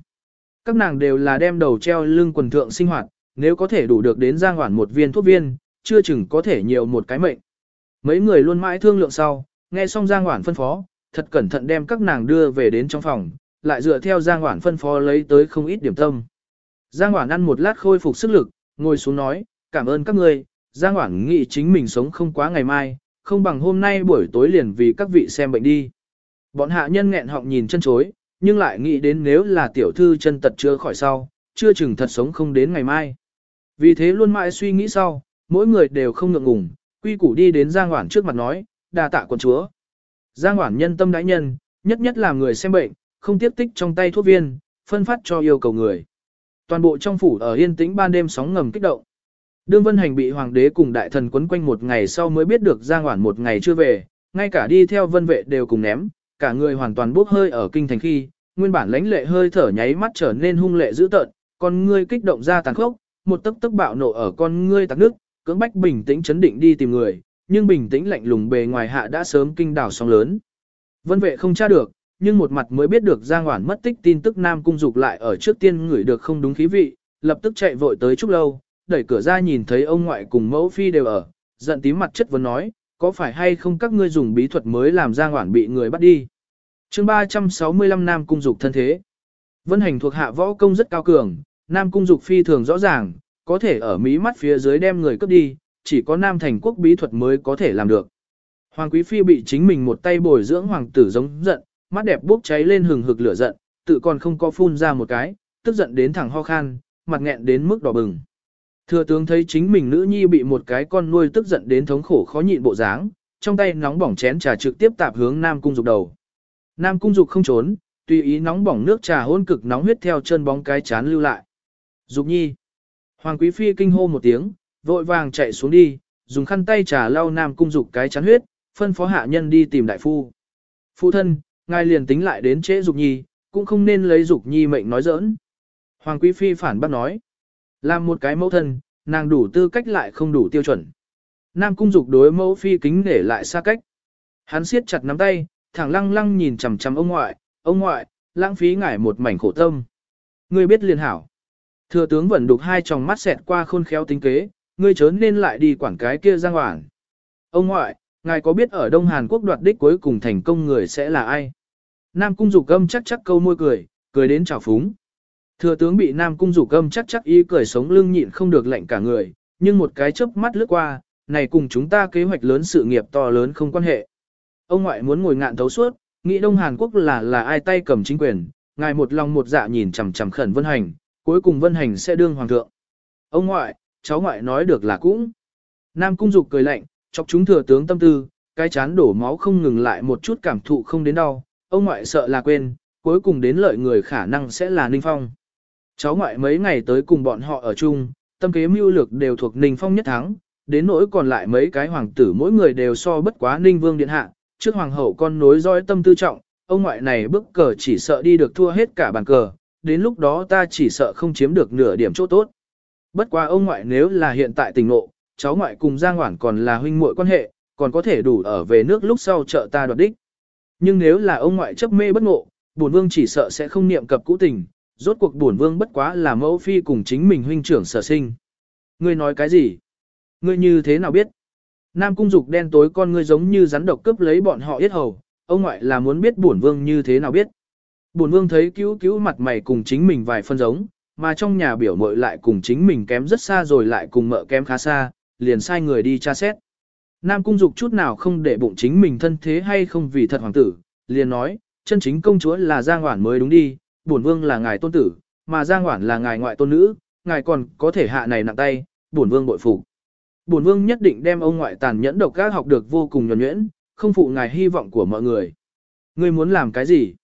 Các nàng đều là đem đầu treo lưng quần thượng sinh hoạt, nếu có thể đủ được đến giang hoản một viên thuốc viên, chưa chừng có thể nhiều một cái mệnh. Mấy người luôn mãi thương lượng sau, Nghe xong Giang Hoản phân phó, thật cẩn thận đem các nàng đưa về đến trong phòng, lại dựa theo Giang Hoản phân phó lấy tới không ít điểm tâm. Giang Hoản ăn một lát khôi phục sức lực, ngồi xuống nói, cảm ơn các ngươi, Giang Hoản nghĩ chính mình sống không quá ngày mai, không bằng hôm nay buổi tối liền vì các vị xem bệnh đi. Bọn hạ nhân nghẹn họng nhìn chân chối, nhưng lại nghĩ đến nếu là tiểu thư chân tật chưa khỏi sau, chưa chừng thật sống không đến ngày mai. Vì thế luôn mãi suy nghĩ sau, mỗi người đều không ngượng ngùng, quy củ đi đến Giang Hoản trước mặt nói, đà tạ quần chúa. Giang Hoản nhân tâm đãi nhân, nhất nhất làm người xem bệnh, không tiếp tích trong tay thuốc viên, phân phát cho yêu cầu người. Toàn bộ trong phủ ở yên tĩnh ban đêm sóng ngầm kích động. Đương Vân Hành bị hoàng đế cùng đại thần quấn quanh một ngày sau mới biết được Giang Hoản một ngày chưa về, ngay cả đi theo vân vệ đều cùng ném, cả người hoàn toàn bốc hơi ở kinh thành khi, nguyên bản lãnh lệ hơi thở nháy mắt trở nên hung lệ dữ tợn, con ngươi kích động ra tàn khốc, một tấc tấc bạo nộ ở con ngươi tạc nước, cưỡng bách bình tĩnh chấn định đi tìm người, nhưng bình tĩnh lạnh lùng bề ngoài hạ đã sớm kinh đảo sóng lớn. Vân vệ không tra được, nhưng một mặt mới biết được Giang Hoản mất tích tin tức Nam Cung Dục lại ở trước tiên ngửi được không đúng khí vị, lập tức chạy vội tới Trúc Lâu, đẩy cửa ra nhìn thấy ông ngoại cùng mẫu phi đều ở, giận tím mặt chất vấn nói, có phải hay không các ngươi dùng bí thuật mới làm Giang Hoản bị người bắt đi. chương 365 Nam Cung Dục thân thế. Vân hành thuộc hạ võ công rất cao cường, Nam Cung Dục phi thường rõ ràng, có thể ở mí mắt phía dưới đem người cướp đi, chỉ có Nam Thành quốc bí thuật mới có thể làm được. Hoàng Quý Phi bị chính mình một tay bồi dưỡng hoàng tử giống giận, mắt đẹp bốc cháy lên hừng hực lửa giận, tự còn không có phun ra một cái, tức giận đến thẳng ho khan, mặt nghẹn đến mức đỏ bừng. Thừa tướng thấy chính mình nữ nhi bị một cái con nuôi tức giận đến thống khổ khó nhịn bộ dáng, trong tay nóng bỏng chén trà trực tiếp tạp hướng Nam Cung Dục đầu. Nam Cung Dục không trốn, tùy ý nóng bỏng nước trà hôn cực nóng huyết theo chân bóng cái chán lưu lại. Dục nhi. Hoàng Quý Phi kinh hô một tiếng, vội vàng chạy xuống đi, dùng khăn tay trà lau Nam Cung Dục cái chán huyết, phân phó hạ nhân đi tìm đại phu. Phụ thân, ngài liền tính lại đến trễ Dục nhi, cũng không nên lấy Dục nhi mệnh nói giỡn. Hoàng Quý Phi phản bác nói. Làm một cái mẫu thân, nàng đủ tư cách lại không đủ tiêu chuẩn. Nam cung dục đối mẫu phi kính để lại xa cách. Hắn siết chặt nắm tay, thẳng lăng lăng nhìn chằm chằm ông ngoại, ông ngoại, lãng phí ngải một mảnh khổ tâm. Ngươi biết liền hảo. Thừa tướng vẫn đục hai tròng mắt xẹt qua khôn khéo tính kế, ngươi chớ nên lại đi quảng cái kia giang hoảng. Ông ngoại, ngài có biết ở Đông Hàn Quốc đoạt đích cuối cùng thành công người sẽ là ai? Nam cung dục âm chắc chắc câu môi cười, cười đến trào phúng. Thừa tướng bị Nam Cung Dục Âm chắc chắc ý cười sống lưng nhịn không được lạnh cả người, nhưng một cái chớp mắt lướt qua, này cùng chúng ta kế hoạch lớn sự nghiệp to lớn không quan hệ. Ông ngoại muốn ngồi ngạn thấu suốt, nghĩ Đông Hàn Quốc là là ai tay cầm chính quyền, ngài một lòng một dạ nhìn chằm chằm khẩn Vân Hành, cuối cùng Vân Hành sẽ đương hoàng thượng. Ông ngoại, cháu ngoại nói được là cũng. Nam Cung Dục cười lạnh, chọc chúng thừa tướng tâm tư, cái chán đổ máu không ngừng lại một chút cảm thụ không đến đau, ông ngoại sợ là quên, cuối cùng đến lợi người khả năng sẽ là Ninh Phong. Cháu ngoại mấy ngày tới cùng bọn họ ở chung, tâm kế mưu lược đều thuộc Ninh Phong nhất thắng, đến nỗi còn lại mấy cái hoàng tử mỗi người đều so bất quá Ninh Vương Điện Hạ, trước hoàng hậu con nối dõi tâm tư trọng, ông ngoại này bức cờ chỉ sợ đi được thua hết cả bàn cờ, đến lúc đó ta chỉ sợ không chiếm được nửa điểm chỗ tốt. Bất quá ông ngoại nếu là hiện tại tình ngộ, cháu ngoại cùng Giang Hoản còn là huynh muội quan hệ, còn có thể đủ ở về nước lúc sau trợ ta đoạt đích. Nhưng nếu là ông ngoại chấp mê bất ngộ, bổn vương chỉ sợ sẽ không niệm cập cũ tình, rốt cuộc bổn vương bất quá là mẫu phi cùng chính mình huynh trưởng sở sinh. Ngươi nói cái gì? Ngươi như thế nào biết? Nam cung dục đen tối con ngươi giống như rắn độc cướp lấy bọn họ yết hầu, ông ngoại là muốn biết bổn vương như thế nào biết. Bổn vương thấy cứu cứu mặt mày cùng chính mình vài phân giống, mà trong nhà biểu mội lại cùng chính mình kém rất xa rồi lại cùng mợ kém khá xa, liền sai người đi tra xét. Nam cung dục chút nào không để bụng chính mình thân thế hay không vì thật hoàng tử, liền nói, chân chính công chúa là Giang Hoản mới đúng đi, bổn vương là ngài tôn tử, mà Giang Hoản là ngài ngoại tôn nữ, ngài còn có thể hạ này nặng tay, bổn vương bội phục. Bổn vương nhất định đem ông ngoại tàn nhẫn độc các học được vô cùng nhuần nhuyễn, không phụ ngài hy vọng của mọi người. Ngươi muốn làm cái gì?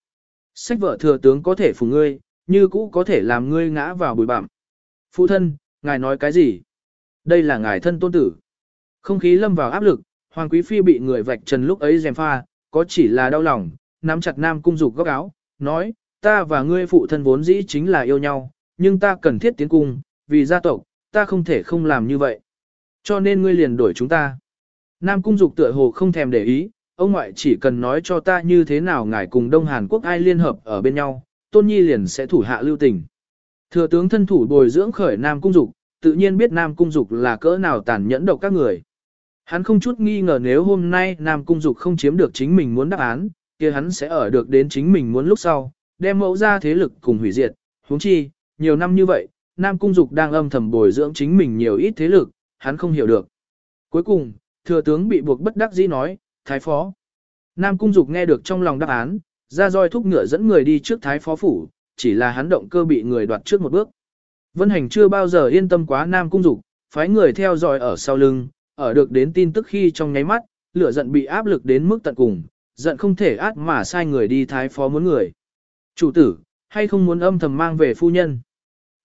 Sách vợ thừa tướng có thể phụ ngươi, như cũ có thể làm ngươi ngã vào bụi bặm. Phụ thân, ngài nói cái gì? Đây là ngài thân tôn tử. Không khí lâm vào áp lực, Hoàng Quý Phi bị người vạch trần lúc ấy dèm pha, có chỉ là đau lòng, nắm chặt nam cung dục góc áo, nói, ta và ngươi phụ thân vốn dĩ chính là yêu nhau, nhưng ta cần thiết tiến cung, vì gia tộc, ta không thể không làm như vậy. Cho nên ngươi liền đổi chúng ta. Nam cung dục tựa hồ không thèm để ý, ông ngoại chỉ cần nói cho ta như thế nào ngài cùng Đông Hàn Quốc ai liên hợp ở bên nhau, tôn nhi liền sẽ thủ hạ lưu tình. Thừa tướng thân thủ bồi dưỡng khởi Nam cung dục, tự nhiên biết Nam cung dục là cỡ nào tàn nhẫn độc các người. Hắn không chút nghi ngờ nếu hôm nay Nam Cung Dục không chiếm được chính mình muốn đáp án, kia hắn sẽ ở được đến chính mình muốn lúc sau, đem mẫu ra thế lực cùng hủy diệt. huống chi, nhiều năm như vậy, Nam Cung Dục đang âm thầm bồi dưỡng chính mình nhiều ít thế lực, hắn không hiểu được. Cuối cùng, thừa tướng bị buộc bất đắc dĩ nói, Thái Phó. Nam Cung Dục nghe được trong lòng đáp án, ra roi thúc ngựa dẫn người đi trước Thái Phó Phủ, chỉ là hắn động cơ bị người đoạt trước một bước. Vân Hành chưa bao giờ yên tâm quá Nam Cung Dục, phái người theo dõi ở sau lưng, ở được đến tin tức khi trong nháy mắt, lửa giận bị áp lực đến mức tận cùng, giận không thể át mà sai người đi Thái Phó muốn người. Chủ tử, hay không muốn âm thầm mang về phu nhân?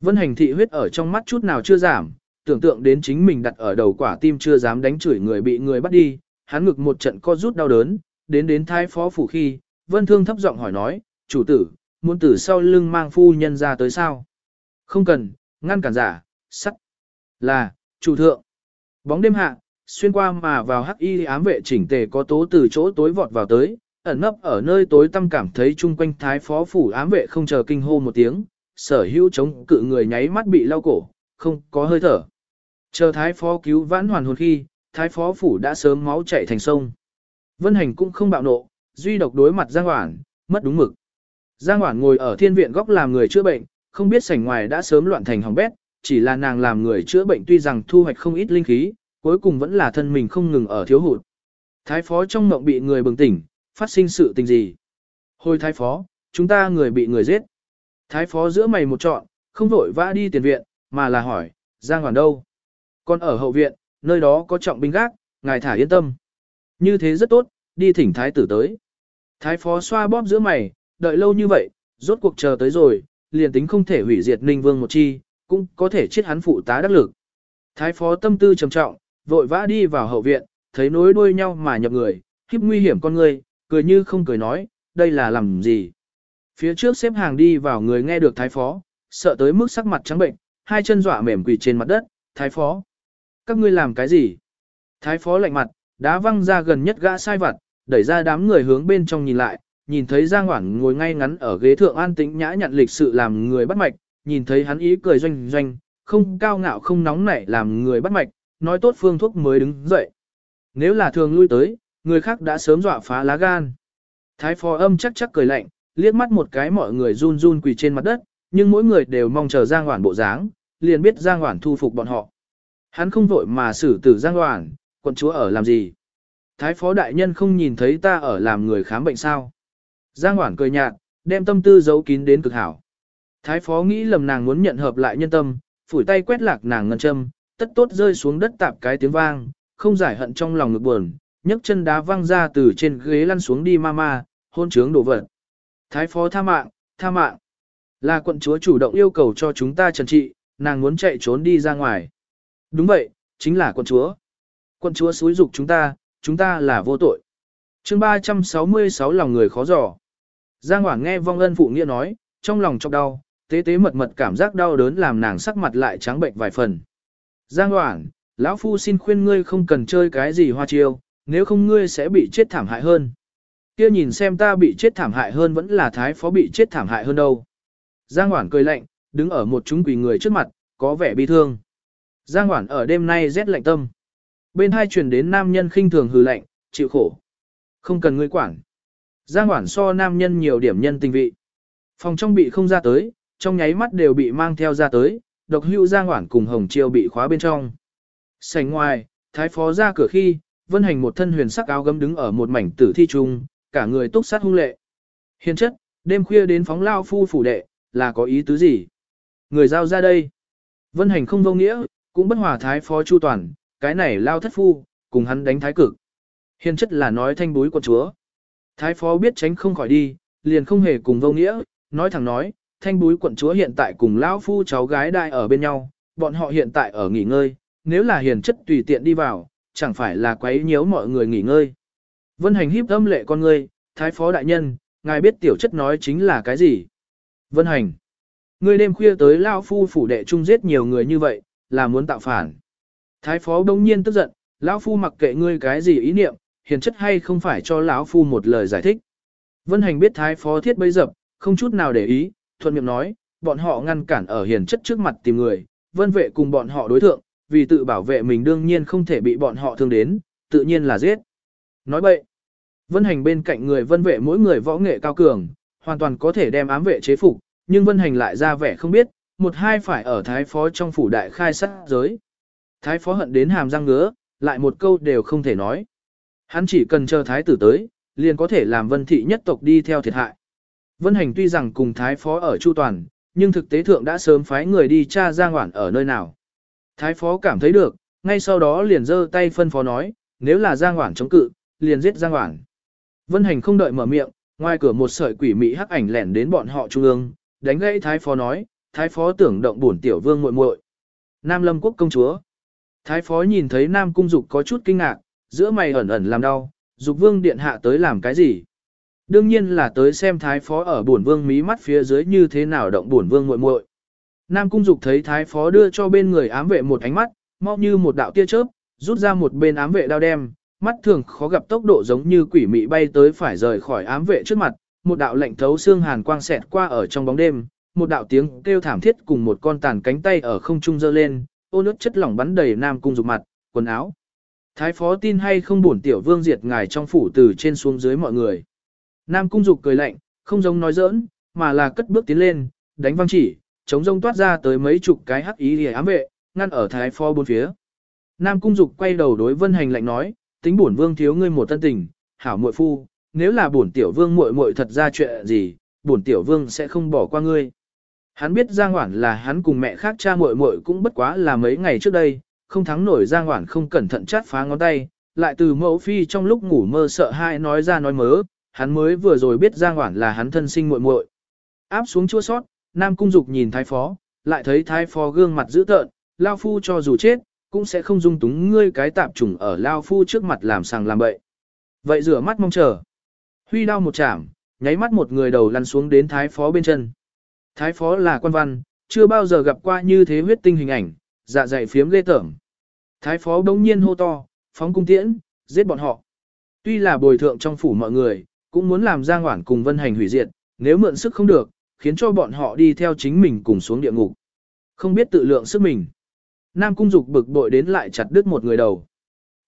Vân Hành thị huyết ở trong mắt chút nào chưa giảm, tưởng tượng đến chính mình đặt ở đầu quả tim chưa dám đánh chửi người bị người bắt đi, hắn ngực một trận co rút đau đớn, đến đến thái phó phủ khi, Vân Thương thấp giọng hỏi nói, chủ tử, muốn tử sau lưng mang phu nhân ra tới sao? Không cần, ngăn cản giả, sắt. Là, chủ thượng. Bóng đêm hạ, xuyên qua mà vào hắc y ám vệ chỉnh tề có tố từ chỗ tối vọt vào tới, ẩn nấp ở nơi tối tâm cảm thấy chung quanh thái phó phủ ám vệ không chờ kinh hô một tiếng, sở hữu chống cự người nháy mắt bị lau cổ, không có hơi thở. Chờ thái phó cứu vãn hoàn hồn khi, thái phó phủ đã sớm máu chảy thành sông. Vân Hành cũng không bạo nộ, duy độc đối mặt Giang Hoản, mất đúng mực. Giang Hoản ngồi ở thiên viện góc làm người chữa bệnh, không biết sảnh ngoài đã sớm loạn thành hỏng bét, chỉ là nàng làm người chữa bệnh tuy rằng thu hoạch không ít linh khí, cuối cùng vẫn là thân mình không ngừng ở thiếu hụt. Thái phó trong mộng bị người bừng tỉnh, phát sinh sự tình gì? Hồi thái phó, chúng ta người bị người giết. Thái phó giữa mày một trọn, không vội vã đi tiền viện, mà là hỏi, Giang Hoản đâu? Còn ở hậu viện, nơi đó có trọng binh gác, ngài thả yên tâm. Như thế rất tốt, đi thỉnh thái tử tới. Thái phó xoa bóp giữa mày, đợi lâu như vậy, rốt cuộc chờ tới rồi, liền tính không thể hủy diệt Ninh Vương một chi, cũng có thể chết hắn phụ tá đắc lực. Thái phó tâm tư trầm trọng, vội vã đi vào hậu viện, thấy nối đuôi nhau mà nhập người, khiếp nguy hiểm con người, cười như không cười nói, đây là làm gì. Phía trước xếp hàng đi vào người nghe được thái phó, sợ tới mức sắc mặt trắng bệnh, hai chân dọa mềm quỳ trên mặt đất, thái phó. Các ngươi làm cái gì? Thái phó lạnh mặt, đá văng ra gần nhất gã sai vặt, đẩy ra đám người hướng bên trong nhìn lại, nhìn thấy Giang Hoảng ngồi ngay ngắn ở ghế thượng an tĩnh nhã nhặn lịch sự làm người bắt mạch, nhìn thấy hắn ý cười doanh doanh, không cao ngạo không nóng nảy làm người bắt mạch, nói tốt phương thuốc mới đứng dậy. Nếu là thường lui tới, người khác đã sớm dọa phá lá gan. Thái phó âm chắc chắc cười lạnh, liếc mắt một cái mọi người run run quỳ trên mặt đất, nhưng mỗi người đều mong chờ Giang Hoản bộ dáng, liền biết Giang Hoản thu phục bọn họ. Hắn không vội mà xử tử Giang Hoản, quận chúa ở làm gì? Thái phó đại nhân không nhìn thấy ta ở làm người khám bệnh sao? Giang Hoản cười nhạt, đem tâm tư giấu kín đến cực hảo. Thái phó nghĩ lầm nàng muốn nhận hợp lại nhân tâm, phủi tay quét lạc nàng ngân châm, tất tốt rơi xuống đất tạp cái tiếng vang, không giải hận trong lòng ngực buồn, nhấc chân đá văng ra từ trên ghế lăn xuống đi ma ma, hôn trướng đổ vật. Thái phó tha mạng, tha mạng. Là quận chúa chủ động yêu cầu cho chúng ta trần trị, nàng muốn chạy trốn đi ra ngoài. Đúng vậy, chính là quận chúa. Quận chúa xúi dục chúng ta, chúng ta là vô tội. chương 366 lòng người khó dò. Giang Hoảng nghe vong ân phụ nghĩa nói, trong lòng chọc đau, tế tế mật mật cảm giác đau đớn làm nàng sắc mặt lại trắng bệnh vài phần. Giang Hoảng, lão phu xin khuyên ngươi không cần chơi cái gì hoa chiêu, nếu không ngươi sẽ bị chết thảm hại hơn. Kia nhìn xem ta bị chết thảm hại hơn vẫn là thái phó bị chết thảm hại hơn đâu. Giang Hoảng cười lạnh, đứng ở một chúng quỷ người trước mặt, có vẻ bi thương. Giang Hoảng ở đêm nay rét lạnh tâm. Bên hai truyền đến nam nhân khinh thường hừ lạnh, chịu khổ. Không cần ngươi quản. Giang Hoảng so nam nhân nhiều điểm nhân tình vị. Phòng trong bị không ra tới, trong nháy mắt đều bị mang theo ra tới, độc hưu Giang Hoảng cùng Hồng Chiêu bị khóa bên trong. Sành ngoài, thái phó ra cửa khi, vân hành một thân huyền sắc áo gấm đứng ở một mảnh tử thi trung, cả người túc sát hung lệ. Hiền chất, đêm khuya đến phóng lao phu phủ đệ, là có ý tứ gì? Người giao ra đây. Vân hành không vô nghĩa, cũng bất hòa thái phó chu toàn, cái này lao thất phu, cùng hắn đánh thái cực. Hiền chất là nói thanh búi quận chúa. Thái phó biết tránh không khỏi đi, liền không hề cùng vô nghĩa, nói thẳng nói, thanh búi quận chúa hiện tại cùng lão phu cháu gái đại ở bên nhau, bọn họ hiện tại ở nghỉ ngơi, nếu là hiền chất tùy tiện đi vào, chẳng phải là quấy nhiễu mọi người nghỉ ngơi. Vân hành híp âm lệ con ngươi, thái phó đại nhân, ngài biết tiểu chất nói chính là cái gì? Vân hành, ngươi đêm khuya tới lão phu phủ đệ trung giết nhiều người như vậy, là muốn tạo phản. Thái phó đông nhiên tức giận, lão phu mặc kệ ngươi cái gì ý niệm, hiền chất hay không phải cho lão phu một lời giải thích. Vân hành biết thái phó thiết bấy dập, không chút nào để ý, thuận miệng nói, bọn họ ngăn cản ở hiền chất trước mặt tìm người, vân vệ cùng bọn họ đối thượng, vì tự bảo vệ mình đương nhiên không thể bị bọn họ thương đến, tự nhiên là giết. Nói bậy, vân hành bên cạnh người vân vệ mỗi người võ nghệ cao cường, hoàn toàn có thể đem ám vệ chế phục, nhưng vân hành lại ra vẻ không biết, một hai phải ở thái phó trong phủ đại khai sát giới. Thái phó hận đến hàm răng ngứa, lại một câu đều không thể nói. Hắn chỉ cần chờ thái tử tới, liền có thể làm vân thị nhất tộc đi theo thiệt hại. Vân hành tuy rằng cùng thái phó ở Chu Toàn, nhưng thực tế thượng đã sớm phái người đi tra Giang Hoản ở nơi nào. Thái phó cảm thấy được, ngay sau đó liền giơ tay phân phó nói, nếu là Giang Hoản chống cự, liền giết Giang Hoản. Vân hành không đợi mở miệng, ngoài cửa một sợi quỷ mị hắc ảnh lẻn đến bọn họ trung ương, đánh gãy thái phó nói, thái phó tưởng động bổn tiểu vương muội muội. Nam Lâm quốc công chúa. Thái phó nhìn thấy Nam cung dục có chút kinh ngạc, giữa mày ẩn ẩn làm đau, dục vương điện hạ tới làm cái gì? Đương nhiên là tới xem thái phó ở bổn vương mí mắt phía dưới như thế nào động bổn vương muội muội. Nam cung dục thấy thái phó đưa cho bên người ám vệ một ánh mắt, mau như một đạo tia chớp, rút ra một bên ám vệ đao đem, mắt thường khó gặp tốc độ giống như quỷ mị bay tới phải rời khỏi ám vệ trước mặt, một đạo lạnh thấu xương hàn quang xẹt qua ở trong bóng đêm, một đạo tiếng kêu thảm thiết cùng một con tàn cánh tay ở không trung giơ lên, ô nước chất lỏng bắn đầy Nam cung dục mặt, quần áo. Thái phó tin hay không bổn tiểu vương diệt ngài trong phủ từ trên xuống dưới mọi người. Nam cung dục cười lạnh, không giống nói giỡn, mà là cất bước tiến lên, đánh văng chỉ, chống rông toát ra tới mấy chục cái hắc ý để ám vệ, ngăn ở thái phó bốn phía. Nam cung dục quay đầu đối vân hành lạnh nói, tính bổn vương thiếu ngươi một tân tình, hảo muội phu, nếu là bổn tiểu vương muội muội thật ra chuyện gì, bổn tiểu vương sẽ không bỏ qua ngươi. Hắn biết Giang Hoản là hắn cùng mẹ khác cha muội muội cũng bất quá là mấy ngày trước đây, không thắng nổi Giang Hoản không cẩn thận chát phá ngón tay, lại từ mẫu phi trong lúc ngủ mơ sợ hãi nói ra nói mớ, hắn mới vừa rồi biết Giang Hoản là hắn thân sinh muội muội. Áp xuống chua sót, Nam Cung Dục nhìn Thái Phó, lại thấy Thái Phó gương mặt dữ tợn, Lao Phu cho dù chết, cũng sẽ không dung túng ngươi cái tạp trùng ở Lao Phu trước mặt làm sàng làm bậy. Vậy rửa mắt mong chờ. Huy đao một chạm, nháy mắt một người đầu lăn xuống đến Thái Phó bên chân. Thái Phó là quan văn, chưa bao giờ gặp qua như thế huyết tinh hình ảnh, dạ dày phiếm ghê tởm. Thái Phó đống nhiên hô to, phóng cung tiễn, giết bọn họ. Tuy là bồi thượng trong phủ mọi người, cũng muốn làm Giang Hoản cùng Vân Hành hủy diệt, nếu mượn sức không được, khiến cho bọn họ đi theo chính mình cùng xuống địa ngục. Không biết tự lượng sức mình. Nam Cung Dục bực bội đến lại chặt đứt một người đầu.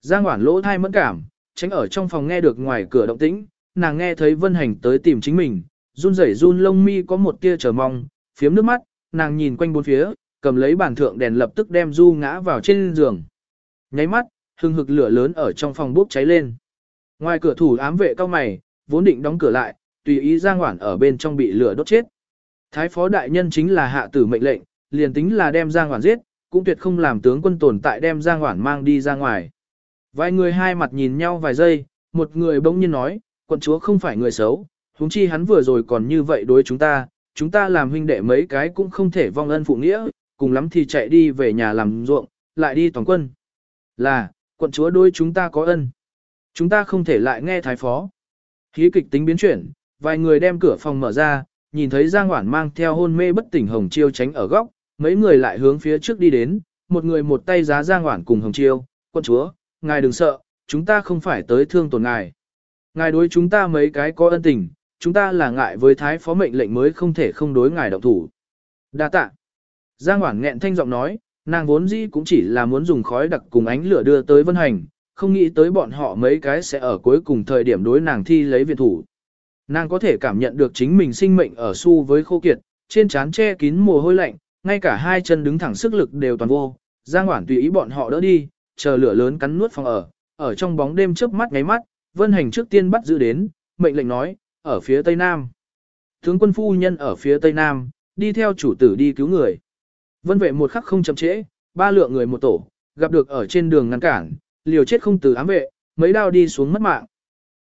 Giang Hoản lỗ thai mẫn cảm, tránh ở trong phòng nghe được ngoài cửa động tĩnh, nàng nghe thấy Vân Hành tới tìm chính mình, run rẩy run lông mi có một tia chờ mong, phiếm nước mắt, nàng nhìn quanh bốn phía, cầm lấy bàn thượng đèn lập tức đem Du ngã vào trên giường. Nháy mắt, hừng hực lửa lớn ở trong phòng bốc cháy lên. Ngoài cửa thủ ám vệ cao mày, vốn định đóng cửa lại, tùy ý Giang Hoản ở bên trong bị lửa đốt chết. Thái phó đại nhân chính là hạ tử mệnh lệnh, liền tính là đem Giang Hoản giết, cũng tuyệt không làm tướng quân tồn tại đem Giang Hoản mang đi ra ngoài. Vài người hai mặt nhìn nhau vài giây, một người bỗng nhiên nói, quận chúa không phải người xấu, huống chi hắn vừa rồi còn như vậy đối chúng ta, chúng ta làm huynh đệ mấy cái cũng không thể vong ân phụ nghĩa, cùng lắm thì chạy đi về nhà làm ruộng, lại đi toàn quân. Là, quận chúa đối chúng ta có ân. Chúng ta không thể lại nghe thái phó. Hí kịch tính biến chuyển, vài người đem cửa phòng mở ra, nhìn thấy Giang Hoản mang theo hôn mê bất tỉnh Hồng Chiêu tránh ở góc, mấy người lại hướng phía trước đi đến, một người một tay giá Giang Hoản cùng Hồng Chiêu, quân chúa, ngài đừng sợ, chúng ta không phải tới thương tổn ngài. Ngài đối chúng ta mấy cái có ân tình, chúng ta là ngại với thái phó mệnh lệnh mới không thể không đối ngài động thủ. Đa tạ. Giang Hoản nghẹn thanh giọng nói, nàng vốn dĩ cũng chỉ là muốn dùng khói đặc cùng ánh lửa đưa tới vân hành, không nghĩ tới bọn họ mấy cái sẽ ở cuối cùng thời điểm đối nàng thi lấy viện thủ. Nàng có thể cảm nhận được chính mình sinh mệnh ở su với khô kiệt, trên trán che kín mồ hôi lạnh, ngay cả hai chân đứng thẳng sức lực đều toàn vô. Giang Hoản tùy ý bọn họ đỡ đi, chờ lửa lớn cắn nuốt phòng ở, ở trong bóng đêm chớp mắt ngáy mắt, Vân Hành trước tiên bắt giữ đến, mệnh lệnh nói, ở phía tây nam. Tướng quân phu nhân ở phía tây nam, đi theo chủ tử đi cứu người. Vân vệ một khắc không chậm trễ, ba lượng người một tổ, gặp được ở trên đường ngăn cản, liều chết không từ ám vệ, mấy đao đi xuống mất mạng.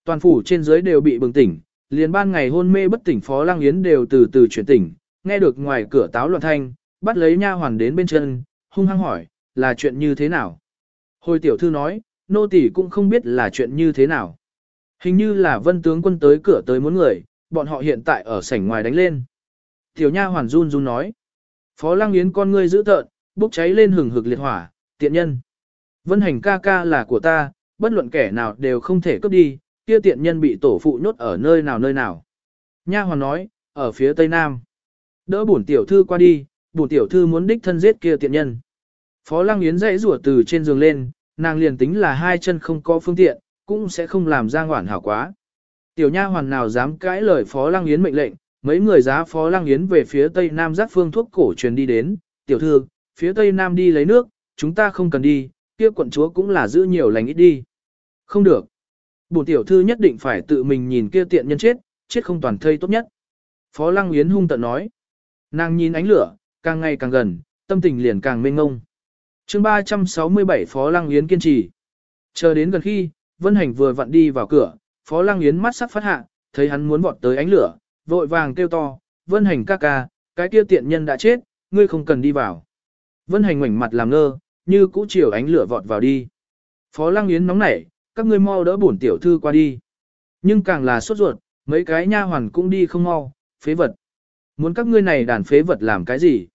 Toàn phủ trên dưới đều bị bừng tỉnh, liền ban ngày hôn mê bất tỉnh Phó Lang Yến đều từ từ chuyển tỉnh, nghe được ngoài cửa táo loạn thanh, bắt lấy nha hoàn đến bên chân, hung hăng hỏi, là chuyện như thế nào? Hồi tiểu thư nói, nô tỳ cũng không biết là chuyện như thế nào. Hình như là vân tướng quân tới cửa tới muốn người, bọn họ hiện tại ở sảnh ngoài đánh lên. Tiểu nha hoàn run run nói. Phó Lang Yến con ngươi giữ tợn, bốc cháy lên hừng hực liệt hỏa, tiện nhân. Vân hành ca ca là của ta, bất luận kẻ nào đều không thể cướp đi, kia tiện nhân bị tổ phụ nhốt ở nơi nào nơi nào. Nha hoàn nói, ở phía tây nam. Đỡ bổn tiểu thư qua đi, bổn tiểu thư muốn đích thân giết kia tiện nhân. Phó Lăng Yến dãy rủa từ trên giường lên, nàng liền tính là hai chân không có phương tiện, cũng sẽ không làm Giang Hoản hảo quá. Tiểu nha hoàn nào dám cãi lời Phó Lăng Yến mệnh lệnh, mấy người giá Phó Lăng Yến về phía tây nam giác phương thuốc cổ truyền đi đến, tiểu thư, phía tây nam đi lấy nước, chúng ta không cần đi, kia quận chúa cũng là giữ nhiều lành ít đi. Không được. Bổn tiểu thư nhất định phải tự mình nhìn kia tiện nhân chết, chết không toàn thây tốt nhất. Phó Lăng Yến hung tận nói. Nàng nhìn ánh lửa, càng ngày càng gần, tâm tình liền càng mênh ngông. chương 367 Phó Lăng Yến kiên trì. Chờ đến gần khi, Vân Hành vừa vặn đi vào cửa, Phó Lăng Yến mắt sắc phát hạ, thấy hắn muốn vọt tới ánh lửa, vội vàng kêu to, Vân Hành ca ca, cái kia tiện nhân đã chết, ngươi không cần đi vào. Vân Hành ngoảnh mặt làm ngơ, như cũ chiều ánh lửa vọt vào đi. Phó Lăng Yến nóng nảy, các ngươi mau đỡ bổn tiểu thư qua đi. Nhưng càng là sốt ruột, mấy cái nha hoàn cũng đi không mau, phế vật. Muốn các ngươi này đàn phế vật làm cái gì?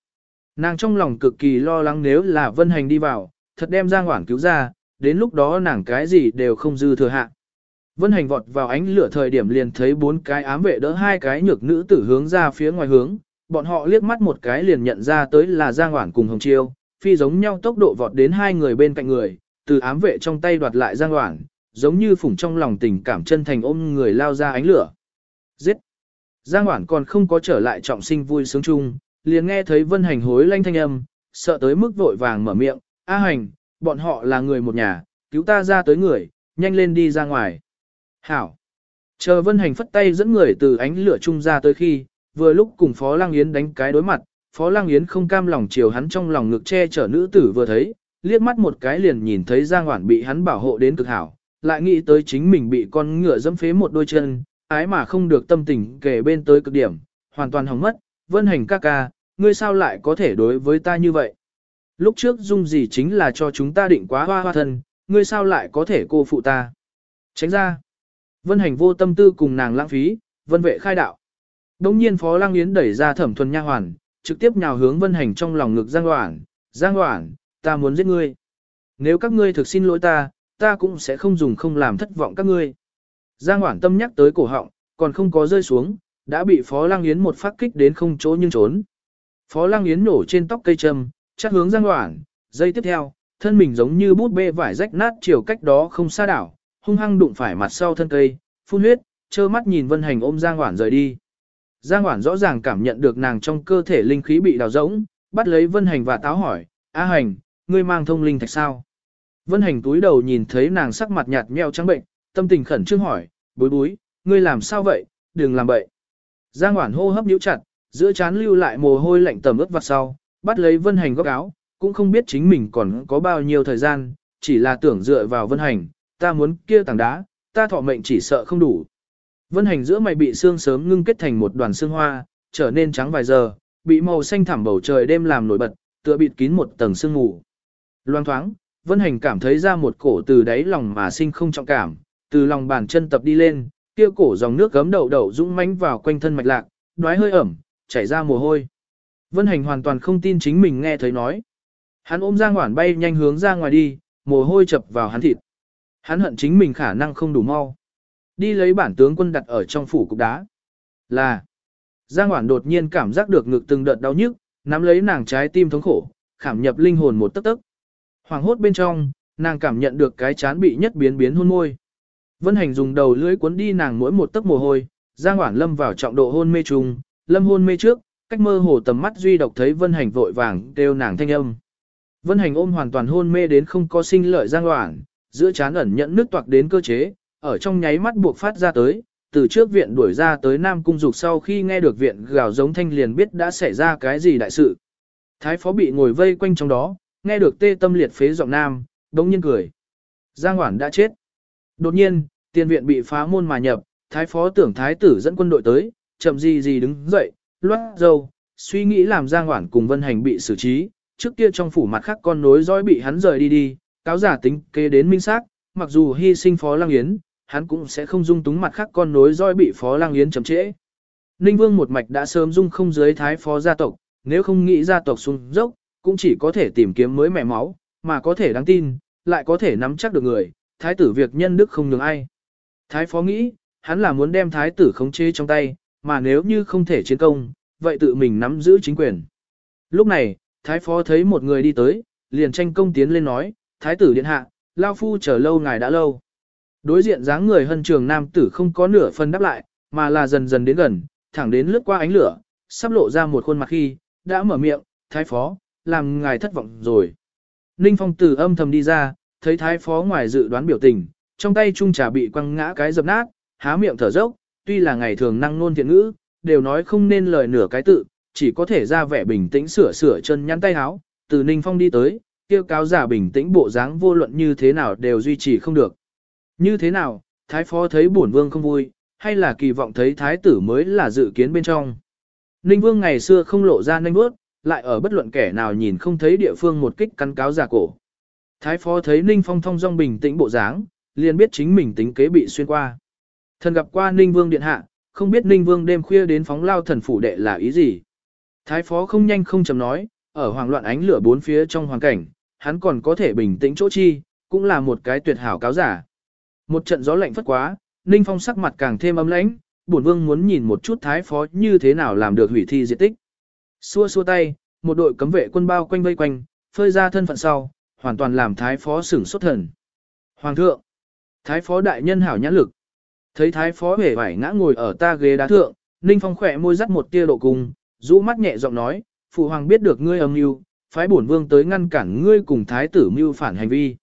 Nàng trong lòng cực kỳ lo lắng nếu là Vân Hành đi vào, thật đem Giang Hoảng cứu ra, đến lúc đó nàng cái gì đều không dư thừa hạ. Vân Hành vọt vào ánh lửa thời điểm liền thấy bốn cái ám vệ đỡ hai cái nhược nữ tử hướng ra phía ngoài hướng, bọn họ liếc mắt một cái liền nhận ra tới là Giang Hoảng cùng Hồng Chiêu, phi giống nhau tốc độ vọt đến hai người bên cạnh người, từ ám vệ trong tay đoạt lại Giang Hoảng, giống như phủng trong lòng tình cảm chân thành ôm người lao ra ánh lửa. Giết! Giang Hoảng còn không có trở lại trọng sinh vui sướng chung, liền nghe thấy Vân Hành hối lanh thanh âm, sợ tới mức vội vàng mở miệng, A Hành, bọn họ là người một nhà, cứu ta ra tới người, nhanh lên đi ra ngoài. Hảo! Chờ Vân Hành phất tay dẫn người từ ánh lửa chung ra tới khi, vừa lúc cùng Phó Lang Yến đánh cái đối mặt, Phó Lang Yến không cam lòng chiều hắn trong lòng ngực che chở nữ tử vừa thấy, liếc mắt một cái liền nhìn thấy Giang Hoản bị hắn bảo hộ đến cực hảo, lại nghĩ tới chính mình bị con ngựa dẫm phế một đôi chân, ái mà không được tâm tình kể bên tới cực điểm, hoàn toàn hỏng mất, Vân Hành ca ca, ngươi sao lại có thể đối với ta như vậy? Lúc trước dung gì chính là cho chúng ta định quá hoa hoa thân, ngươi sao lại có thể cô phụ ta? Tránh ra. Vân Hành vô tâm tư cùng nàng lãng phí, vân vệ khai đạo. Đông nhiên Phó Lang Yến đẩy ra thẩm thuần nha hoàn, trực tiếp nhào hướng Vân Hành trong lòng ngực Giang Hoảng, Giang Hoảng, ta muốn giết ngươi. Nếu các ngươi thực xin lỗi ta, ta cũng sẽ không dùng không làm thất vọng các ngươi. Giang Hoảng tâm nhắc tới cổ họng, còn không có rơi xuống, đã bị Phó Lang Yến một phát kích đến không chỗ nhưng trốn. Phó Lang Yến nổ trên tóc cây châm, chắc hướng Giang Hoảng, giây tiếp theo, thân mình giống như bút bê vải rách nát chiều cách đó không xa đảo, hung hăng đụng phải mặt sau thân cây, phun huyết, trơ mắt nhìn Vân Hành ôm Giang Hoảng rời đi. Giang Hoản rõ ràng cảm nhận được nàng trong cơ thể linh khí bị đào rỗng, bắt lấy Vân Hành và táo hỏi, A Hành, ngươi mang thông linh thạch sao? Vân Hành túi đầu nhìn thấy nàng sắc mặt nhạt nhẽo trắng bệnh, tâm tình khẩn trương hỏi, bối bối, ngươi làm sao vậy, đừng làm bậy. Giang Hoản hô hấp nhíu chặt, giữa chán lưu lại mồ hôi lạnh tầm ướt vặt sau, bắt lấy Vân Hành góc áo, cũng không biết chính mình còn có bao nhiêu thời gian, chỉ là tưởng dựa vào Vân Hành, ta muốn kia tảng đá, ta thọ mệnh chỉ sợ không đủ. Vân Hành giữa mày bị xương sớm ngưng kết thành một đoàn xương hoa, trở nên trắng vài giờ, bị màu xanh thẳm bầu trời đêm làm nổi bật, tựa bịt kín một tầng sương mù. Loang thoáng, Vân Hành cảm thấy ra một cổ từ đáy lòng mà sinh không trọng cảm, từ lòng bàn chân tập đi lên, kia cổ dòng nước gấm đậu đậu dũng mãnh vào quanh thân mạch lạc, đoái hơi ẩm, chảy ra mồ hôi. Vân Hành hoàn toàn không tin chính mình nghe thấy nói. Hắn ôm Giang Hoản bay nhanh hướng ra ngoài đi, mồ hôi chập vào hắn thịt. Hắn hận chính mình khả năng không đủ mau. Đi lấy bản tướng quân đặt ở trong phủ cục đá. Là. Giang Hoản đột nhiên cảm giác được ngực từng đợt đau nhức, nắm lấy nàng trái tim thống khổ, khảm nhập linh hồn một tấc tấc. Hoàng hốt bên trong, nàng cảm nhận được cái chán bị nhất biến biến hôn môi. Vân Hành dùng đầu lưỡi cuốn đi nàng mỗi một tấc mồ hôi, Giang Hoản lâm vào trọng độ hôn mê trùng, lâm hôn mê trước, cách mơ hồ tầm mắt duy độc thấy Vân Hành vội vàng kêu nàng thanh âm. Vân Hành ôm hoàn toàn hôn mê đến không có sinh lợi Giang Hoản, giữa chán ẩn nhận nước toạc đến cơ chế, ở trong nháy mắt buộc phát ra tới, từ trước viện đuổi ra tới Nam Cung Dục sau khi nghe được viện gào giống thanh liền biết đã xảy ra cái gì đại sự. Thái phó bị ngồi vây quanh trong đó, nghe được tê tâm liệt phế giọng nam, đống nhiên cười. Giang Hoản đã chết. Đột nhiên, tiền viện bị phá môn mà nhập, thái phó tưởng thái tử dẫn quân đội tới, chậm gì gì đứng dậy, loát dâu, suy nghĩ làm Giang Hoản cùng Vân Hành bị xử trí, trước kia trong phủ mặt khác con nối dõi bị hắn rời đi đi, cáo giả tính kế đến minh xác, mặc dù hy sinh phó lang yến, hắn cũng sẽ không dung túng mặt khác con nối dõi bị phó lang yến chậm trễ. Ninh Vương một mạch đã sớm dung không dưới thái phó gia tộc, nếu không nghĩ gia tộc xuống dốc, cũng chỉ có thể tìm kiếm mới mẻ máu, mà có thể đáng tin, lại có thể nắm chắc được người, thái tử việc nhân đức không nhường ai. Thái phó nghĩ, hắn là muốn đem thái tử khống chế trong tay, mà nếu như không thể chiến công, vậy tự mình nắm giữ chính quyền. Lúc này, thái phó thấy một người đi tới, liền tranh công tiến lên nói, thái tử điện hạ, lao phu chờ lâu ngài đã lâu. Đối diện dáng người hân trường nam tử không có nửa phần đáp lại, mà là dần dần đến gần, thẳng đến lướt qua ánh lửa, sắp lộ ra một khuôn mặt khi, đã mở miệng, thái phó, làm ngài thất vọng rồi. Ninh Phong tử âm thầm đi ra, thấy thái phó ngoài dự đoán biểu tình, trong tay trung trà bị quăng ngã cái dập nát, há miệng thở dốc, tuy là ngày thường năng nôn thiện ngữ, đều nói không nên lời nửa cái tự, chỉ có thể ra vẻ bình tĩnh sửa sửa chân nhăn tay áo, từ Ninh Phong đi tới, tiêu cáo giả bình tĩnh bộ dáng vô luận như thế nào đều duy trì không được. Như thế nào, thái phó thấy bổn vương không vui, hay là kỳ vọng thấy thái tử mới là dự kiến bên trong. Ninh vương ngày xưa không lộ ra nanh bước, lại ở bất luận kẻ nào nhìn không thấy địa phương một kích cắn cáo giả cổ. Thái phó thấy Ninh phong thông dong bình tĩnh bộ dáng, liền biết chính mình tính kế bị xuyên qua. Thần gặp qua Ninh vương điện hạ, không biết Ninh vương đêm khuya đến phóng lao thần phủ đệ là ý gì. Thái phó không nhanh không chậm nói, ở hoàng loạn ánh lửa bốn phía trong hoàn cảnh, hắn còn có thể bình tĩnh chỗ chi, cũng là một cái tuyệt hảo cáo giả. Một trận gió lạnh phất quá, Ninh Phong sắc mặt càng thêm ấm lãnh, bổn vương muốn nhìn một chút thái phó như thế nào làm được hủy thi diệt tích. Xua xua tay, một đội cấm vệ quân bao quanh vây quanh, phơi ra thân phận sau, hoàn toàn làm thái phó sửng sốt thần. Hoàng thượng, thái phó đại nhân hảo nhãn lực. Thấy thái phó hề vải ngã ngồi ở ta ghế đá thượng, Ninh Phong khỏe môi dắt một tia độ cung, rũ mắt nhẹ giọng nói, phụ hoàng biết được ngươi âm mưu, phái bổn vương tới ngăn cản ngươi cùng thái tử mưu phản hành vi.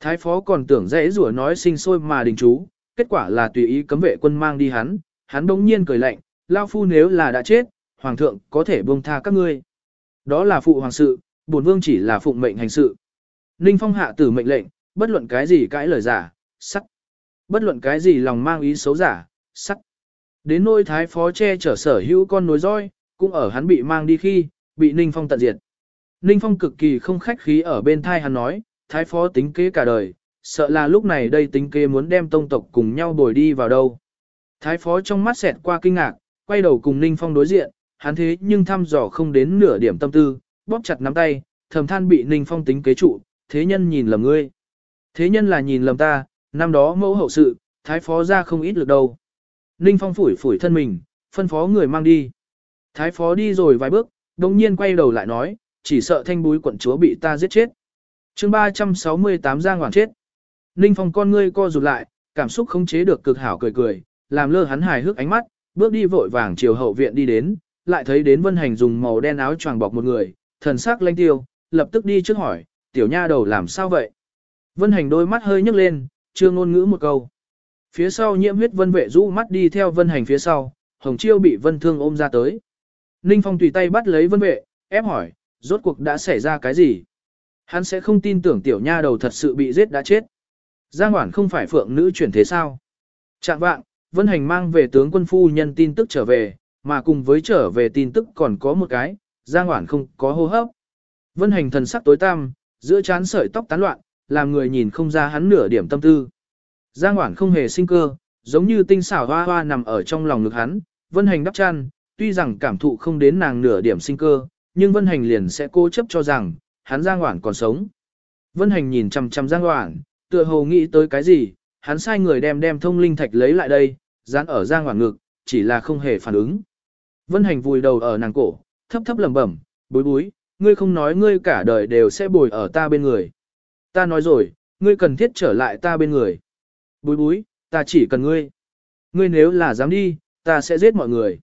Thái phó còn tưởng dễ rủa nói sinh sôi mà đình chú, kết quả là tùy ý cấm vệ quân mang đi hắn, hắn đống nhiên cười lạnh, lao phu nếu là đã chết, hoàng thượng có thể buông tha các ngươi. Đó là phụ hoàng sự, bổn vương chỉ là phụng mệnh hành sự. Ninh Phong hạ tử mệnh lệnh, bất luận cái gì cãi lời giả, sắc. Bất luận cái gì lòng mang ý xấu giả, sắc. Đến nôi thái phó che chở sở hữu con nối roi, cũng ở hắn bị mang đi khi, bị Ninh Phong tận diệt. Ninh Phong cực kỳ không khách khí ở bên thai hắn nói, thái phó tính kế cả đời, sợ là lúc này đây tính kế muốn đem tông tộc cùng nhau bồi đi vào đâu. Thái phó trong mắt xẹt qua kinh ngạc, quay đầu cùng Ninh Phong đối diện, hắn thế nhưng thăm dò không đến nửa điểm tâm tư, bóp chặt nắm tay, thầm than bị Ninh Phong tính kế trụ, thế nhân nhìn lầm ngươi. Thế nhân là nhìn lầm ta, năm đó mẫu hậu sự, thái phó ra không ít lực đâu. Ninh Phong phủi phủi thân mình, phân phó người mang đi. Thái phó đi rồi vài bước, đồng nhiên quay đầu lại nói, chỉ sợ thanh búi quận chúa bị ta giết chết chương 368 Giang Hoàng chết. Ninh Phong con ngươi co rụt lại, cảm xúc không chế được cực hảo cười cười, làm lơ hắn hài hước ánh mắt, bước đi vội vàng chiều hậu viện đi đến, lại thấy đến Vân Hành dùng màu đen áo choàng bọc một người, thần sắc lanh tiêu, lập tức đi trước hỏi, tiểu nha đầu làm sao vậy? Vân Hành đôi mắt hơi nhấc lên, chưa ngôn ngữ một câu. Phía sau nhiễm huyết vân vệ rũ mắt đi theo Vân Hành phía sau, Hồng Chiêu bị Vân Thương ôm ra tới. Ninh Phong tùy tay bắt lấy Vân vệ, ép hỏi, rốt cuộc đã xảy ra cái gì? Hắn sẽ không tin tưởng tiểu nha đầu thật sự bị giết đã chết. Giang Hoản không phải phượng nữ chuyển thế sao? Trạng vạng, Vân Hành mang về tướng quân phu nhân tin tức trở về, mà cùng với trở về tin tức còn có một cái, Giang Hoản không có hô hấp. Vân Hành thần sắc tối tăm, giữa trán sợi tóc tán loạn, làm người nhìn không ra hắn nửa điểm tâm tư. Giang Hoản không hề sinh cơ, giống như tinh xảo hoa hoa nằm ở trong lòng ngực hắn, Vân Hành đắp chăn, tuy rằng cảm thụ không đến nàng nửa điểm sinh cơ, nhưng Vân Hành liền sẽ cố chấp cho rằng, hắn Giang Hoản còn sống. Vân Hành nhìn chằm chằm Giang Hoản, tựa hồ nghĩ tới cái gì, hắn sai người đem đem thông linh thạch lấy lại đây, dán ở Giang Hoản ngực, chỉ là không hề phản ứng. Vân Hành vùi đầu ở nàng cổ, thấp thấp lẩm bẩm, bối bối, ngươi không nói ngươi cả đời đều sẽ bồi ở ta bên người. Ta nói rồi, ngươi cần thiết trở lại ta bên người. Bối bối, ta chỉ cần ngươi. Ngươi nếu là dám đi, ta sẽ giết mọi người.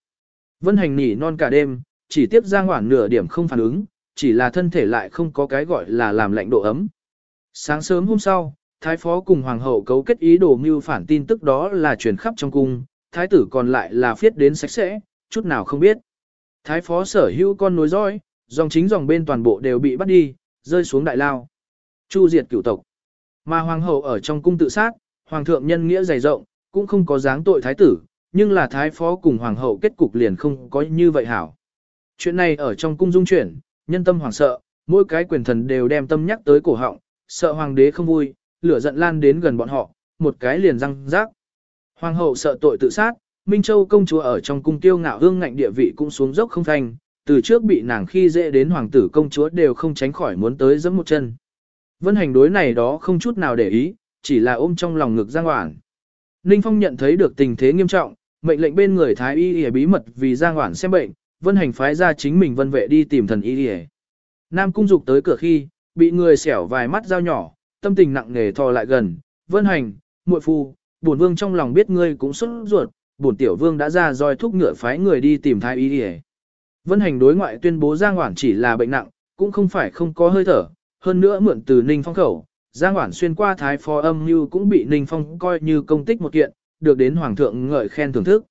Vân Hành nỉ non cả đêm, chỉ tiếp Giang Hoản nửa điểm không phản ứng, chỉ là thân thể lại không có cái gọi là làm lạnh độ ấm. Sáng sớm hôm sau, Thái phó cùng Hoàng hậu cấu kết ý đồ mưu phản tin tức đó là truyền khắp trong cung, Thái tử còn lại là phiết đến sạch sẽ, chút nào không biết. Thái phó sở hữu con nối dõi, dòng chính dòng bên toàn bộ đều bị bắt đi, rơi xuống đại lao. Chu diệt cửu tộc. Mà Hoàng hậu ở trong cung tự sát, Hoàng thượng nhân nghĩa dày rộng, cũng không có dáng tội Thái tử, nhưng là Thái phó cùng Hoàng hậu kết cục liền không có như vậy hảo. Chuyện này ở trong cung dung chuyển, nhân tâm hoàng sợ, mỗi cái quyền thần đều đem tâm nhắc tới cổ họng, sợ hoàng đế không vui, lửa giận lan đến gần bọn họ, một cái liền răng rác. Hoàng hậu sợ tội tự sát, Minh Châu công chúa ở trong cung tiêu ngạo hương ngạnh địa vị cũng xuống dốc không thành, từ trước bị nàng khi dễ đến hoàng tử công chúa đều không tránh khỏi muốn tới giẫm một chân. Vân hành đối này đó không chút nào để ý, chỉ là ôm trong lòng ngực Giang Hoản. Ninh Phong nhận thấy được tình thế nghiêm trọng, mệnh lệnh bên người thái y y bí mật vì Giang Hoản xem bệnh, Vân hành phái ra chính mình vân vệ đi tìm thần y đi Nam cung dục tới cửa khi, bị người xẻo vài mắt dao nhỏ, tâm tình nặng nề thò lại gần, vân hành, muội phu, bổn vương trong lòng biết ngươi cũng xuất ruột, bổn tiểu vương đã ra roi thúc ngựa phái người đi tìm thái y đi Vân hành đối ngoại tuyên bố Giang Hoản chỉ là bệnh nặng, cũng không phải không có hơi thở, hơn nữa mượn từ Ninh Phong khẩu, Giang Hoản xuyên qua thái phó âm như cũng bị Ninh Phong coi như công tích một kiện, được đến Hoàng thượng ngợi khen thưởng thức.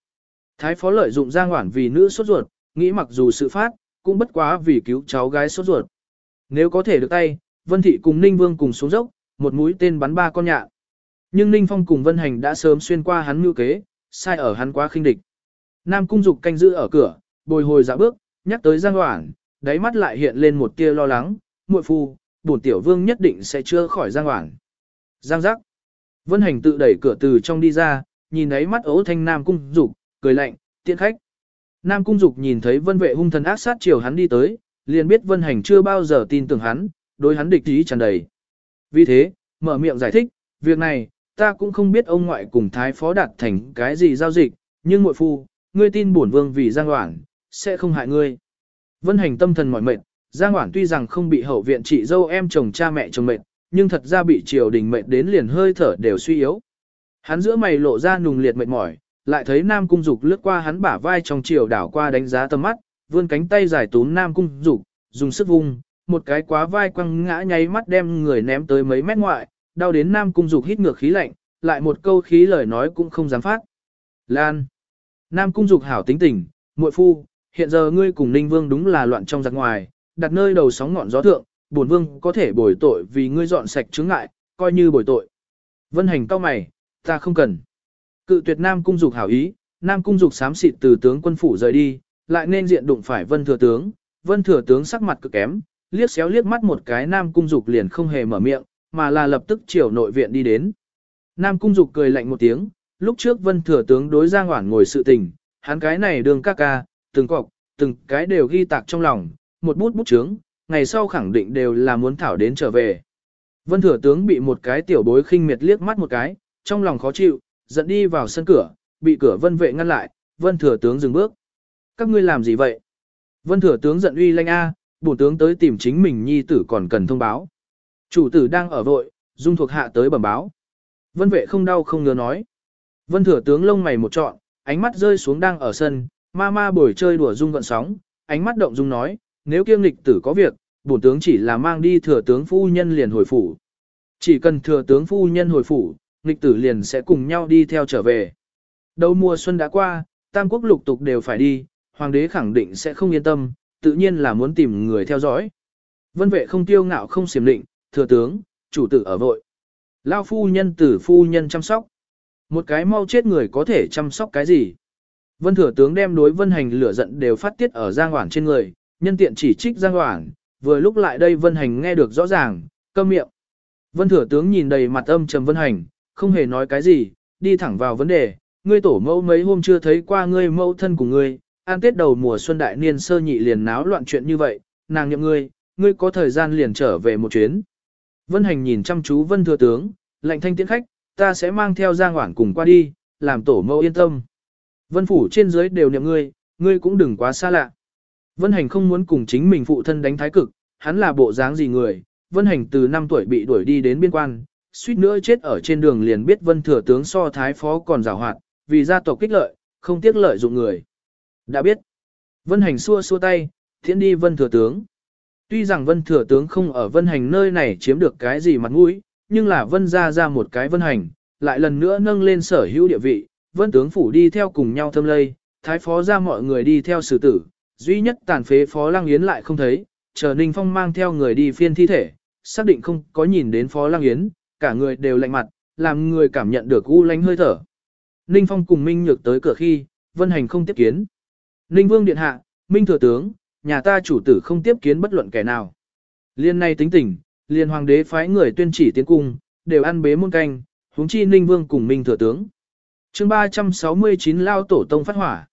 Thái phó lợi dụng Giang Hoản vì nữ sốt ruột, nghĩ mặc dù sự phát, cũng bất quá vì cứu cháu gái sốt ruột. Nếu có thể được tay, Vân Thị cùng Ninh Vương cùng xuống dốc, một mũi tên bắn ba con nhạn. Nhưng Ninh Phong cùng Vân Hành đã sớm xuyên qua hắn mưu kế, sai ở hắn quá khinh địch. Nam Cung Dục canh giữ ở cửa, bồi hồi dạ bước, nhắc tới Giang Hoảng, đáy mắt lại hiện lên một tia lo lắng, muội phu, bổn tiểu vương nhất định sẽ chưa khỏi Giang Hoảng. Giang giác. Vân Hành tự đẩy cửa từ trong đi ra, nhìn ấy mắt ấu thanh Nam Cung Dục, cười lạnh, tiện khách. Nam Cung Dục nhìn thấy Vân Vệ hung thần ác sát chiều hắn đi tới, liền biết Vân Hành chưa bao giờ tin tưởng hắn, đối hắn địch ý tràn đầy. Vì thế, mở miệng giải thích, việc này, ta cũng không biết ông ngoại cùng thái phó đạt thành cái gì giao dịch, nhưng muội phu, ngươi tin bổn vương vì Giang Hoảng, sẽ không hại ngươi. Vân hành tâm thần mỏi mệt, Giang Hoảng tuy rằng không bị hậu viện chị dâu em chồng cha mẹ chồng mệt, nhưng thật ra bị triều đình mệt đến liền hơi thở đều suy yếu. Hắn giữa mày lộ ra nùng liệt mệt mỏi, lại thấy Nam Cung Dục lướt qua hắn bả vai trong chiều đảo qua đánh giá tầm mắt, vươn cánh tay giải túm Nam Cung Dục, dùng sức vung, một cái quá vai quăng ngã nháy mắt đem người ném tới mấy mét ngoại, đau đến Nam Cung Dục hít ngược khí lạnh, lại một câu khí lời nói cũng không dám phát. Lan. Nam Cung Dục hảo tính tình, muội phu, hiện giờ ngươi cùng Ninh Vương đúng là loạn trong giặc ngoài, đặt nơi đầu sóng ngọn gió thượng, bổn vương có thể bồi tội vì ngươi dọn sạch chứng ngại, coi như bồi tội. Vân hành cao mày, ta không cần. Cự tuyệt Nam Cung Dục hảo ý, Nam Cung Dục xám xịt từ tướng quân phủ rời đi, lại nên diện đụng phải Vân Thừa Tướng. Vân Thừa Tướng sắc mặt cực kém, liếc xéo liếc mắt một cái Nam Cung Dục liền không hề mở miệng, mà là lập tức chiều nội viện đi đến. Nam Cung Dục cười lạnh một tiếng, lúc trước Vân Thừa Tướng đối Giang Hoản ngồi sự tình, hắn cái này đường ca ca, từng cọc, từng cái đều ghi tạc trong lòng, một bút bút chướng, ngày sau khẳng định đều là muốn thảo đến trở về. Vân Thừa Tướng bị một cái tiểu bối khinh miệt liếc mắt một cái, trong lòng khó chịu, dẫn đi vào sân cửa, bị cửa vân vệ ngăn lại, Vân Thừa Tướng dừng bước. Các ngươi làm gì vậy? Vân Thừa Tướng giận uy lanh A, bổ tướng tới tìm chính mình nhi tử còn cần thông báo. Chủ tử đang ở vội, dung thuộc hạ tới bẩm báo. Vân vệ không đau không ngứa nói. Vân thừa tướng lông mày một trọn, ánh mắt rơi xuống đang ở sân, ma ma bồi chơi đùa dung vận sóng, ánh mắt động dung nói, nếu kiêm lịch tử có việc, bổn tướng chỉ là mang đi thừa tướng phu nhân liền hồi phủ. Chỉ cần thừa tướng phu nhân hồi phủ, nghịch tử liền sẽ cùng nhau đi theo trở về. Đầu mùa xuân đã qua, tam quốc lục tục đều phải đi, hoàng đế khẳng định sẽ không yên tâm, tự nhiên là muốn tìm người theo dõi. Vân vệ không tiêu ngạo không xiểm định, thừa tướng, chủ tử ở vội. Lao phu nhân tử phu nhân chăm sóc. Một cái mau chết người có thể chăm sóc cái gì? Vân thừa tướng đem đối vân hành lửa giận đều phát tiết ở Giang Hoảng trên người, nhân tiện chỉ trích Giang Hoảng, vừa lúc lại đây vân hành nghe được rõ ràng, câm miệng. Vân thừa tướng nhìn đầy mặt âm trầm vân hành, không hề nói cái gì, đi thẳng vào vấn đề, ngươi tổ mẫu mấy hôm chưa thấy qua ngươi mẫu thân của ngươi, an tết đầu mùa xuân đại niên sơ nhị liền náo loạn chuyện như vậy, nàng nhậm ngươi, ngươi có thời gian liền trở về một chuyến. Vân Hành nhìn chăm chú Vân Thừa Tướng, lệnh thanh tiễn khách, ta sẽ mang theo Giang Hoảng cùng qua đi, làm tổ mẫu yên tâm. Vân Phủ trên dưới đều niệm ngươi, ngươi cũng đừng quá xa lạ. Vân Hành không muốn cùng chính mình phụ thân đánh thái cực, hắn là bộ dáng gì người, Vân Hành từ 5 tuổi bị đuổi đi đến biên quan, suýt nữa chết ở trên đường liền biết Vân Thừa Tướng so thái phó còn rào hoạt, vì gia tộc kích lợi, không tiếc lợi dụng người. Đã biết. Vân Hành xua xua tay, thiện đi Vân Thừa Tướng. Tuy rằng vân thừa tướng không ở vân hành nơi này chiếm được cái gì mặt mũi, nhưng là vân ra ra một cái vân hành, lại lần nữa nâng lên sở hữu địa vị, vân tướng phủ đi theo cùng nhau thâm lây, thái phó ra mọi người đi theo xử tử, duy nhất tàn phế phó lang yến lại không thấy, chờ ninh phong mang theo người đi phiên thi thể, xác định không có nhìn đến phó lang yến, cả người đều lạnh mặt, làm người cảm nhận được u lánh hơi thở. Ninh phong cùng Minh Nhược tới cửa khi, vân hành không tiếp kiến. Ninh vương điện hạ, Minh thừa tướng, nhà ta chủ tử không tiếp kiến bất luận kẻ nào. Liên này tính tình, liên hoàng đế phái người tuyên chỉ tiến cung, đều ăn bế muôn canh, huống chi ninh vương cùng minh thừa tướng. chương 369 lao tổ tông phát hỏa.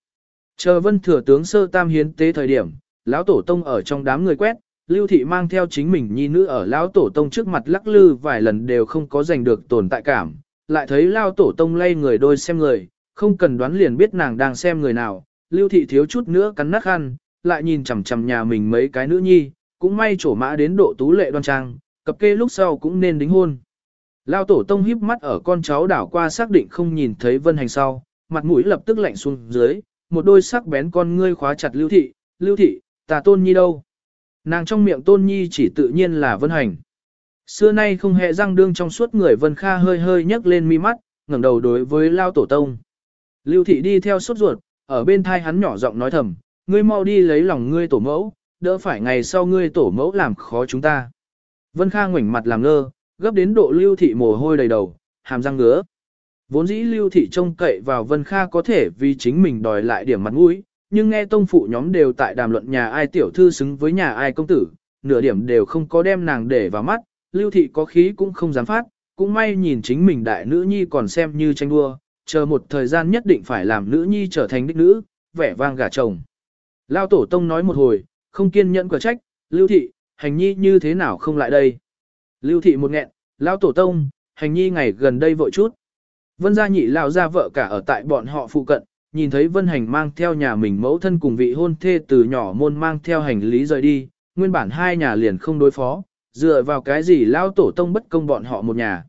Chờ vân thừa tướng sơ tam hiến tế thời điểm, lão tổ tông ở trong đám người quét, lưu thị mang theo chính mình nhi nữ ở lão tổ tông trước mặt lắc lư vài lần đều không có giành được tồn tại cảm, lại thấy Lão tổ tông lay người đôi xem người, không cần đoán liền biết nàng đang xem người nào, lưu thị thiếu chút nữa cắn nát khăn, lại nhìn chằm chằm nhà mình mấy cái nữ nhi, cũng may trổ mã đến độ tú lệ đoan trang, cập kê lúc sau cũng nên đính hôn. Lao tổ tông híp mắt ở con cháu đảo qua xác định không nhìn thấy vân hành sau, mặt mũi lập tức lạnh xuống dưới, một đôi sắc bén con ngươi khóa chặt lưu thị, lưu thị, ta tôn nhi đâu. Nàng trong miệng tôn nhi chỉ tự nhiên là vân hành. Xưa nay không hề răng đương trong suốt người vân kha hơi hơi nhấc lên mi mắt, ngẩng đầu đối với lao tổ tông. Lưu thị đi theo sốt ruột, ở bên thai hắn nhỏ giọng nói thầm, ngươi mau đi lấy lòng ngươi tổ mẫu, đỡ phải ngày sau ngươi tổ mẫu làm khó chúng ta. Vân Kha ngoảnh mặt làm ngơ, gấp đến độ lưu thị mồ hôi đầy đầu, hàm răng ngứa. Vốn dĩ lưu thị trông cậy vào Vân Kha có thể vì chính mình đòi lại điểm mặt mũi, nhưng nghe tông phụ nhóm đều tại đàm luận nhà ai tiểu thư xứng với nhà ai công tử, nửa điểm đều không có đem nàng để vào mắt, lưu thị có khí cũng không dám phát, cũng may nhìn chính mình đại nữ nhi còn xem như tranh đua, chờ một thời gian nhất định phải làm nữ nhi trở thành đích nữ, vẻ vang gả chồng. Lao tổ tông nói một hồi, không kiên nhẫn quả trách, lưu thị, hành nhi như thế nào không lại đây. Lưu thị một nghẹn, Lao tổ tông, hành nhi ngày gần đây vội chút. Vân gia nhị lao ra vợ cả ở tại bọn họ phụ cận, nhìn thấy vân hành mang theo nhà mình mẫu thân cùng vị hôn thê từ nhỏ môn mang theo hành lý rời đi, nguyên bản hai nhà liền không đối phó, dựa vào cái gì lao tổ tông bất công bọn họ một nhà.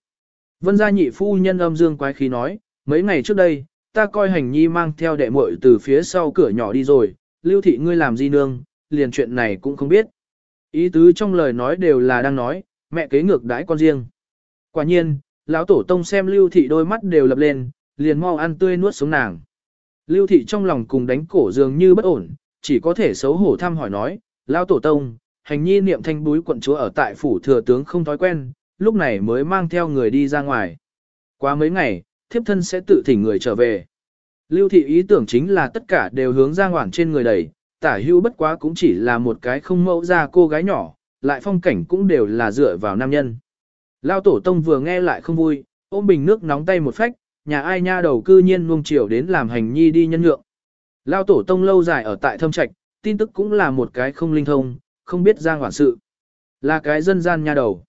Vân gia nhị phu nhân âm dương quái khí nói, mấy ngày trước đây, ta coi hành nhi mang theo đệ muội từ phía sau cửa nhỏ đi rồi, lưu thị ngươi làm gì nương, liền chuyện này cũng không biết. Ý tứ trong lời nói đều là đang nói, mẹ kế ngược đãi con riêng. Quả nhiên, lão tổ tông xem lưu thị đôi mắt đều lập lên, liền mau ăn tươi nuốt sống nàng. Lưu thị trong lòng cùng đánh cổ dường như bất ổn, chỉ có thể xấu hổ thăm hỏi nói, lão tổ tông, hành nhi niệm thanh búi quận chúa ở tại phủ thừa tướng không thói quen, lúc này mới mang theo người đi ra ngoài. Qua mấy ngày, thiếp thân sẽ tự thỉnh người trở về. Lưu thị ý tưởng chính là tất cả đều hướng ra ngoản trên người đầy, tả hưu bất quá cũng chỉ là một cái không mẫu ra cô gái nhỏ, lại phong cảnh cũng đều là dựa vào nam nhân. Lao tổ tông vừa nghe lại không vui, ôm bình nước nóng tay một phách, nhà ai nha đầu cư nhiên nuông chiều đến làm hành nhi đi nhân nhượng. Lao tổ tông lâu dài ở tại thâm trạch, tin tức cũng là một cái không linh thông, không biết giang hoảng sự. Là cái dân gian nha đầu.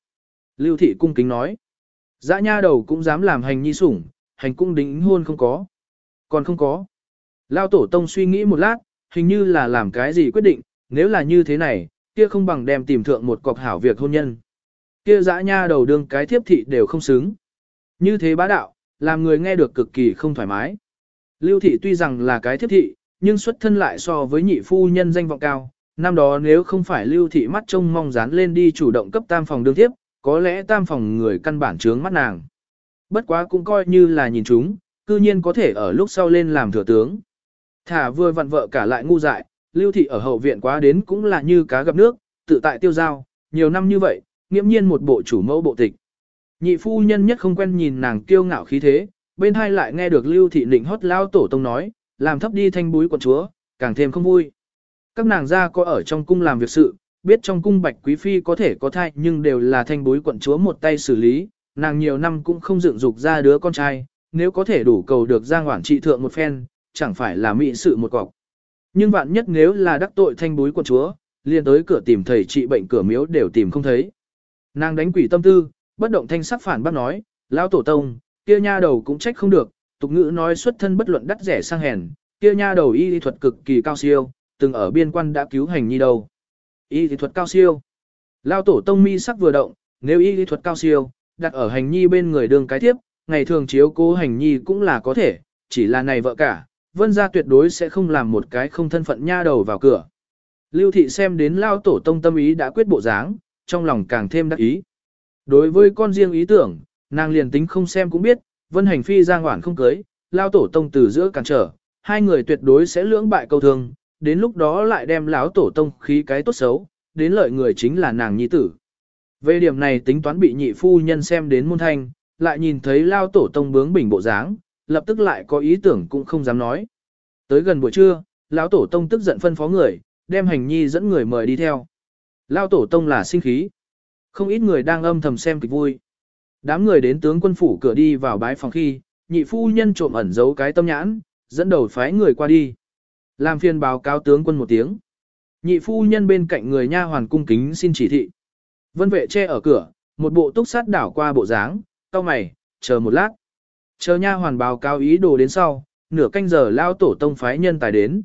Lưu thị cung kính nói. Dã nha đầu cũng dám làm hành nhi sủng, hành cung đính hôn không có. Còn không có. Lao tổ tông suy nghĩ một lát, hình như là làm cái gì quyết định, nếu là như thế này, kia không bằng đem tìm thượng một cọc hảo việc hôn nhân. Kia dã nha đầu đương cái thiếp thị đều không xứng. Như thế bá đạo, làm người nghe được cực kỳ không thoải mái. Lưu thị tuy rằng là cái thiếp thị, nhưng xuất thân lại so với nhị phu nhân danh vọng cao. Năm đó nếu không phải lưu thị mắt trông mong dán lên đi chủ động cấp tam phòng đương tiếp, có lẽ tam phòng người căn bản trướng mắt nàng. Bất quá cũng coi như là nhìn chúng, cư nhiên có thể ở lúc sau lên làm thừa tướng. Thả vừa vặn vợ cả lại ngu dại, lưu thị ở hậu viện quá đến cũng là như cá gặp nước, tự tại tiêu giao, nhiều năm như vậy, nghiễm nhiên một bộ chủ mẫu bộ tịch. Nhị phu nhân nhất không quen nhìn nàng kiêu ngạo khí thế, bên hai lại nghe được lưu thị nịnh hót lao tổ tông nói, làm thấp đi thanh búi quận chúa, càng thêm không vui. Các nàng ra có ở trong cung làm việc sự, biết trong cung bạch quý phi có thể có thai nhưng đều là thanh búi quận chúa một tay xử lý, nàng nhiều năm cũng không dựng dục ra đứa con trai, nếu có thể đủ cầu được giang hoảng trị thượng một phen, chẳng phải là mỹ sự một cọc. Nhưng vạn nhất nếu là đắc tội thanh búi quận chúa, liền tới cửa tìm thầy trị bệnh cửa miếu đều tìm không thấy. Nàng đánh quỷ tâm tư, bất động thanh sắc phản bác nói, lão tổ tông, kia nha đầu cũng trách không được, tục ngữ nói xuất thân bất luận đắt rẻ sang hèn, kia nha đầu y y thuật cực kỳ cao siêu, từng ở biên quan đã cứu hành nhi đầu. Y y thuật cao siêu. Lão tổ tông mi sắc vừa động, nếu y y thuật cao siêu, đặt ở hành nhi bên người đường cái tiếp, ngày thường chiếu cố hành nhi cũng là có thể, chỉ là này vợ cả, vân gia tuyệt đối sẽ không làm một cái không thân phận nha đầu vào cửa. Lưu thị xem đến lao tổ tông tâm ý đã quyết bộ dáng, trong lòng càng thêm đắc ý. Đối với con riêng ý tưởng, nàng liền tính không xem cũng biết, vân hành phi giang hoảng không cưới, lao tổ tông từ giữa cản trở, hai người tuyệt đối sẽ lưỡng bại câu thương, đến lúc đó lại đem lão tổ tông khí cái tốt xấu, đến lợi người chính là nàng nhi tử. Về điểm này tính toán bị nhị phu nhân xem đến môn thanh, lại nhìn thấy lao tổ tông bướng bình bộ dáng, lập tức lại có ý tưởng cũng không dám nói. Tới gần buổi trưa, lão tổ tông tức giận phân phó người, đem hành nhi dẫn người mời đi theo. Lao tổ tông là sinh khí. Không ít người đang âm thầm xem kịch vui. Đám người đến tướng quân phủ cửa đi vào bái phòng khi, nhị phu nhân trộm ẩn giấu cái tâm nhãn, dẫn đầu phái người qua đi. Làm phiền báo cáo tướng quân một tiếng. Nhị phu nhân bên cạnh người nha hoàn cung kính xin chỉ thị. Vân vệ che ở cửa, một bộ túc sát đảo qua bộ dáng, cau mày, chờ một lát. Chờ nha hoàn báo cáo ý đồ đến sau, nửa canh giờ lao tổ tông phái nhân tài đến.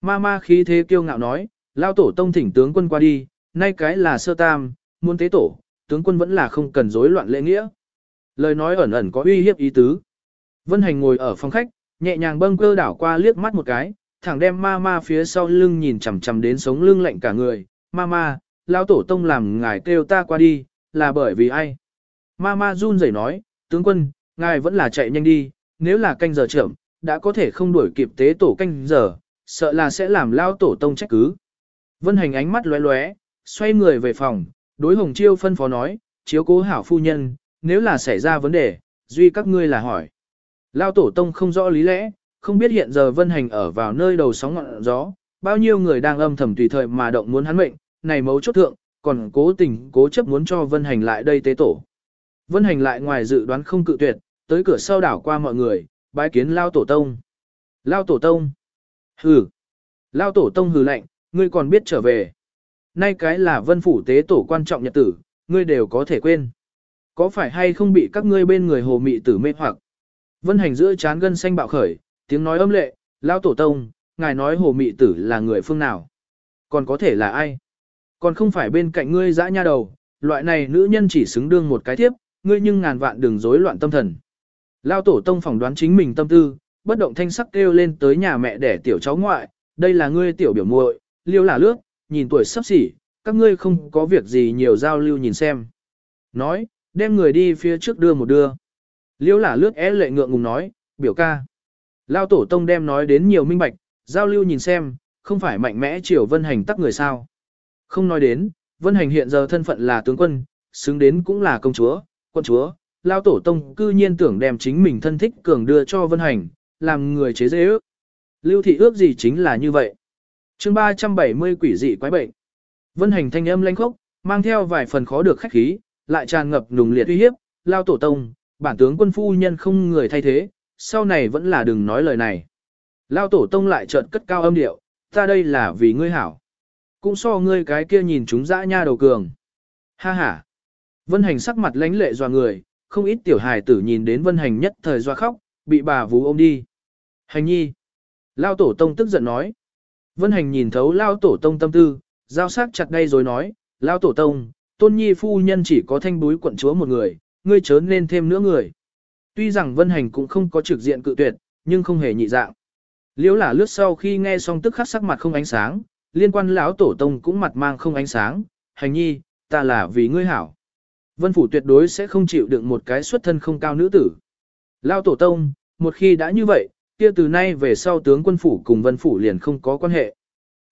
Ma ma khí thế kiêu ngạo nói, lao tổ tông thỉnh tướng quân qua đi, nay cái là sơ tam, muốn tế tổ, tướng quân vẫn là không cần rối loạn lễ nghĩa. Lời nói ẩn ẩn có uy hiếp ý tứ. Vân Hành ngồi ở phòng khách, nhẹ nhàng bâng cơ đảo qua liếc mắt một cái, thẳng đem ma ma phía sau lưng nhìn chằm chằm đến sống lưng lạnh cả người. Ma ma, lão tổ tông làm ngài kêu ta qua đi, là bởi vì ai? Ma ma run rẩy nói, tướng quân, ngài vẫn là chạy nhanh đi, nếu là canh giờ trưởng, đã có thể không đuổi kịp tế tổ canh giờ, sợ là sẽ làm lao tổ tông trách cứ. Vân hành ánh mắt lóe lóe, xoay người về phòng, đối hồng chiêu phân phó nói, chiếu cố hảo phu nhân, nếu là xảy ra vấn đề, duy các ngươi là hỏi. Lao tổ tông không rõ lý lẽ, không biết hiện giờ vân hành ở vào nơi đầu sóng ngọn gió, bao nhiêu người đang âm thầm tùy thời mà động muốn hắn mệnh, này mấu chốt thượng, còn cố tình cố chấp muốn cho vân hành lại đây tế tổ. Vân hành lại ngoài dự đoán không cự tuyệt, tới cửa sau đảo qua mọi người, bái kiến Lao tổ tông. Lao tổ tông. Hừ. Lao tổ tông hừ lạnh, ngươi còn biết trở về. Nay cái là vân phủ tế tổ quan trọng nhật tử, ngươi đều có thể quên. Có phải hay không bị các ngươi bên người hồ mị tử mê hoặc? Vân hành giữa chán gân xanh bạo khởi, tiếng nói âm lệ, lao tổ tông, ngài nói hồ mị tử là người phương nào? Còn có thể là ai? Còn không phải bên cạnh ngươi dã nha đầu, loại này nữ nhân chỉ xứng đương một cái thiếp, ngươi nhưng ngàn vạn đừng rối loạn tâm thần. Lao tổ tông phỏng đoán chính mình tâm tư, bất động thanh sắc kêu lên tới nhà mẹ để tiểu cháu ngoại, đây là ngươi tiểu biểu muội, liêu là lước, nhìn tuổi sắp xỉ, các ngươi không có việc gì nhiều giao lưu nhìn xem. Nói, đem người đi phía trước đưa một đưa. Liêu là lướt é lệ ngượng ngùng nói, biểu ca. Lao tổ tông đem nói đến nhiều minh bạch, giao lưu nhìn xem, không phải mạnh mẽ triều vân hành tắc người sao. Không nói đến, vân hành hiện giờ thân phận là tướng quân, xứng đến cũng là công chúa, quân chúa. Lao tổ tông cư nhiên tưởng đem chính mình thân thích cường đưa cho vân hành, làm người chế dễ ước. Lưu thị ước gì chính là như vậy chương 370 quỷ dị quái bệnh. Vân hành thanh âm lãnh khốc, mang theo vài phần khó được khách khí, lại tràn ngập nùng liệt uy hiếp, lao tổ tông, bản tướng quân phu nhân không người thay thế, sau này vẫn là đừng nói lời này. Lao tổ tông lại chợt cất cao âm điệu, ta đây là vì ngươi hảo. Cũng so ngươi cái kia nhìn chúng dã nha đầu cường. Ha ha. Vân hành sắc mặt lãnh lệ dò người, không ít tiểu hài tử nhìn đến vân hành nhất thời doa khóc, bị bà vú ôm đi. Hành nhi. Lao tổ tông tức giận nói. Vân hành nhìn thấu Lao tổ tông tâm tư, giao sắc chặt ngay rồi nói, Lao tổ tông, tôn nhi phu nhân chỉ có thanh búi quận chúa một người, ngươi chớ nên thêm nữa người. Tuy rằng vân hành cũng không có trực diện cự tuyệt, nhưng không hề nhị dạng. Liễu là lướt sau khi nghe xong tức khắc sắc mặt không ánh sáng, liên quan lão tổ tông cũng mặt mang không ánh sáng, hành nhi, ta là vì ngươi hảo. Vân phủ tuyệt đối sẽ không chịu đựng một cái xuất thân không cao nữ tử. Lão tổ tông, một khi đã như vậy, kia từ nay về sau tướng quân phủ cùng vân phủ liền không có quan hệ.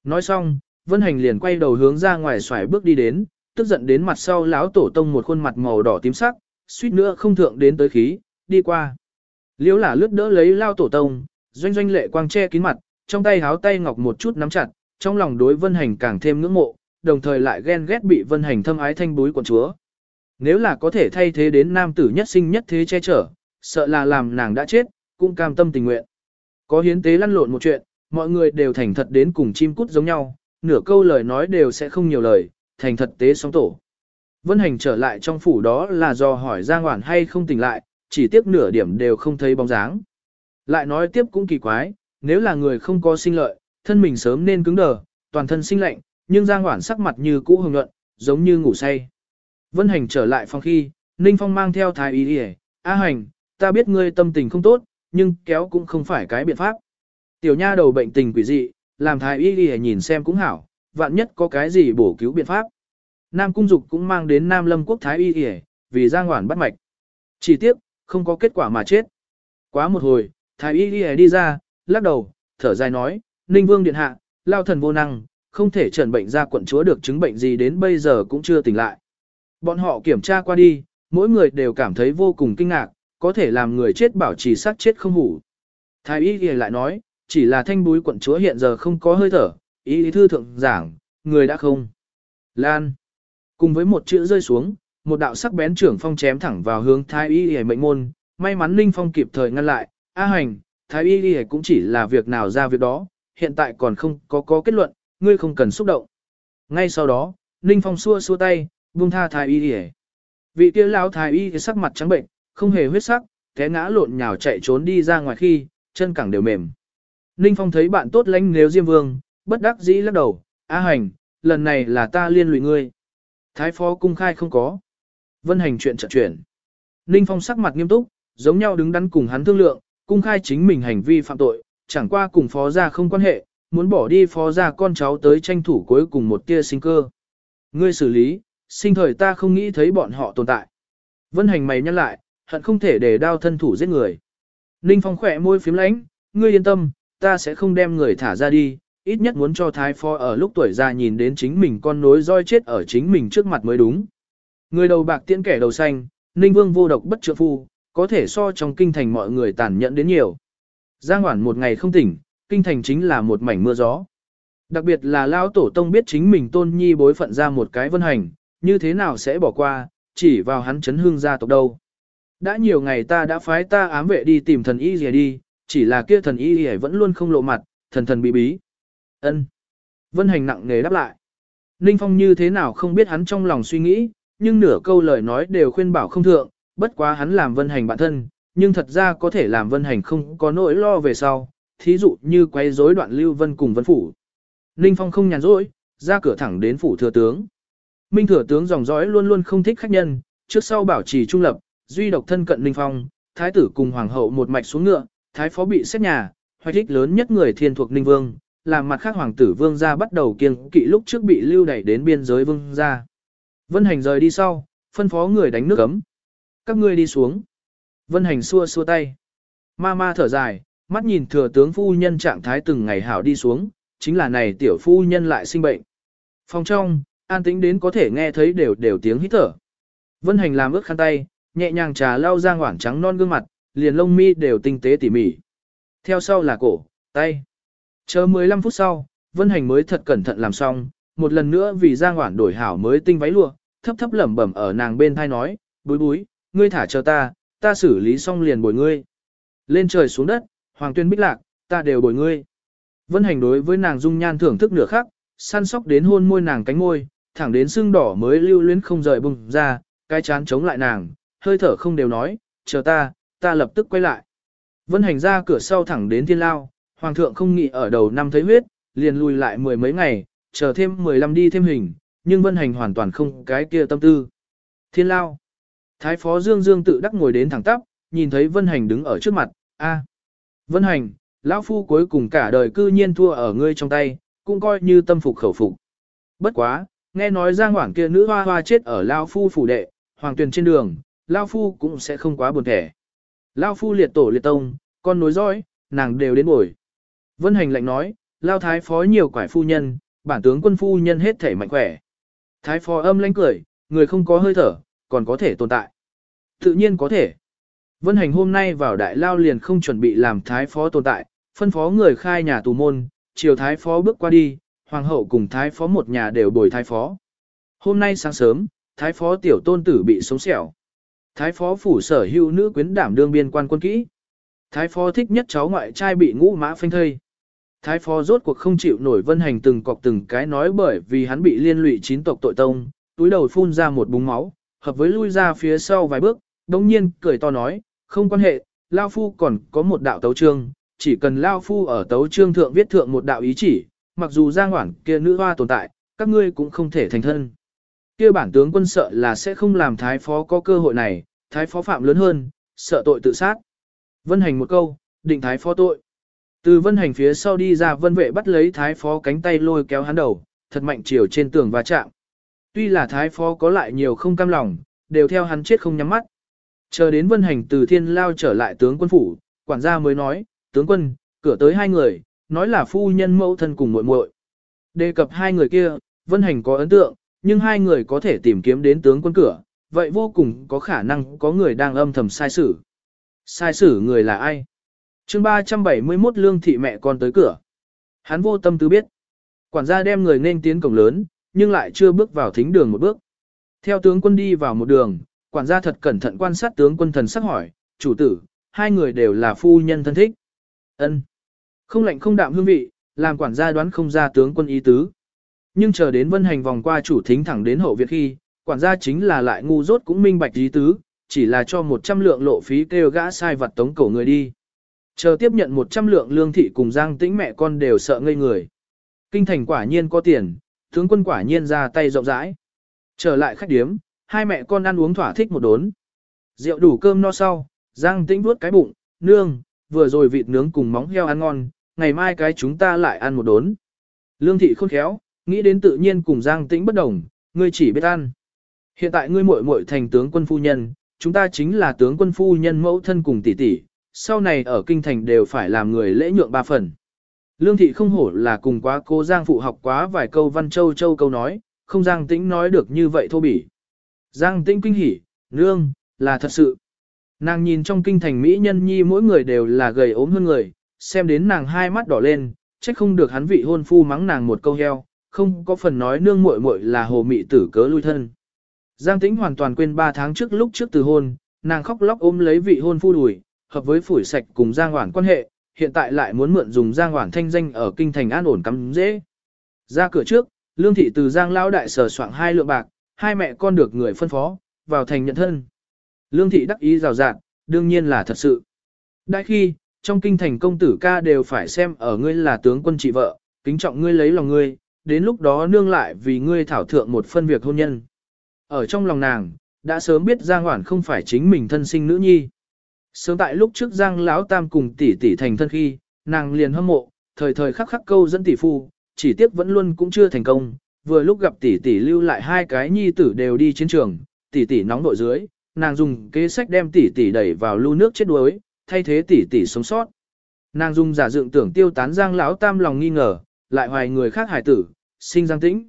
Nói xong, vân hành liền quay đầu hướng ra ngoài xoài bước đi đến, tức giận đến mặt sau lão tổ tông một khuôn mặt màu đỏ tím sắc, suýt nữa không thượng đến tới khí, đi qua. Liễu là lướt đỡ lấy lao tổ tông, doanh doanh lệ quang che kín mặt, trong tay háo tay ngọc một chút nắm chặt, trong lòng đối vân hành càng thêm ngưỡng mộ, đồng thời lại ghen ghét bị vân hành thâm ái thanh búi quần chúa. Nếu là có thể thay thế đến nam tử nhất sinh nhất thế che chở, sợ là làm nàng đã chết, cũng cam tâm tình nguyện. Có hiến tế lăn lộn một chuyện, mọi người đều thành thật đến cùng chim cút giống nhau, nửa câu lời nói đều sẽ không nhiều lời, thành thật tế sóng tổ. Vân hành trở lại trong phủ đó là do hỏi Giang Hoản hay không tỉnh lại, chỉ tiếc nửa điểm đều không thấy bóng dáng. Lại nói tiếp cũng kỳ quái, nếu là người không có sinh lợi, thân mình sớm nên cứng đờ, toàn thân sinh lạnh, nhưng Giang Hoản sắc mặt như cũ hồng nhuận, giống như ngủ say. Vân hành trở lại phòng khi, Ninh Phong mang theo thái ý đi A hành, ta biết ngươi tâm tình không tốt, nhưng kéo cũng không phải cái biện pháp. Tiểu nha đầu bệnh tình quỷ dị, làm thái y đi nhìn xem cũng hảo, vạn nhất có cái gì bổ cứu biện pháp. Nam Cung Dục cũng mang đến Nam Lâm Quốc Thái Y đi vì Giang ngoản bắt mạch. Chỉ tiếc không có kết quả mà chết. Quá một hồi, Thái Y đi đi ra, lắc đầu, thở dài nói, Ninh Vương Điện Hạ, lao thần vô năng, không thể trần bệnh ra quận chúa được chứng bệnh gì đến bây giờ cũng chưa tỉnh lại. Bọn họ kiểm tra qua đi, mỗi người đều cảm thấy vô cùng kinh ngạc, có thể làm người chết bảo trì sát chết không hủ. Thái Y Y lại nói, chỉ là thanh búi quận chúa hiện giờ không có hơi thở, ý thư thượng giảng, người đã không. Lan. Cùng với một chữ rơi xuống, một đạo sắc bén trưởng phong chém thẳng vào hướng thái y y mệnh môn, may mắn linh Phong kịp thời ngăn lại, A hành, thái y y cũng chỉ là việc nào ra việc đó, hiện tại còn không có có kết luận, ngươi không cần xúc động. Ngay sau đó, Ninh Phong xua xua tay, buông tha thái y y. Vị kia lão thái y sắc mặt trắng bệnh, không hề huyết sắc, té ngã lộn nhào chạy trốn đi ra ngoài khi, chân cẳng đều mềm. Ninh Phong thấy bạn tốt lãnh nếu Diêm Vương, bất đắc dĩ lắc đầu, A hành, lần này là ta liên lụy ngươi. Thái phó cung khai không có. Vân hành chuyện trận chuyển. Ninh Phong sắc mặt nghiêm túc, giống nhau đứng đắn cùng hắn thương lượng, cung khai chính mình hành vi phạm tội, chẳng qua cùng phó gia không quan hệ, muốn bỏ đi phó gia con cháu tới tranh thủ cuối cùng một tia sinh cơ. Ngươi xử lý, sinh thời ta không nghĩ thấy bọn họ tồn tại. Vân hành mày nhăn lại, hận không thể để đao thân thủ giết người. Ninh Phong khỏe môi phím lánh, ngươi yên tâm, ta sẽ không đem người thả ra đi, ít nhất muốn cho thái phó ở lúc tuổi già nhìn đến chính mình con nối roi chết ở chính mình trước mặt mới đúng. Người đầu bạc tiễn kẻ đầu xanh, Ninh Vương vô độc bất trượng phu, có thể so trong kinh thành mọi người tàn nhẫn đến nhiều. Giang Hoản một ngày không tỉnh, kinh thành chính là một mảnh mưa gió. Đặc biệt là Lao Tổ Tông biết chính mình tôn nhi bối phận ra một cái vân hành, như thế nào sẽ bỏ qua, chỉ vào hắn chấn hương gia tộc đâu. Đã nhiều ngày ta đã phái ta ám vệ đi tìm thần y gì đi, chỉ là kia thần y gì vẫn luôn không lộ mặt, thần thần bí bí. ân Vân hành nặng nề đáp lại. Ninh Phong như thế nào không biết hắn trong lòng suy nghĩ, nhưng nửa câu lời nói đều khuyên bảo không thượng, bất quá hắn làm vân hành bản thân, nhưng thật ra có thể làm vân hành không có nỗi lo về sau, thí dụ như quay rối đoạn lưu vân cùng vân phủ. Ninh Phong không nhàn rỗi, ra cửa thẳng đến phủ thừa tướng. Minh thừa tướng dòng dõi luôn luôn không thích khách nhân, trước sau bảo trì trung lập, duy độc thân cận Ninh Phong, thái tử cùng hoàng hậu một mạch xuống ngựa, thái phó bị xét nhà, hoạch thích lớn nhất người thiên thuộc Ninh Vương, làm mặt khác hoàng tử vương gia bắt đầu kiêng kỵ lúc trước bị lưu đẩy đến biên giới vương gia. Vân hành rời đi sau, phân phó người đánh nước cấm. Các ngươi đi xuống. Vân hành xua xua tay. Ma ma thở dài, mắt nhìn thừa tướng phu nhân trạng thái từng ngày hảo đi xuống, chính là này tiểu phu nhân lại sinh bệnh. Phòng trong, an tĩnh đến có thể nghe thấy đều đều tiếng hít thở. Vân hành làm ướt khăn tay, nhẹ nhàng trà lau ra ngoảng trắng non gương mặt, liền lông mi đều tinh tế tỉ mỉ. Theo sau là cổ, tay. Chờ 15 phút sau, Vân hành mới thật cẩn thận làm xong, một lần nữa vì Giang Hoản đổi hảo mới tinh váy lụa, thấp thấp lẩm bẩm ở nàng bên thai nói, búi búi, ngươi thả chờ ta, ta xử lý xong liền bồi ngươi. Lên trời xuống đất, hoàng tuyên bích lạc, ta đều bồi ngươi. Vân hành đối với nàng dung nhan thưởng thức nửa khắc, săn sóc đến hôn môi nàng cánh môi, thẳng đến xương đỏ mới lưu luyến không rời bùng ra, cái chán chống lại nàng, hơi thở không đều nói, chờ ta, ta lập tức quay lại. Vân hành ra cửa sau thẳng đến thiên lao, hoàng thượng không nghĩ ở đầu năm thấy huyết, liền lùi lại mười mấy ngày, chờ thêm 15 đi thêm hình, nhưng vân hành hoàn toàn không cái kia tâm tư. Thiên lao. Thái phó Dương Dương tự đắc ngồi đến thẳng tắp, nhìn thấy vân hành đứng ở trước mặt, a Vân hành, lão phu cuối cùng cả đời cư nhiên thua ở ngươi trong tay, cũng coi như tâm phục khẩu phục. Bất quá, nghe nói Giang Hoảng kia nữ hoa hoa chết ở lão phu phủ đệ, hoàng tuyền trên đường, lão phu cũng sẽ không quá buồn thẻ. Lão phu liệt tổ liệt tông, con nối dõi, nàng đều đến bồi. Vân hành lạnh nói, lao thái phó nhiều quải phu nhân, bản tướng quân phu nhân hết thể mạnh khỏe. Thái phó âm lãnh cười, người không có hơi thở, còn có thể tồn tại. Tự nhiên có thể. Vân hành hôm nay vào đại lao liền không chuẩn bị làm thái phó tồn tại, phân phó người khai nhà tù môn, chiều thái phó bước qua đi, hoàng hậu cùng thái phó một nhà đều bồi thái phó. Hôm nay sáng sớm, thái phó tiểu tôn tử bị sống sẹo. Thái phó phủ sở hữu nữ quyến đảm đương biên quan quân kỹ. Thái phó thích nhất cháu ngoại trai bị ngũ mã phanh thây. Thái phó rốt cuộc không chịu nổi vân hành từng cọc từng cái nói bởi vì hắn bị liên lụy chín tộc tội tông, túi đầu phun ra một búng máu, hợp với lui ra phía sau vài bước, đồng nhiên cười to nói, không quan hệ, Lao Phu còn có một đạo tấu trương, chỉ cần Lao Phu ở tấu trương thượng viết thượng một đạo ý chỉ, mặc dù giang hoảng kia nữ hoa tồn tại, các ngươi cũng không thể thành thân. Kia bản tướng quân sợ là sẽ không làm thái phó có cơ hội này, thái phó phạm lớn hơn, sợ tội tự sát. Vân hành một câu, định thái phó tội. Từ vân hành phía sau đi ra vân vệ bắt lấy thái phó cánh tay lôi kéo hắn đầu, thật mạnh chiều trên tường và chạm. Tuy là thái phó có lại nhiều không cam lòng, đều theo hắn chết không nhắm mắt. Chờ đến vân hành từ thiên lao trở lại tướng quân phủ, quản gia mới nói, tướng quân, cửa tới hai người, nói là phu nhân mẫu thân cùng muội muội. Đề cập hai người kia, vân hành có ấn tượng, nhưng hai người có thể tìm kiếm đến tướng quân cửa, vậy vô cùng có khả năng có người đang âm thầm sai xử. Sai xử người là ai? chương 371 lương thị mẹ con tới cửa. Hắn vô tâm tư biết. Quản gia đem người nên tiến cổng lớn, nhưng lại chưa bước vào thính đường một bước. Theo tướng quân đi vào một đường, quản gia thật cẩn thận quan sát tướng quân thần sắc hỏi, chủ tử, hai người đều là phu nhân thân thích. ân Không lạnh không đạm hương vị, làm quản gia đoán không ra tướng quân ý tứ. Nhưng chờ đến vân hành vòng qua chủ thính thẳng đến hậu viện khi, quản gia chính là lại ngu dốt cũng minh bạch ý tứ, chỉ là cho 100 lượng lộ phí kêu gã sai vặt tống cổ người đi. Chờ tiếp nhận 100 lượng lương thị cùng giang tĩnh mẹ con đều sợ ngây người. Kinh thành quả nhiên có tiền, tướng quân quả nhiên ra tay rộng rãi. Trở lại khách điếm, hai mẹ con ăn uống thỏa thích một đốn. Rượu đủ cơm no sau, Giang Tĩnh vuốt cái bụng, nương, vừa rồi vịt nướng cùng móng heo ăn ngon, ngày mai cái chúng ta lại ăn một đốn. Lương thị khôn khéo, nghĩ đến tự nhiên cùng Giang Tĩnh bất đồng, ngươi chỉ biết ăn. Hiện tại ngươi muội muội thành tướng quân phu nhân, chúng ta chính là tướng quân phu nhân mẫu thân cùng tỷ tỷ, sau này ở kinh thành đều phải làm người lễ nhượng ba phần. Lương thị không hổ là cùng quá cô Giang phụ học quá vài câu văn châu châu câu nói, không Giang Tĩnh nói được như vậy thô bỉ. Giang Tĩnh kinh hỉ, nương, là thật sự. Nàng nhìn trong kinh thành Mỹ nhân nhi mỗi người đều là gầy ốm hơn người, xem đến nàng hai mắt đỏ lên, trách không được hắn vị hôn phu mắng nàng một câu heo, không có phần nói nương muội muội là hồ mị tử cớ lui thân. Giang Tĩnh hoàn toàn quên 3 tháng trước lúc trước từ hôn, nàng khóc lóc ôm lấy vị hôn phu đùi, hợp với phủi sạch cùng Giang Hoản quan hệ, hiện tại lại muốn mượn dùng Giang Hoản thanh danh ở kinh thành an ổn cắm dễ. Ra cửa trước, Lương thị từ Giang lão đại sở soạn hai lượng bạc, hai mẹ con được người phân phó, vào thành nhận thân. Lương thị đắc ý rào rạt, đương nhiên là thật sự. Đại khi, trong kinh thành công tử ca đều phải xem ở ngươi là tướng quân trị vợ, kính trọng ngươi lấy lòng ngươi, đến lúc đó nương lại vì ngươi thảo thượng một phân việc hôn nhân. Ở trong lòng nàng, đã sớm biết Giang Hoản không phải chính mình thân sinh nữ nhi. Sớm tại lúc trước Giang Lão Tam cùng tỷ tỷ thành thân khi, nàng liền hâm mộ, thời thời khắc khắc câu dẫn tỷ phu, chỉ tiếc vẫn luôn cũng chưa thành công. Vừa lúc gặp tỷ tỷ lưu lại hai cái nhi tử đều đi chiến trường, tỷ tỷ nóng nội dưới, nàng dùng kế sách đem tỷ tỷ đẩy vào lưu nước chết đuối, thay thế tỷ tỷ sống sót. Nàng dùng giả dựng tưởng tiêu tán Giang lão tam lòng nghi ngờ, lại hoài người khác hải tử, sinh Giang Tĩnh.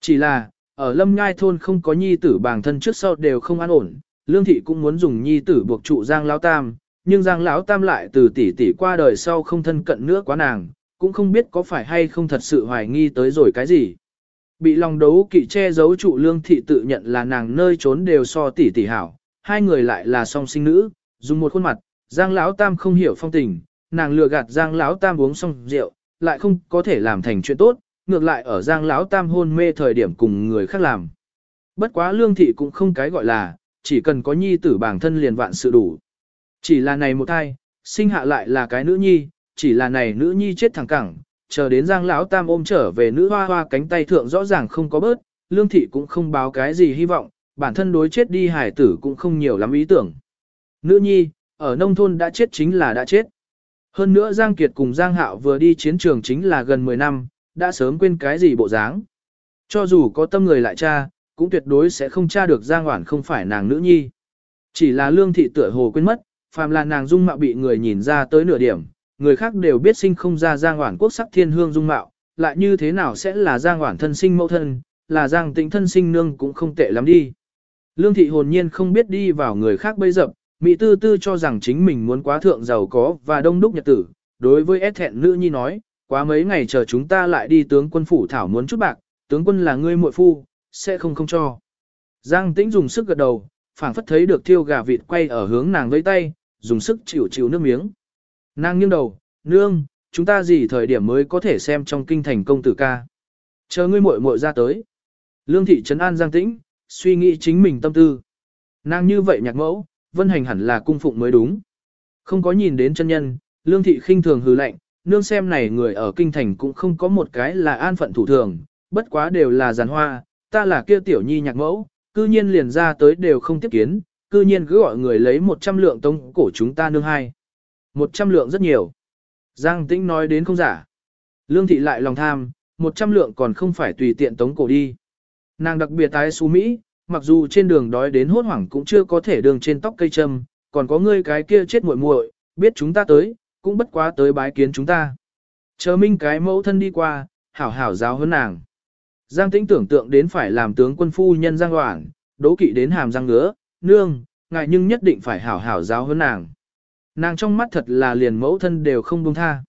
Chỉ là, ở Lâm Nhai thôn không có nhi tử bản thân trước sau đều không an ổn, Lương thị cũng muốn dùng nhi tử buộc trụ Giang lão tam, nhưng Giang lão tam lại từ tỷ tỷ qua đời sau không thân cận nữa quá nàng, cũng không biết có phải hay không thật sự hoài nghi tới rồi cái gì. Bị lòng đấu kỵ che giấu trụ lương thị tự nhận là nàng nơi trốn đều so tỷ tỷ hảo, hai người lại là song sinh nữ, dùng một khuôn mặt, Giang lão tam không hiểu phong tình, nàng lừa gạt Giang lão tam uống xong rượu, lại không có thể làm thành chuyện tốt, ngược lại ở Giang lão tam hôn mê thời điểm cùng người khác làm. Bất quá lương thị cũng không cái gọi là, chỉ cần có nhi tử bản thân liền vạn sự đủ. Chỉ là này một thai, sinh hạ lại là cái nữ nhi, chỉ là này nữ nhi chết thẳng cẳng, chờ đến Giang lão tam ôm trở về nữ hoa hoa cánh tay thượng rõ ràng không có bớt, lương thị cũng không báo cái gì hy vọng, bản thân đối chết đi hải tử cũng không nhiều lắm ý tưởng. Nữ nhi, ở nông thôn đã chết chính là đã chết. Hơn nữa Giang Kiệt cùng Giang Hạo vừa đi chiến trường chính là gần 10 năm, đã sớm quên cái gì bộ dáng. Cho dù có tâm người lại cha, cũng tuyệt đối sẽ không tra được Giang Hoản không phải nàng nữ nhi. Chỉ là lương thị tựa hồ quên mất, phàm là nàng dung mạo bị người nhìn ra tới nửa điểm, người khác đều biết sinh không ra Giang Hoản quốc sắc thiên hương dung mạo, lại như thế nào sẽ là Giang Hoản thân sinh mẫu thân, là Giang tĩnh thân sinh nương cũng không tệ lắm đi. Lương thị hồn nhiên không biết đi vào người khác bây dập, Mỹ tư tư cho rằng chính mình muốn quá thượng giàu có và đông đúc nhật tử, đối với ép thẹn nữ nhi nói, quá mấy ngày chờ chúng ta lại đi tướng quân phủ thảo muốn chút bạc, tướng quân là ngươi muội phu, sẽ không không cho. Giang tĩnh dùng sức gật đầu, phảng phất thấy được thiêu gà vịt quay ở hướng nàng với tay, dùng sức chịu chịu nước miếng. Nàng nghiêng đầu, nương, chúng ta gì thời điểm mới có thể xem trong kinh thành công tử ca. Chờ ngươi muội muội ra tới. Lương thị trấn an Giang tĩnh, suy nghĩ chính mình tâm tư. Nàng như vậy nhạc mẫu, vân hành hẳn là cung phụng mới đúng. Không có nhìn đến chân nhân, lương thị khinh thường hừ lạnh, nương xem này người ở kinh thành cũng không có một cái là an phận thủ thường, bất quá đều là giàn hoa, ta là kia tiểu nhi nhạc mẫu, cư nhiên liền ra tới đều không tiếp kiến, cư nhiên cứ gọi người lấy 100 lượng tông cổ chúng ta nương hai. 100 lượng rất nhiều. Giang tĩnh nói đến không giả. Lương thị lại lòng tham, 100 lượng còn không phải tùy tiện tống cổ đi. Nàng đặc biệt tái xú Mỹ, mặc dù trên đường đói đến hốt hoảng cũng chưa có thể đường trên tóc cây châm, còn có ngươi cái kia chết muội muội, biết chúng ta tới, cũng bất quá tới bái kiến chúng ta. Chờ minh cái mẫu thân đi qua, hảo hảo giáo hơn nàng. Giang tĩnh tưởng tượng đến phải làm tướng quân phu nhân Giang Hoảng, đố kỵ đến hàm răng ngứa, nương, ngại nhưng nhất định phải hảo hảo giáo hơn nàng. Nàng trong mắt thật là liền mẫu thân đều không buông tha.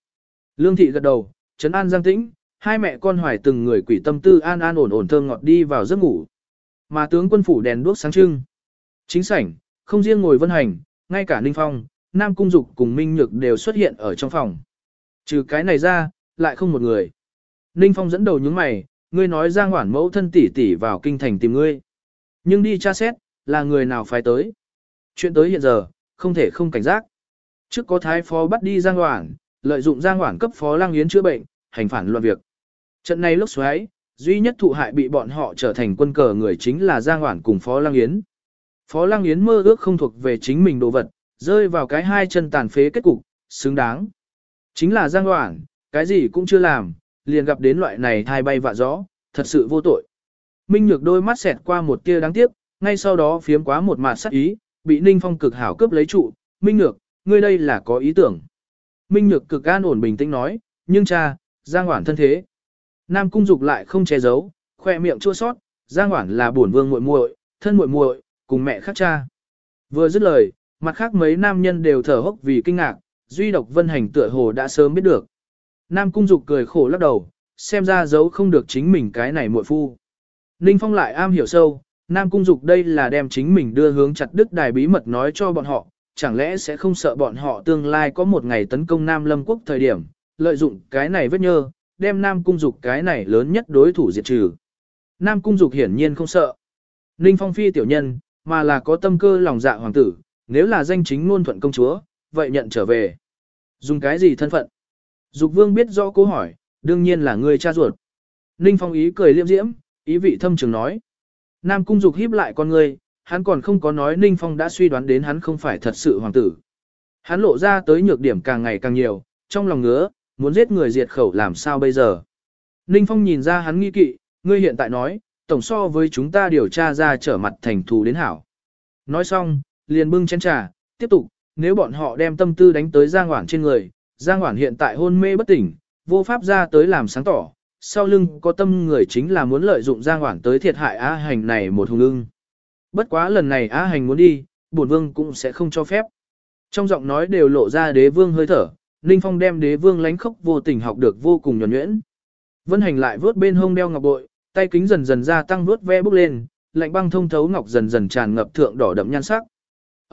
Lương thị gật đầu, trấn an Giang tĩnh, hai mẹ con hoài từng người quỷ tâm tư an an ổn ổn thơm ngọt đi vào giấc ngủ. Mà tướng quân phủ đèn đuốc sáng trưng. Chính sảnh, không riêng ngồi vân hành, ngay cả Ninh Phong, Nam Cung Dục cùng Minh Nhược đều xuất hiện ở trong phòng. Trừ cái này ra, lại không một người. Ninh Phong dẫn đầu những mày, ngươi nói Giang Hoản mẫu thân tỷ tỷ vào kinh thành tìm ngươi. Nhưng đi tra xét, là người nào phải tới. Chuyện tới hiện giờ, không thể không cảnh giác. Trước có thái phó bắt đi Giang Hoản, lợi dụng Giang Hoản cấp phó lang yến chữa bệnh, hành phản loạn việc. Trận này lúc xoáy, duy nhất thụ hại bị bọn họ trở thành quân cờ người chính là Giang Hoản cùng phó lang yến. Phó Lang Yến mơ ước không thuộc về chính mình đồ vật, rơi vào cái hai chân tàn phế kết cục, xứng đáng. Chính là Giang Hoảng, cái gì cũng chưa làm, liền gặp đến loại này thai bay vạ gió, thật sự vô tội. Minh Nhược đôi mắt xẹt qua một tia đáng tiếc, ngay sau đó phiếm quá một mạt sắc ý, bị Ninh Phong cực hảo cướp lấy trụ, Minh Nhược, ngươi đây là có ý tưởng. Minh Nhược cực an ổn bình tĩnh nói, nhưng cha, Giang Hoảng thân thế. Nam Cung Dục lại không che giấu, khoe miệng chua sót, Giang Hoảng là bổn vương muội muội, thân muội muội, cùng mẹ khác cha. Vừa dứt lời, mặt khác mấy nam nhân đều thở hốc vì kinh ngạc, duy độc Vân Hành tựa hồ đã sớm biết được. Nam Cung Dục cười khổ lắc đầu, xem ra giấu không được chính mình cái này muội phu. Ninh Phong lại am hiểu sâu, Nam Cung Dục đây là đem chính mình đưa hướng chặt đức đài bí mật nói cho bọn họ, chẳng lẽ sẽ không sợ bọn họ tương lai có một ngày tấn công Nam Lâm Quốc thời điểm, lợi dụng cái này vết nhơ, đem Nam Cung Dục cái này lớn nhất đối thủ diệt trừ. Nam Cung Dục hiển nhiên không sợ. Ninh Phong phi tiểu nhân, mà là có tâm cơ lòng dạ hoàng tử, nếu là danh chính ngôn thuận công chúa, vậy nhận trở về. Dùng cái gì thân phận? Dục vương biết rõ câu hỏi, đương nhiên là người cha ruột. Ninh Phong ý cười liêm diễm, ý vị thâm trường nói. Nam Cung Dục híp lại con người, hắn còn không có nói Ninh Phong đã suy đoán đến hắn không phải thật sự hoàng tử. Hắn lộ ra tới nhược điểm càng ngày càng nhiều, trong lòng ngứa, muốn giết người diệt khẩu làm sao bây giờ. Ninh Phong nhìn ra hắn nghi kỵ, ngươi hiện tại nói, tổng so với chúng ta điều tra ra trở mặt thành thù đến hảo. Nói xong, liền bưng chén trà, tiếp tục, nếu bọn họ đem tâm tư đánh tới Giang Hoản trên người, Giang Hoản hiện tại hôn mê bất tỉnh, vô pháp ra tới làm sáng tỏ, sau lưng có tâm người chính là muốn lợi dụng Giang Hoản tới thiệt hại Á Hành này một hùng ưng. Bất quá lần này Á Hành muốn đi, bổn vương cũng sẽ không cho phép. Trong giọng nói đều lộ ra đế vương hơi thở, Ninh Phong đem đế vương lánh khốc vô tình học được vô cùng nhuẩn nhuyễn. Vân Hành lại vớt bên hông đeo ngọc bội, tay kính dần dần gia tăng vướt ve bước lên, lạnh băng thông thấu ngọc dần dần tràn ngập thượng đỏ đậm nhan sắc.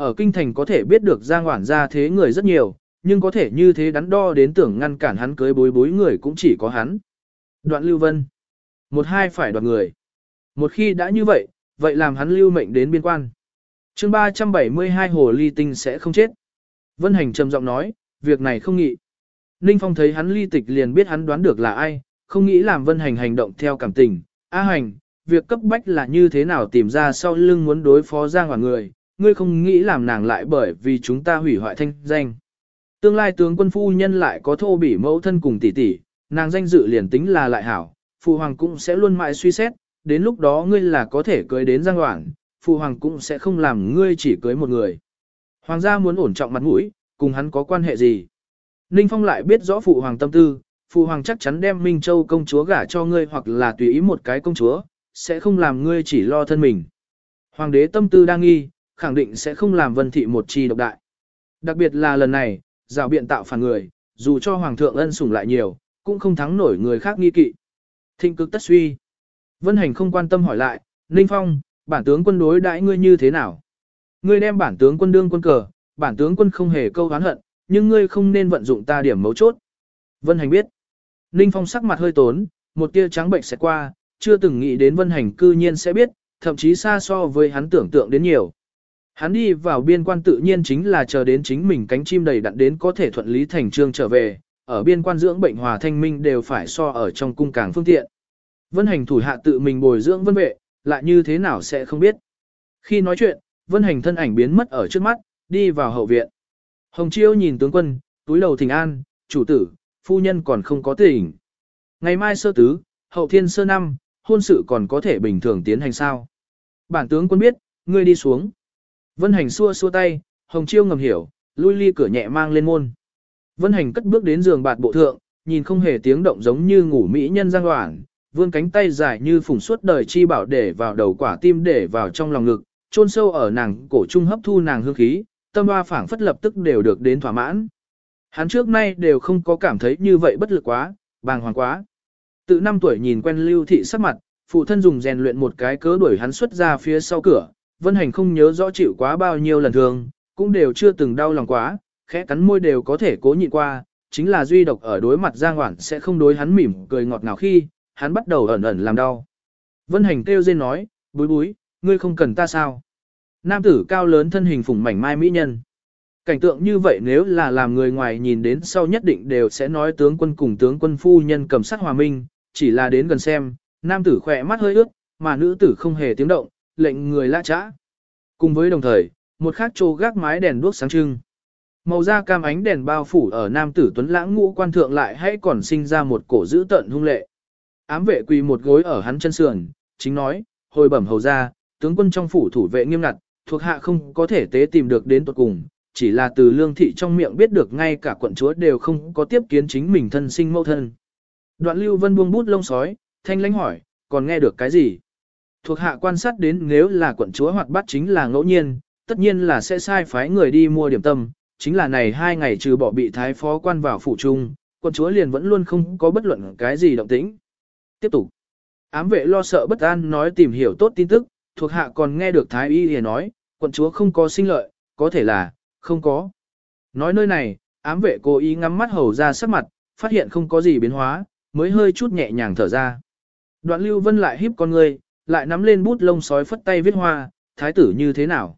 Ở kinh thành có thể biết được Giang Hoản ra thế người rất nhiều, nhưng có thể như thế đắn đo đến tưởng ngăn cản hắn cưới bối bối người cũng chỉ có hắn. Đoạn Lưu Vân. Một hai phải đoạt người. Một khi đã như vậy, vậy làm hắn lưu mệnh đến biên quan. chương 372 hồ ly tinh sẽ không chết. Vân Hành trầm giọng nói, việc này không nghĩ. Ninh Phong thấy hắn ly tịch liền biết hắn đoán được là ai, không nghĩ làm Vân Hành hành động theo cảm tình. A Hành, việc cấp bách là như thế nào tìm ra sau lưng muốn đối phó Giang Hoàng người, ngươi không nghĩ làm nàng lại bởi vì chúng ta hủy hoại thanh danh. Tương lai tướng quân phu nhân lại có thô bỉ mẫu thân cùng tỷ tỷ, nàng danh dự liền tính là lại hảo, phụ hoàng cũng sẽ luôn mãi suy xét, đến lúc đó ngươi là có thể cưới đến Giang Hoảng, phụ hoàng cũng sẽ không làm ngươi chỉ cưới một người. Hoàng gia muốn ổn trọng mặt mũi, cùng hắn có quan hệ gì? Ninh Phong lại biết rõ phụ hoàng tâm tư, phụ hoàng chắc chắn đem Minh Châu công chúa gả cho ngươi hoặc là tùy ý một cái công chúa, sẽ không làm ngươi chỉ lo thân mình. Hoàng đế tâm tư đang nghi, khẳng định sẽ không làm vân thị một chi độc đại. Đặc biệt là lần này, rào biện tạo phản người, dù cho hoàng thượng ân sủng lại nhiều, cũng không thắng nổi người khác nghi kỵ. Thịnh cực tất suy. Vân Hành không quan tâm hỏi lại, Ninh Phong, bản tướng quân đối đãi ngươi như thế nào? Ngươi đem bản tướng quân đương quân cờ, bản tướng quân không hề câu hán hận, nhưng ngươi không nên vận dụng ta điểm mấu chốt. Vân Hành biết. Ninh Phong sắc mặt hơi tốn, một tia trắng bệnh sẽ qua, chưa từng nghĩ đến Vân Hành cư nhiên sẽ biết, thậm chí xa so với hắn tưởng tượng đến nhiều. Hắn đi vào biên quan tự nhiên chính là chờ đến chính mình cánh chim đầy đặn đến có thể thuận lý thành trương trở về, ở biên quan dưỡng bệnh hòa thanh minh đều phải so ở trong cung càng phương tiện. Vân hành thủ hạ tự mình bồi dưỡng vân vệ, lại như thế nào sẽ không biết. Khi nói chuyện, vân hành thân ảnh biến mất ở trước mắt, đi vào hậu viện. Hồng Chiêu nhìn tướng quân, túi đầu thỉnh an, chủ tử, phu nhân còn không có tỉnh. Ngày mai sơ tứ, hậu thiên sơ năm, hôn sự còn có thể bình thường tiến hành sao. Bản tướng quân biết, ngươi đi xuống. Vân hành xua xua tay, Hồng Chiêu ngầm hiểu, lui ly cửa nhẹ mang lên môn. Vân hành cất bước đến giường bạt bộ thượng, nhìn không hề tiếng động giống như ngủ mỹ nhân giang hoảng, vươn cánh tay dài như phủng suốt đời chi bảo để vào đầu quả tim để vào trong lòng ngực, chôn sâu ở nàng cổ trung hấp thu nàng hương khí, tâm hoa phảng phất lập tức đều được đến thỏa mãn. Hắn trước nay đều không có cảm thấy như vậy bất lực quá, bàng hoàng quá. Từ năm tuổi nhìn quen lưu thị sắc mặt, phụ thân dùng rèn luyện một cái cớ đuổi hắn xuất ra phía sau cửa, vân hành không nhớ rõ chịu quá bao nhiêu lần thường, cũng đều chưa từng đau lòng quá, khẽ cắn môi đều có thể cố nhịn qua, chính là duy độc ở đối mặt Giang Hoản sẽ không đối hắn mỉm cười ngọt ngào khi, hắn bắt đầu ẩn ẩn làm đau. Vân Hành kêu rên nói, búi búi, ngươi không cần ta sao? Nam tử cao lớn thân hình phủng mảnh mai mỹ nhân. Cảnh tượng như vậy nếu là làm người ngoài nhìn đến sau nhất định đều sẽ nói tướng quân cùng tướng quân phu nhân cầm sát hòa minh, chỉ là đến gần xem, nam tử khỏe mắt hơi ướt, mà nữ tử không hề tiếng động, lệnh người lạ trã. Cùng với đồng thời, một khắc trô gác mái đèn đuốc sáng trưng. Màu da cam ánh đèn bao phủ ở nam tử tuấn lãng ngũ quan thượng lại hay còn sinh ra một cổ dữ tận hung lệ. Ám vệ quỳ một gối ở hắn chân sườn, chính nói, hồi bẩm hầu ra, tướng quân trong phủ thủ vệ nghiêm ngặt, thuộc hạ không có thể tế tìm được đến tuật cùng, chỉ là từ lương thị trong miệng biết được ngay cả quận chúa đều không có tiếp kiến chính mình thân sinh mẫu thân. Đoạn lưu vân buông bút lông sói, thanh lãnh hỏi, còn nghe được cái gì? Thuộc hạ quan sát đến nếu là quận chúa hoặc bắt chính là ngẫu nhiên, tất nhiên là sẽ sai phái người đi mua điểm tâm, chính là này hai ngày trừ bỏ bị thái phó quan vào phủ trung, quận chúa liền vẫn luôn không có bất luận cái gì động tĩnh. Tiếp tục. Ám vệ lo sợ bất an nói tìm hiểu tốt tin tức, thuộc hạ còn nghe được thái y hề nói, quận chúa không có sinh lợi, có thể là, không có. Nói nơi này, ám vệ cố ý ngắm mắt hầu ra sắc mặt, phát hiện không có gì biến hóa, mới hơi chút nhẹ nhàng thở ra. Đoạn lưu vân lại híp con người, lại nắm lên bút lông sói phất tay viết hoa, thái tử như thế nào?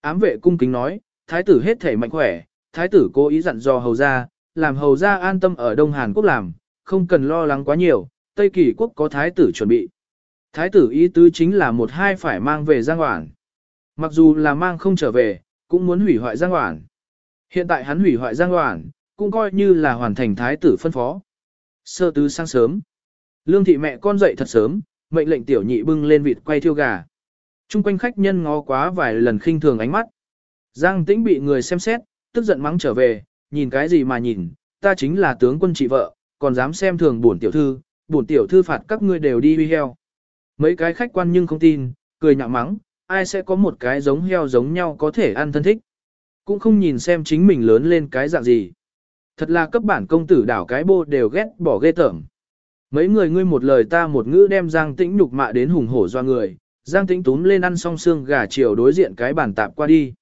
Ám vệ cung kính nói, thái tử hết thể mạnh khỏe, thái tử cố ý dặn dò hầu ra, làm hầu ra an tâm ở Đông Hàn Quốc làm, không cần lo lắng quá nhiều, Tây Kỳ Quốc có thái tử chuẩn bị. Thái tử ý tứ chính là một hai phải mang về Giang Hoản. Mặc dù là mang không trở về, cũng muốn hủy hoại Giang Hoản. Hiện tại hắn hủy hoại Giang Hoản, cũng coi như là hoàn thành thái tử phân phó. Sơ tứ sáng sớm. Lương thị mẹ con dậy thật sớm, mệnh lệnh tiểu nhị bưng lên vịt quay thiêu gà. Trung quanh khách nhân ngó quá vài lần khinh thường ánh mắt. Giang tĩnh bị người xem xét, tức giận mắng trở về, nhìn cái gì mà nhìn, ta chính là tướng quân trị vợ, còn dám xem thường bổn tiểu thư, bổn tiểu thư phạt các ngươi đều đi huy heo. Mấy cái khách quan nhưng không tin, cười nhạo mắng, ai sẽ có một cái giống heo giống nhau có thể ăn thân thích. Cũng không nhìn xem chính mình lớn lên cái dạng gì. Thật là cấp bản công tử đảo cái bô đều ghét bỏ ghê tởm. Mấy người ngươi một lời ta một ngữ đem Giang Tĩnh nhục mạ đến hùng hổ doa người, Giang Tĩnh túm lên ăn xong xương gà chiều đối diện cái bàn tạp qua đi.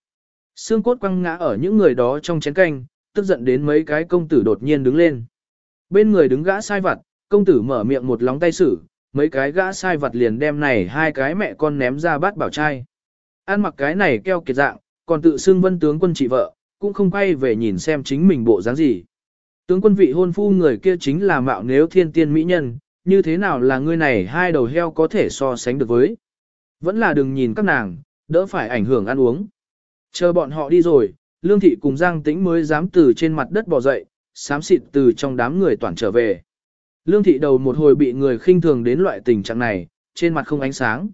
Xương cốt quăng ngã ở những người đó trong chén canh, tức giận đến mấy cái công tử đột nhiên đứng lên. Bên người đứng gã sai vặt, công tử mở miệng một lóng tay sử, mấy cái gã sai vặt liền đem này hai cái mẹ con ném ra bát bảo trai. Ăn mặc cái này keo kiệt dạng, còn tự xưng vân tướng quân trị vợ, cũng không quay về nhìn xem chính mình bộ dáng gì. Tướng quân vị hôn phu người kia chính là mạo nếu thiên tiên mỹ nhân, như thế nào là ngươi này hai đầu heo có thể so sánh được với. Vẫn là đừng nhìn các nàng, đỡ phải ảnh hưởng ăn uống. Chờ bọn họ đi rồi, Lương Thị cùng Giang Tĩnh mới dám từ trên mặt đất bò dậy, xám xịt từ trong đám người toàn trở về. Lương Thị đầu một hồi bị người khinh thường đến loại tình trạng này, trên mặt không ánh sáng.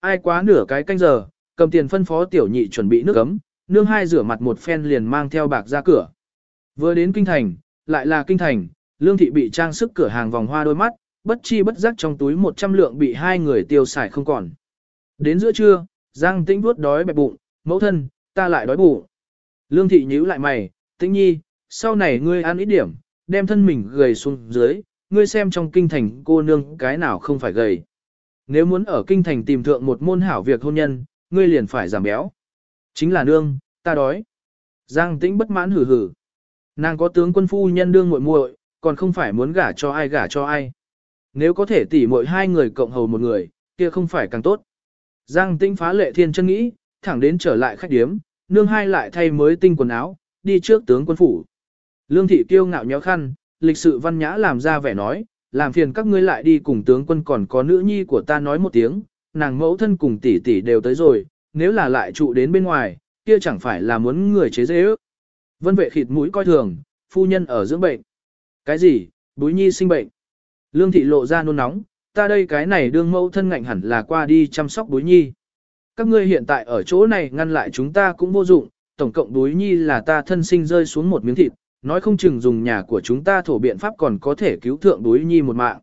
Ai quá nửa cái canh giờ, cầm tiền phân phó tiểu nhị chuẩn bị nước ấm, nương hai rửa mặt một phen liền mang theo bạc ra cửa. Vừa đến kinh thành, lại là kinh thành, Lương Thị bị trang sức cửa hàng vòng hoa đôi mắt, bất chi bất giác trong túi 100 lượng bị hai người tiêu xài không còn. Đến giữa trưa, Giang Tĩnh vuốt đói bẹp bụng, mẫu thân, ta lại đói bụng. Lương thị nhíu lại mày, tĩnh nhi, sau này ngươi ăn ít điểm, đem thân mình gầy xuống dưới, ngươi xem trong kinh thành cô nương cái nào không phải gầy. Nếu muốn ở kinh thành tìm thượng một môn hảo việc hôn nhân, ngươi liền phải giảm béo. Chính là nương, ta đói. Giang tĩnh bất mãn hử hử. Nàng có tướng quân phu nhân đương muội muội, còn không phải muốn gả cho ai gả cho ai. Nếu có thể tỉ muội hai người cộng hầu một người, kia không phải càng tốt. Giang tĩnh phá lệ thiên chân nghĩ, thẳng đến trở lại khách điếm, nương hai lại thay mới tinh quần áo, đi trước tướng quân phủ. Lương thị kiêu ngạo nhéo khăn, lịch sự văn nhã làm ra vẻ nói, làm phiền các ngươi lại đi cùng tướng quân còn có nữ nhi của ta nói một tiếng, nàng mẫu thân cùng tỷ tỷ đều tới rồi, nếu là lại trụ đến bên ngoài, kia chẳng phải là muốn người chế dễ ước. Vân vệ khịt mũi coi thường, phu nhân ở dưỡng bệnh. Cái gì, búi nhi sinh bệnh. Lương thị lộ ra nôn nóng, ta đây cái này đương mẫu thân ngạnh hẳn là qua đi chăm sóc búi nhi các ngươi hiện tại ở chỗ này ngăn lại chúng ta cũng vô dụng, tổng cộng búi nhi là ta thân sinh rơi xuống một miếng thịt, nói không chừng dùng nhà của chúng ta thổ biện pháp còn có thể cứu thượng búi nhi một mạng.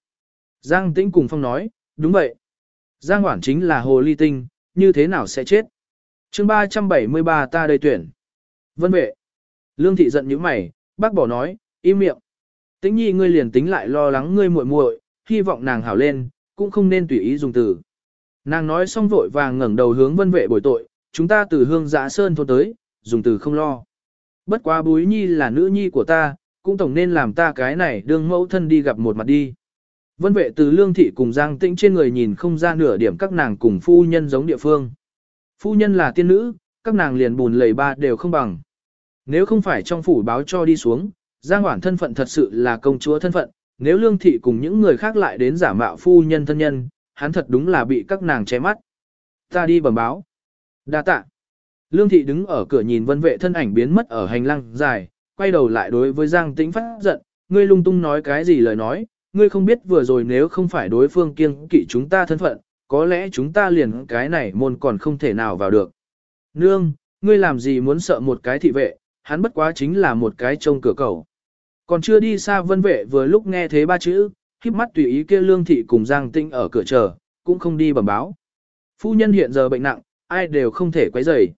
Giang Tĩnh cùng Phong nói, đúng vậy. Giang hoảng chính là hồ ly tinh, như thế nào sẽ chết? chương 373 ta đây tuyển. Vân vệ. Lương thị giận như mày, bác bỏ nói, im miệng. Tĩnh nhi ngươi liền tính lại lo lắng ngươi muội muội, hy vọng nàng hảo lên, cũng không nên tùy ý dùng từ. Nàng nói xong vội vàng ngẩng đầu hướng vân vệ bồi tội, chúng ta từ hương giã sơn thôn tới, dùng từ không lo. Bất quá búi nhi là nữ nhi của ta, cũng tổng nên làm ta cái này đương mẫu thân đi gặp một mặt đi. Vân vệ từ lương thị cùng giang tĩnh trên người nhìn không ra nửa điểm các nàng cùng phu nhân giống địa phương. Phu nhân là tiên nữ, các nàng liền bùn lầy ba đều không bằng. Nếu không phải trong phủ báo cho đi xuống, giang hoản thân phận thật sự là công chúa thân phận, nếu lương thị cùng những người khác lại đến giả mạo phu nhân thân nhân, hắn thật đúng là bị các nàng che mắt. Ta đi bẩm báo. Đa tạ. Lương thị đứng ở cửa nhìn vân vệ thân ảnh biến mất ở hành lang dài, quay đầu lại đối với Giang Tĩnh phát giận, ngươi lung tung nói cái gì lời nói, ngươi không biết vừa rồi nếu không phải đối phương kiêng kỵ chúng ta thân phận, có lẽ chúng ta liền cái này môn còn không thể nào vào được. Nương, ngươi làm gì muốn sợ một cái thị vệ, hắn bất quá chính là một cái trông cửa cầu. Còn chưa đi xa vân vệ vừa lúc nghe thế ba chữ, khiếp mắt tùy ý kia lương thị cùng Giang tinh ở cửa chờ, cũng không đi bẩm báo. Phu nhân hiện giờ bệnh nặng, ai đều không thể quấy rầy.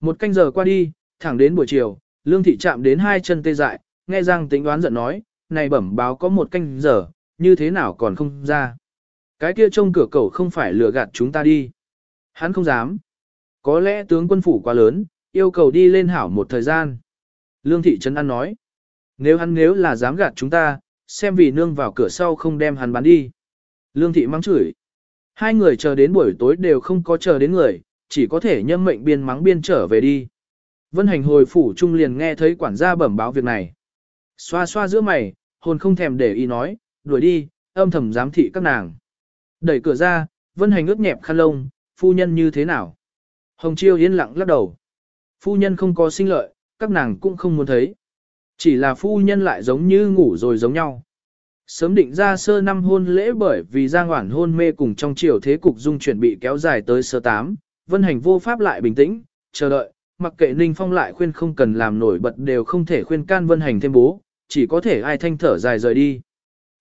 Một canh giờ qua đi, thẳng đến buổi chiều, lương thị chạm đến hai chân tê dại, nghe Giang tinh đoán giận nói, này bẩm báo có một canh giờ, như thế nào còn không ra. Cái kia trông cửa cầu không phải lừa gạt chúng ta đi. Hắn không dám. Có lẽ tướng quân phủ quá lớn, yêu cầu đi lên hảo một thời gian. Lương thị trấn ăn nói. Nếu hắn nếu là dám gạt chúng ta, xem vì nương vào cửa sau không đem hắn bán đi. Lương thị mắng chửi. Hai người chờ đến buổi tối đều không có chờ đến người, chỉ có thể nhâm mệnh biên mắng biên trở về đi. Vân hành hồi phủ trung liền nghe thấy quản gia bẩm báo việc này. Xoa xoa giữa mày, hồn không thèm để ý nói, đuổi đi, âm thầm giám thị các nàng. Đẩy cửa ra, vân hành ướt nhẹp khăn lông, phu nhân như thế nào? Hồng Chiêu yên lặng lắc đầu. Phu nhân không có sinh lợi, các nàng cũng không muốn thấy. Chỉ là phu nhân lại giống như ngủ rồi giống nhau. Sớm định ra sơ năm hôn lễ bởi vì Giang Hoản hôn mê cùng trong chiều thế cục dung chuẩn bị kéo dài tới sơ tám, vân hành vô pháp lại bình tĩnh, chờ đợi, mặc kệ Ninh Phong lại khuyên không cần làm nổi bật đều không thể khuyên can vân hành thêm bố, chỉ có thể ai thanh thở dài rời đi.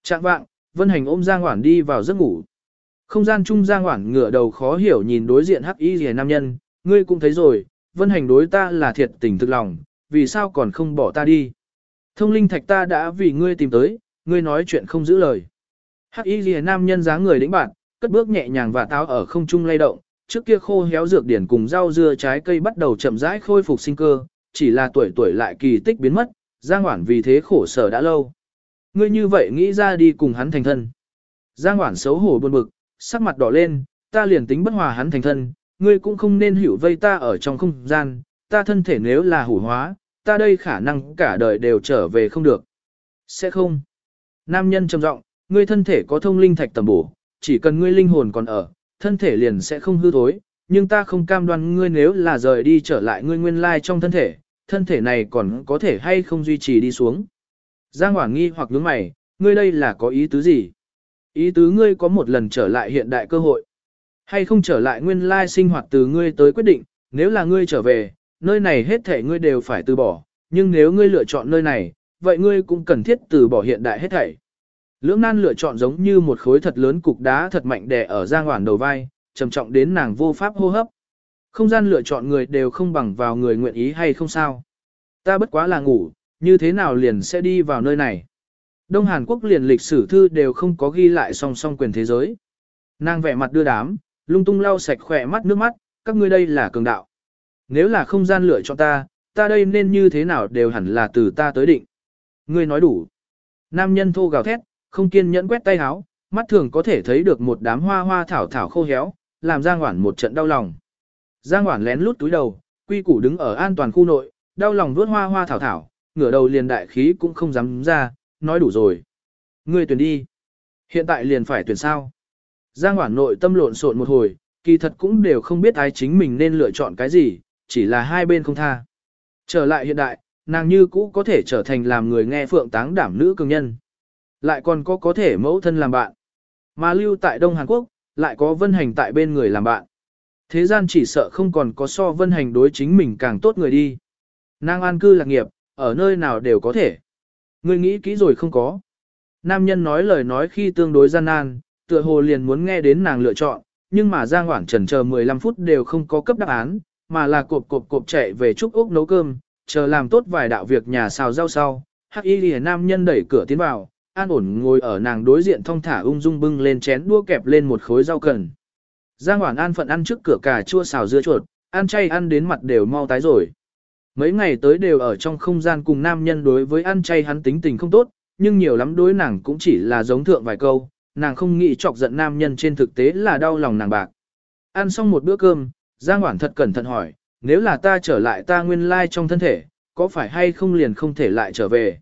Trạng vạng, vân hành ôm Giang Hoản đi vào giấc ngủ. Không gian chung Giang Hoản ngửa đầu khó hiểu nhìn đối diện hắc y rìa nam nhân, ngươi cũng thấy rồi, vân hành đối ta là thiệt tình thực lòng, vì sao còn không bỏ ta đi. Thông linh thạch ta đã vì ngươi tìm tới, ngươi nói chuyện không giữ lời. Hắc y ghi nam nhân dáng người đĩnh bạn, cất bước nhẹ nhàng và táo ở không trung lay động, trước kia khô héo dược điển cùng rau dưa trái cây bắt đầu chậm rãi khôi phục sinh cơ, chỉ là tuổi tuổi lại kỳ tích biến mất, Giang Hoản vì thế khổ sở đã lâu. Ngươi như vậy nghĩ ra đi cùng hắn thành thân. Giang Hoản xấu hổ buồn bực, sắc mặt đỏ lên, ta liền tính bất hòa hắn thành thân, ngươi cũng không nên hiểu vây ta ở trong không gian, ta thân thể nếu là hủ hóa, ta đây khả năng cả đời đều trở về không được. Sẽ không. Nam nhân trầm giọng, ngươi thân thể có thông linh thạch tầm bổ, chỉ cần ngươi linh hồn còn ở, thân thể liền sẽ không hư thối, nhưng ta không cam đoan ngươi nếu là rời đi trở lại ngươi nguyên lai trong thân thể, thân thể này còn có thể hay không duy trì đi xuống. Giang Hoảng nghi hoặc nhướng mày, ngươi đây là có ý tứ gì? Ý tứ ngươi có một lần trở lại hiện đại cơ hội. Hay không trở lại nguyên lai sinh hoạt từ ngươi tới quyết định, nếu là ngươi trở về, nơi này hết thể ngươi đều phải từ bỏ, nhưng nếu ngươi lựa chọn nơi này, vậy ngươi cũng cần thiết từ bỏ hiện đại hết thảy. Lưỡng nan lựa chọn giống như một khối thật lớn cục đá thật mạnh đè ở giang hoảng đầu vai, trầm trọng đến nàng vô pháp hô hấp. Không gian lựa chọn người đều không bằng vào người nguyện ý hay không sao. Ta bất quá là ngủ, như thế nào liền sẽ đi vào nơi này. Đông Hàn Quốc liền lịch sử thư đều không có ghi lại song song quyền thế giới. Nàng vẻ mặt đưa đám, lung tung lau sạch khỏe mắt nước mắt, các ngươi đây là cường đạo. Nếu là không gian lựa cho ta, ta đây nên như thế nào đều hẳn là từ ta tới định. Ngươi nói đủ. Nam nhân thô gào thét, không kiên nhẫn quét tay háo, mắt thường có thể thấy được một đám hoa hoa thảo thảo khô héo, làm Giang Hoản một trận đau lòng. Giang Hoản lén lút túi đầu, quy củ đứng ở an toàn khu nội, đau lòng vuốt hoa hoa thảo thảo, ngửa đầu liền đại khí cũng không dám ra, nói đủ rồi. Ngươi tuyển đi. Hiện tại liền phải tuyển sao. Giang Hoản nội tâm lộn xộn một hồi, kỳ thật cũng đều không biết ai chính mình nên lựa chọn cái gì, chỉ là hai bên không tha. Trở lại hiện đại, nàng như cũ có thể trở thành làm người nghe phượng táng đảm nữ cường nhân. Lại còn có có thể mẫu thân làm bạn. Mà lưu tại Đông Hàn Quốc, lại có vân hành tại bên người làm bạn. Thế gian chỉ sợ không còn có so vân hành đối chính mình càng tốt người đi. Nàng an cư lạc nghiệp, ở nơi nào đều có thể. Người nghĩ kỹ rồi không có. Nam nhân nói lời nói khi tương đối gian nan, tựa hồ liền muốn nghe đến nàng lựa chọn, nhưng mà Giang Hoảng trần chờ 15 phút đều không có cấp đáp án, mà là cộp cộp cộp chạy về trúc úc nấu cơm, chờ làm tốt vài đạo việc nhà xào rau sau. Hắc y lìa nam nhân đẩy cửa tiến vào, an ổn ngồi ở nàng đối diện thong thả ung dung bưng lên chén đua kẹp lên một khối rau cần. Giang Hoản an phận ăn trước cửa cà chua xào dưa chuột, ăn chay ăn đến mặt đều mau tái rồi. Mấy ngày tới đều ở trong không gian cùng nam nhân đối với ăn chay hắn tính tình không tốt, nhưng nhiều lắm đối nàng cũng chỉ là giống thượng vài câu, nàng không nghĩ chọc giận nam nhân trên thực tế là đau lòng nàng bạc. Ăn xong một bữa cơm, Giang Hoản thật cẩn thận hỏi, nếu là ta trở lại ta nguyên lai trong thân thể, có phải hay không liền không thể lại trở về?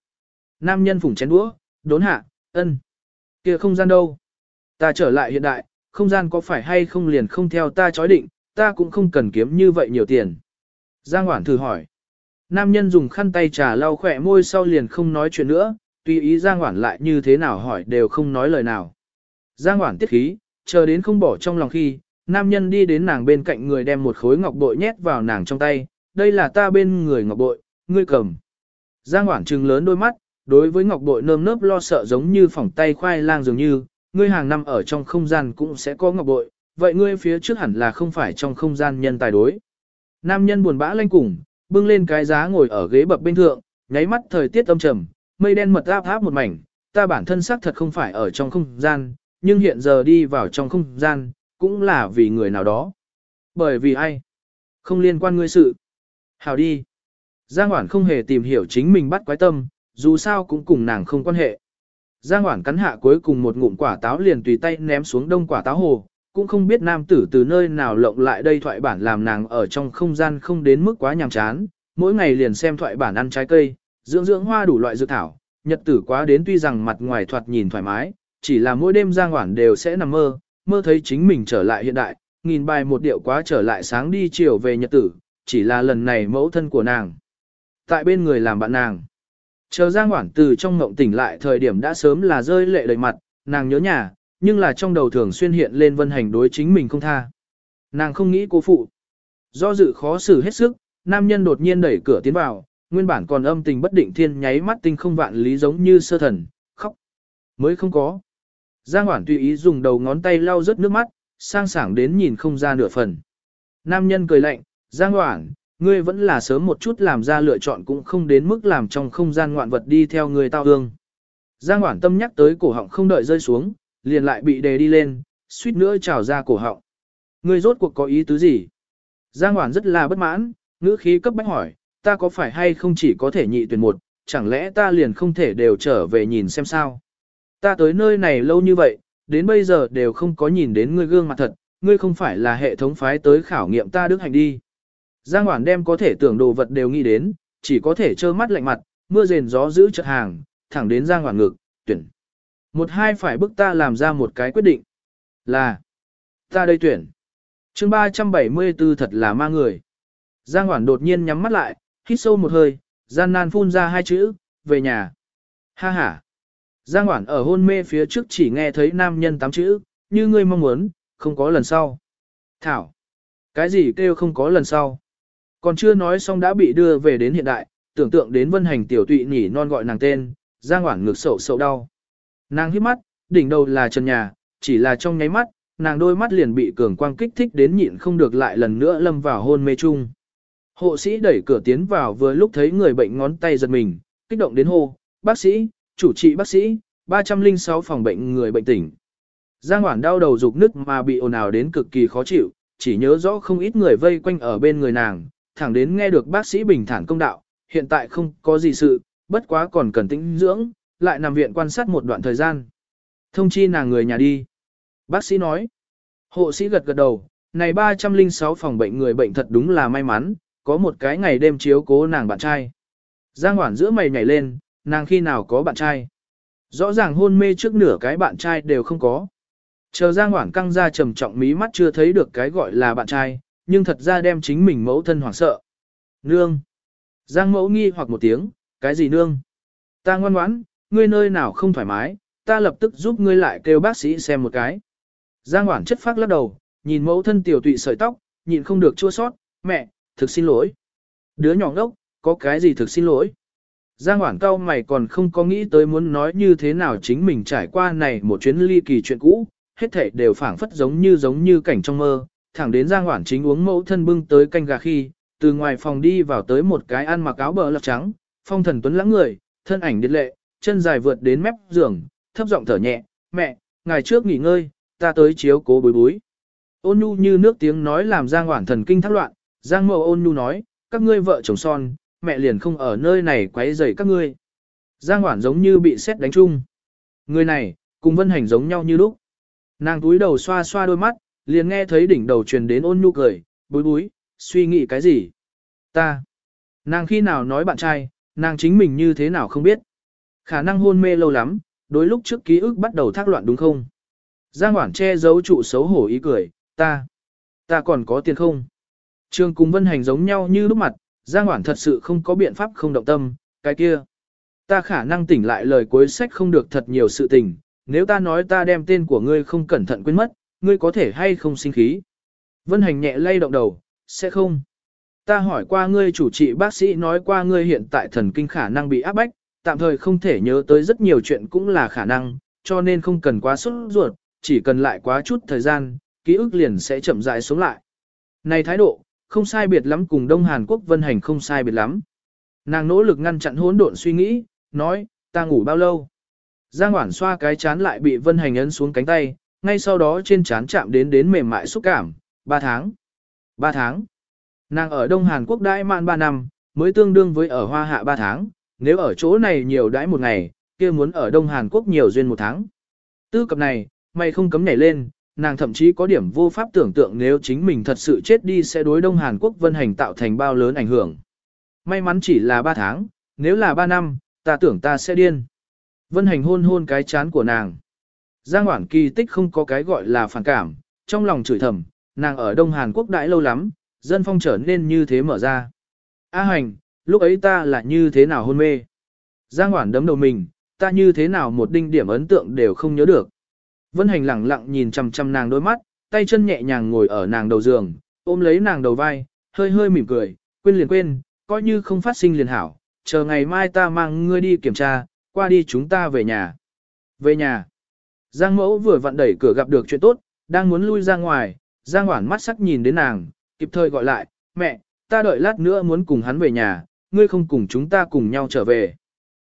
Nam nhân phủng chén đũa, đốn hạ, ân. kia không gian đâu? Ta trở lại hiện đại, không gian có phải hay không liền không theo ta chói định, ta cũng không cần kiếm như vậy nhiều tiền. Giang Hoản thử hỏi. Nam nhân dùng khăn tay trà lau khỏe môi sau liền không nói chuyện nữa, tùy ý Giang Hoản lại như thế nào hỏi đều không nói lời nào. Giang Hoản tiết khí, chờ đến không bỏ trong lòng khi, nam nhân đi đến nàng bên cạnh người đem một khối ngọc bội nhét vào nàng trong tay, đây là ta bên người ngọc bội, ngươi cầm. Giang Hoản trừng lớn đôi mắt, đối với ngọc bội nơm nớp lo sợ giống như phỏng tay khoai lang dường như, ngươi hàng năm ở trong không gian cũng sẽ có ngọc bội, vậy ngươi phía trước hẳn là không phải trong không gian nhân tài đối. Nam nhân buồn bã lanh cùng, bưng lên cái giá ngồi ở ghế bập bên thượng, nháy mắt thời tiết âm trầm, mây đen mật áp áp một mảnh, ta bản thân xác thật không phải ở trong không gian, nhưng hiện giờ đi vào trong không gian, cũng là vì người nào đó. Bởi vì ai? Không liên quan ngươi sự. Hào đi. Giang Hoản không hề tìm hiểu chính mình bắt quái tâm, dù sao cũng cùng nàng không quan hệ. Giang Hoản cắn hạ cuối cùng một ngụm quả táo liền tùy tay ném xuống đông quả táo hồ, cũng không biết nam tử từ nơi nào lộng lại đây thoại bản làm nàng ở trong không gian không đến mức quá nhàm chán, mỗi ngày liền xem thoại bản ăn trái cây, dưỡng dưỡng hoa đủ loại dược thảo, nhật tử quá đến tuy rằng mặt ngoài thoạt nhìn thoải mái, chỉ là mỗi đêm Giang Hoản đều sẽ nằm mơ, mơ thấy chính mình trở lại hiện đại, nghìn bài một điệu quá trở lại sáng đi chiều về nhật tử, chỉ là lần này mẫu thân của nàng. Tại bên người làm bạn nàng. Chờ Giang Hoản từ trong ngộng tỉnh lại thời điểm đã sớm là rơi lệ đầy mặt, nàng nhớ nhà, nhưng là trong đầu thường xuyên hiện lên vân hành đối chính mình không tha. Nàng không nghĩ cố phụ. Do dự khó xử hết sức, nam nhân đột nhiên đẩy cửa tiến vào, nguyên bản còn âm tình bất định thiên nháy mắt tinh không vạn lý giống như sơ thần, khóc. Mới không có. Giang Hoản tùy ý dùng đầu ngón tay lau rớt nước mắt, sang sảng đến nhìn không ra nửa phần. Nam nhân cười lạnh, Giang Hoản, ngươi vẫn là sớm một chút làm ra lựa chọn cũng không đến mức làm trong không gian ngoạn vật đi theo người tao hương. Giang Hoản tâm nhắc tới cổ họng không đợi rơi xuống, liền lại bị đề đi lên, suýt nữa trào ra cổ họng. Ngươi rốt cuộc có ý tứ gì? Giang Hoản rất là bất mãn, ngữ khí cấp bách hỏi, ta có phải hay không chỉ có thể nhị tuyển một, chẳng lẽ ta liền không thể đều trở về nhìn xem sao? Ta tới nơi này lâu như vậy, đến bây giờ đều không có nhìn đến ngươi gương mặt thật, ngươi không phải là hệ thống phái tới khảo nghiệm ta đức hành đi. Giang Hoản đem có thể tưởng đồ vật đều nghĩ đến, chỉ có thể trơ mắt lạnh mặt, mưa rền gió giữ chợt hàng, thẳng đến Giang Hoản ngực, tuyển. Một hai phải bức ta làm ra một cái quyết định. Là, ta đây tuyển. chương 374 thật là ma người. Giang Hoản đột nhiên nhắm mắt lại, hít sâu một hơi, gian nan phun ra hai chữ, về nhà. Ha ha. Giang Hoản ở hôn mê phía trước chỉ nghe thấy nam nhân tám chữ, như ngươi mong muốn, không có lần sau. Thảo. Cái gì kêu không có lần sau? Còn chưa nói xong đã bị đưa về đến hiện đại, tưởng tượng đến vân hành tiểu tụy nhỉ non gọi nàng tên, Giang Hoản ngược sầu sầu đau. Nàng hít mắt, đỉnh đầu là trần nhà, chỉ là trong nháy mắt, nàng đôi mắt liền bị cường quang kích thích đến nhịn không được lại lần nữa lâm vào hôn mê chung. Hộ sĩ đẩy cửa tiến vào vừa lúc thấy người bệnh ngón tay giật mình, kích động đến hô, bác sĩ, chủ trị bác sĩ, 306 phòng bệnh người bệnh tỉnh. Giang Hoản đau đầu rục nứt mà bị ồn ào đến cực kỳ khó chịu, chỉ nhớ rõ không ít người vây quanh ở bên người nàng, thẳng đến nghe được bác sĩ bình thản công đạo, hiện tại không có gì sự, bất quá còn cần tĩnh dưỡng, lại nằm viện quan sát một đoạn thời gian. Thông chi nàng người nhà đi. Bác sĩ nói. Hộ sĩ gật gật đầu, này 306 phòng bệnh người bệnh thật đúng là may mắn, có một cái ngày đêm chiếu cố nàng bạn trai. Giang Hoản giữa mày nhảy lên, nàng khi nào có bạn trai. Rõ ràng hôn mê trước nửa cái bạn trai đều không có. Chờ Giang Hoảng căng ra trầm trọng mí mắt chưa thấy được cái gọi là bạn trai, nhưng thật ra đem chính mình mẫu thân hoảng sợ. Nương. Giang mẫu nghi hoặc một tiếng, cái gì nương? Ta ngoan ngoãn, ngươi nơi nào không thoải mái, ta lập tức giúp ngươi lại kêu bác sĩ xem một cái. Giang Hoảng chất phát lắc đầu, nhìn mẫu thân tiểu tụy sợi tóc, nhìn không được chua sót, mẹ, thực xin lỗi. Đứa nhỏ ngốc, có cái gì thực xin lỗi? Giang Hoảng cao mày còn không có nghĩ tới muốn nói như thế nào chính mình trải qua này một chuyến ly kỳ chuyện cũ, hết thảy đều phảng phất giống như giống như cảnh trong mơ, thẳng đến Giang Hoảng chính uống mẫu thân bưng tới canh gà khi, từ ngoài phòng đi vào tới một cái ăn mặc áo bờ lọc trắng, phong thần tuấn lãng người, thân ảnh điệt lệ, chân dài vượt đến mép giường, thấp giọng thở nhẹ, mẹ, ngày trước nghỉ ngơi, ta tới chiếu cố bối bối. Ôn nhu như nước tiếng nói làm Giang Hoảng thần kinh thác loạn, Giang mẫu ôn nhu nói, các ngươi vợ chồng son, mẹ liền không ở nơi này quấy rầy các ngươi. Giang Hoản giống như bị xét đánh chung. Người này, cùng Vân Hành giống nhau như lúc. Nàng túi đầu xoa xoa đôi mắt, liền nghe thấy đỉnh đầu truyền đến ôn nhu cười, bối bối, suy nghĩ cái gì? Ta. Nàng khi nào nói bạn trai, nàng chính mình như thế nào không biết. Khả năng hôn mê lâu lắm, đối lúc trước ký ức bắt đầu thác loạn đúng không? Giang Hoản che giấu trụ xấu hổ ý cười, ta. Ta còn có tiền không? Trường cùng Vân Hành giống nhau như lúc mặt, Giang Hoản thật sự không có biện pháp không động tâm, cái kia. Ta khả năng tỉnh lại lời cuối sách không được thật nhiều sự tình, nếu ta nói ta đem tên của ngươi không cẩn thận quên mất, ngươi có thể hay không sinh khí. Vân Hành nhẹ lay động đầu, sẽ không. Ta hỏi qua ngươi chủ trị bác sĩ nói qua ngươi hiện tại thần kinh khả năng bị áp bách, tạm thời không thể nhớ tới rất nhiều chuyện cũng là khả năng, cho nên không cần quá sốt ruột, chỉ cần lại quá chút thời gian, ký ức liền sẽ chậm rãi xuống lại. Này thái độ, không sai biệt lắm cùng Đông Hàn Quốc vân hành không sai biệt lắm. Nàng nỗ lực ngăn chặn hỗn độn suy nghĩ, nói, ta ngủ bao lâu? Giang Hoản xoa cái chán lại bị vân hành ấn xuống cánh tay, ngay sau đó trên chán chạm đến đến mềm mại xúc cảm, 3 tháng. 3 tháng. Nàng ở Đông Hàn Quốc đãi mạn 3 năm, mới tương đương với ở Hoa Hạ 3 tháng, nếu ở chỗ này nhiều đãi một ngày, kia muốn ở Đông Hàn Quốc nhiều duyên một tháng. Tư cập này, mày không cấm nhảy lên, nàng thậm chí có điểm vô pháp tưởng tượng nếu chính mình thật sự chết đi sẽ đối Đông Hàn Quốc vân hành tạo thành bao lớn ảnh hưởng. May mắn chỉ là 3 tháng, nếu là 3 năm, ta tưởng ta sẽ điên. Vân hành hôn hôn cái chán của nàng. Giang Hoảng kỳ tích không có cái gọi là phản cảm, trong lòng chửi thầm, nàng ở Đông Hàn Quốc đãi lâu lắm, dân phong trở nên như thế mở ra. A hành, lúc ấy ta là như thế nào hôn mê. Giang Hoảng đấm đầu mình, ta như thế nào một đinh điểm ấn tượng đều không nhớ được. Vân hành lẳng lặng nhìn chằm chằm nàng đôi mắt, tay chân nhẹ nhàng ngồi ở nàng đầu giường, ôm lấy nàng đầu vai, hơi hơi mỉm cười, quên liền quên, coi như không phát sinh liền hảo, chờ ngày mai ta mang ngươi đi kiểm tra, qua đi chúng ta về nhà. Về nhà. Giang mẫu vừa vặn đẩy cửa gặp được chuyện tốt, đang muốn lui ra ngoài, Giang Hoản mắt sắc nhìn đến nàng, kịp thời gọi lại, mẹ, ta đợi lát nữa muốn cùng hắn về nhà, ngươi không cùng chúng ta cùng nhau trở về.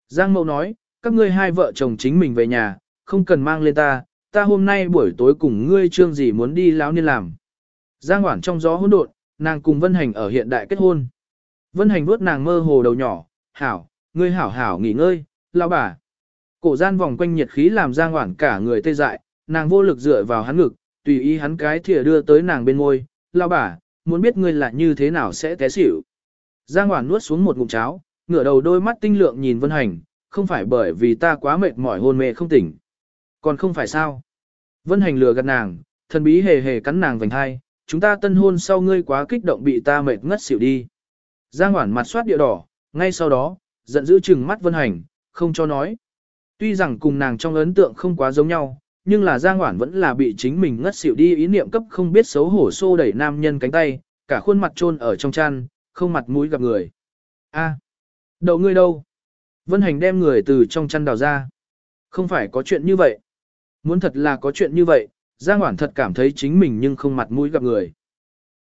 Giang mẫu nói, các ngươi hai vợ chồng chính mình về nhà, không cần mang lên ta, ta hôm nay buổi tối cùng ngươi trương gì muốn đi lão niên làm. Giang Hoản trong gió hỗn độn, nàng cùng Vân Hành ở hiện đại kết hôn. Vân Hành vuốt nàng mơ hồ đầu nhỏ, hảo, ngươi hảo hảo nghỉ ngơi, lão bà. Cổ gian vòng quanh nhiệt khí làm Giang Hoản cả người tê dại, nàng vô lực dựa vào hắn ngực, tùy ý hắn cái thìa đưa tới nàng bên môi, lão bà, muốn biết ngươi là như thế nào sẽ té xỉu. Giang Hoản nuốt xuống một ngụm cháo, ngửa đầu đôi mắt tinh lượng nhìn Vân Hành, không phải bởi vì ta quá mệt mỏi hôn mê không tỉnh. Còn không phải sao? Vân hành lừa gạt nàng, thần bí hề hề cắn nàng vành hai, chúng ta tân hôn sau ngươi quá kích động bị ta mệt ngất xỉu đi. Giang Hoản mặt soát địa đỏ, ngay sau đó, giận dữ chừng mắt Vân Hành, không cho nói. Tuy rằng cùng nàng trong ấn tượng không quá giống nhau, nhưng là Giang Hoản vẫn là bị chính mình ngất xỉu đi ý niệm cấp không biết xấu hổ xô đẩy nam nhân cánh tay, cả khuôn mặt trôn ở trong chăn, không mặt mũi gặp người. A, à, đậu ngươi đâu? Vân Hành đem người từ trong chăn đào ra. Không phải có chuyện như vậy. Muốn thật là có chuyện như vậy, Giang Hoản thật cảm thấy chính mình nhưng không mặt mũi gặp người.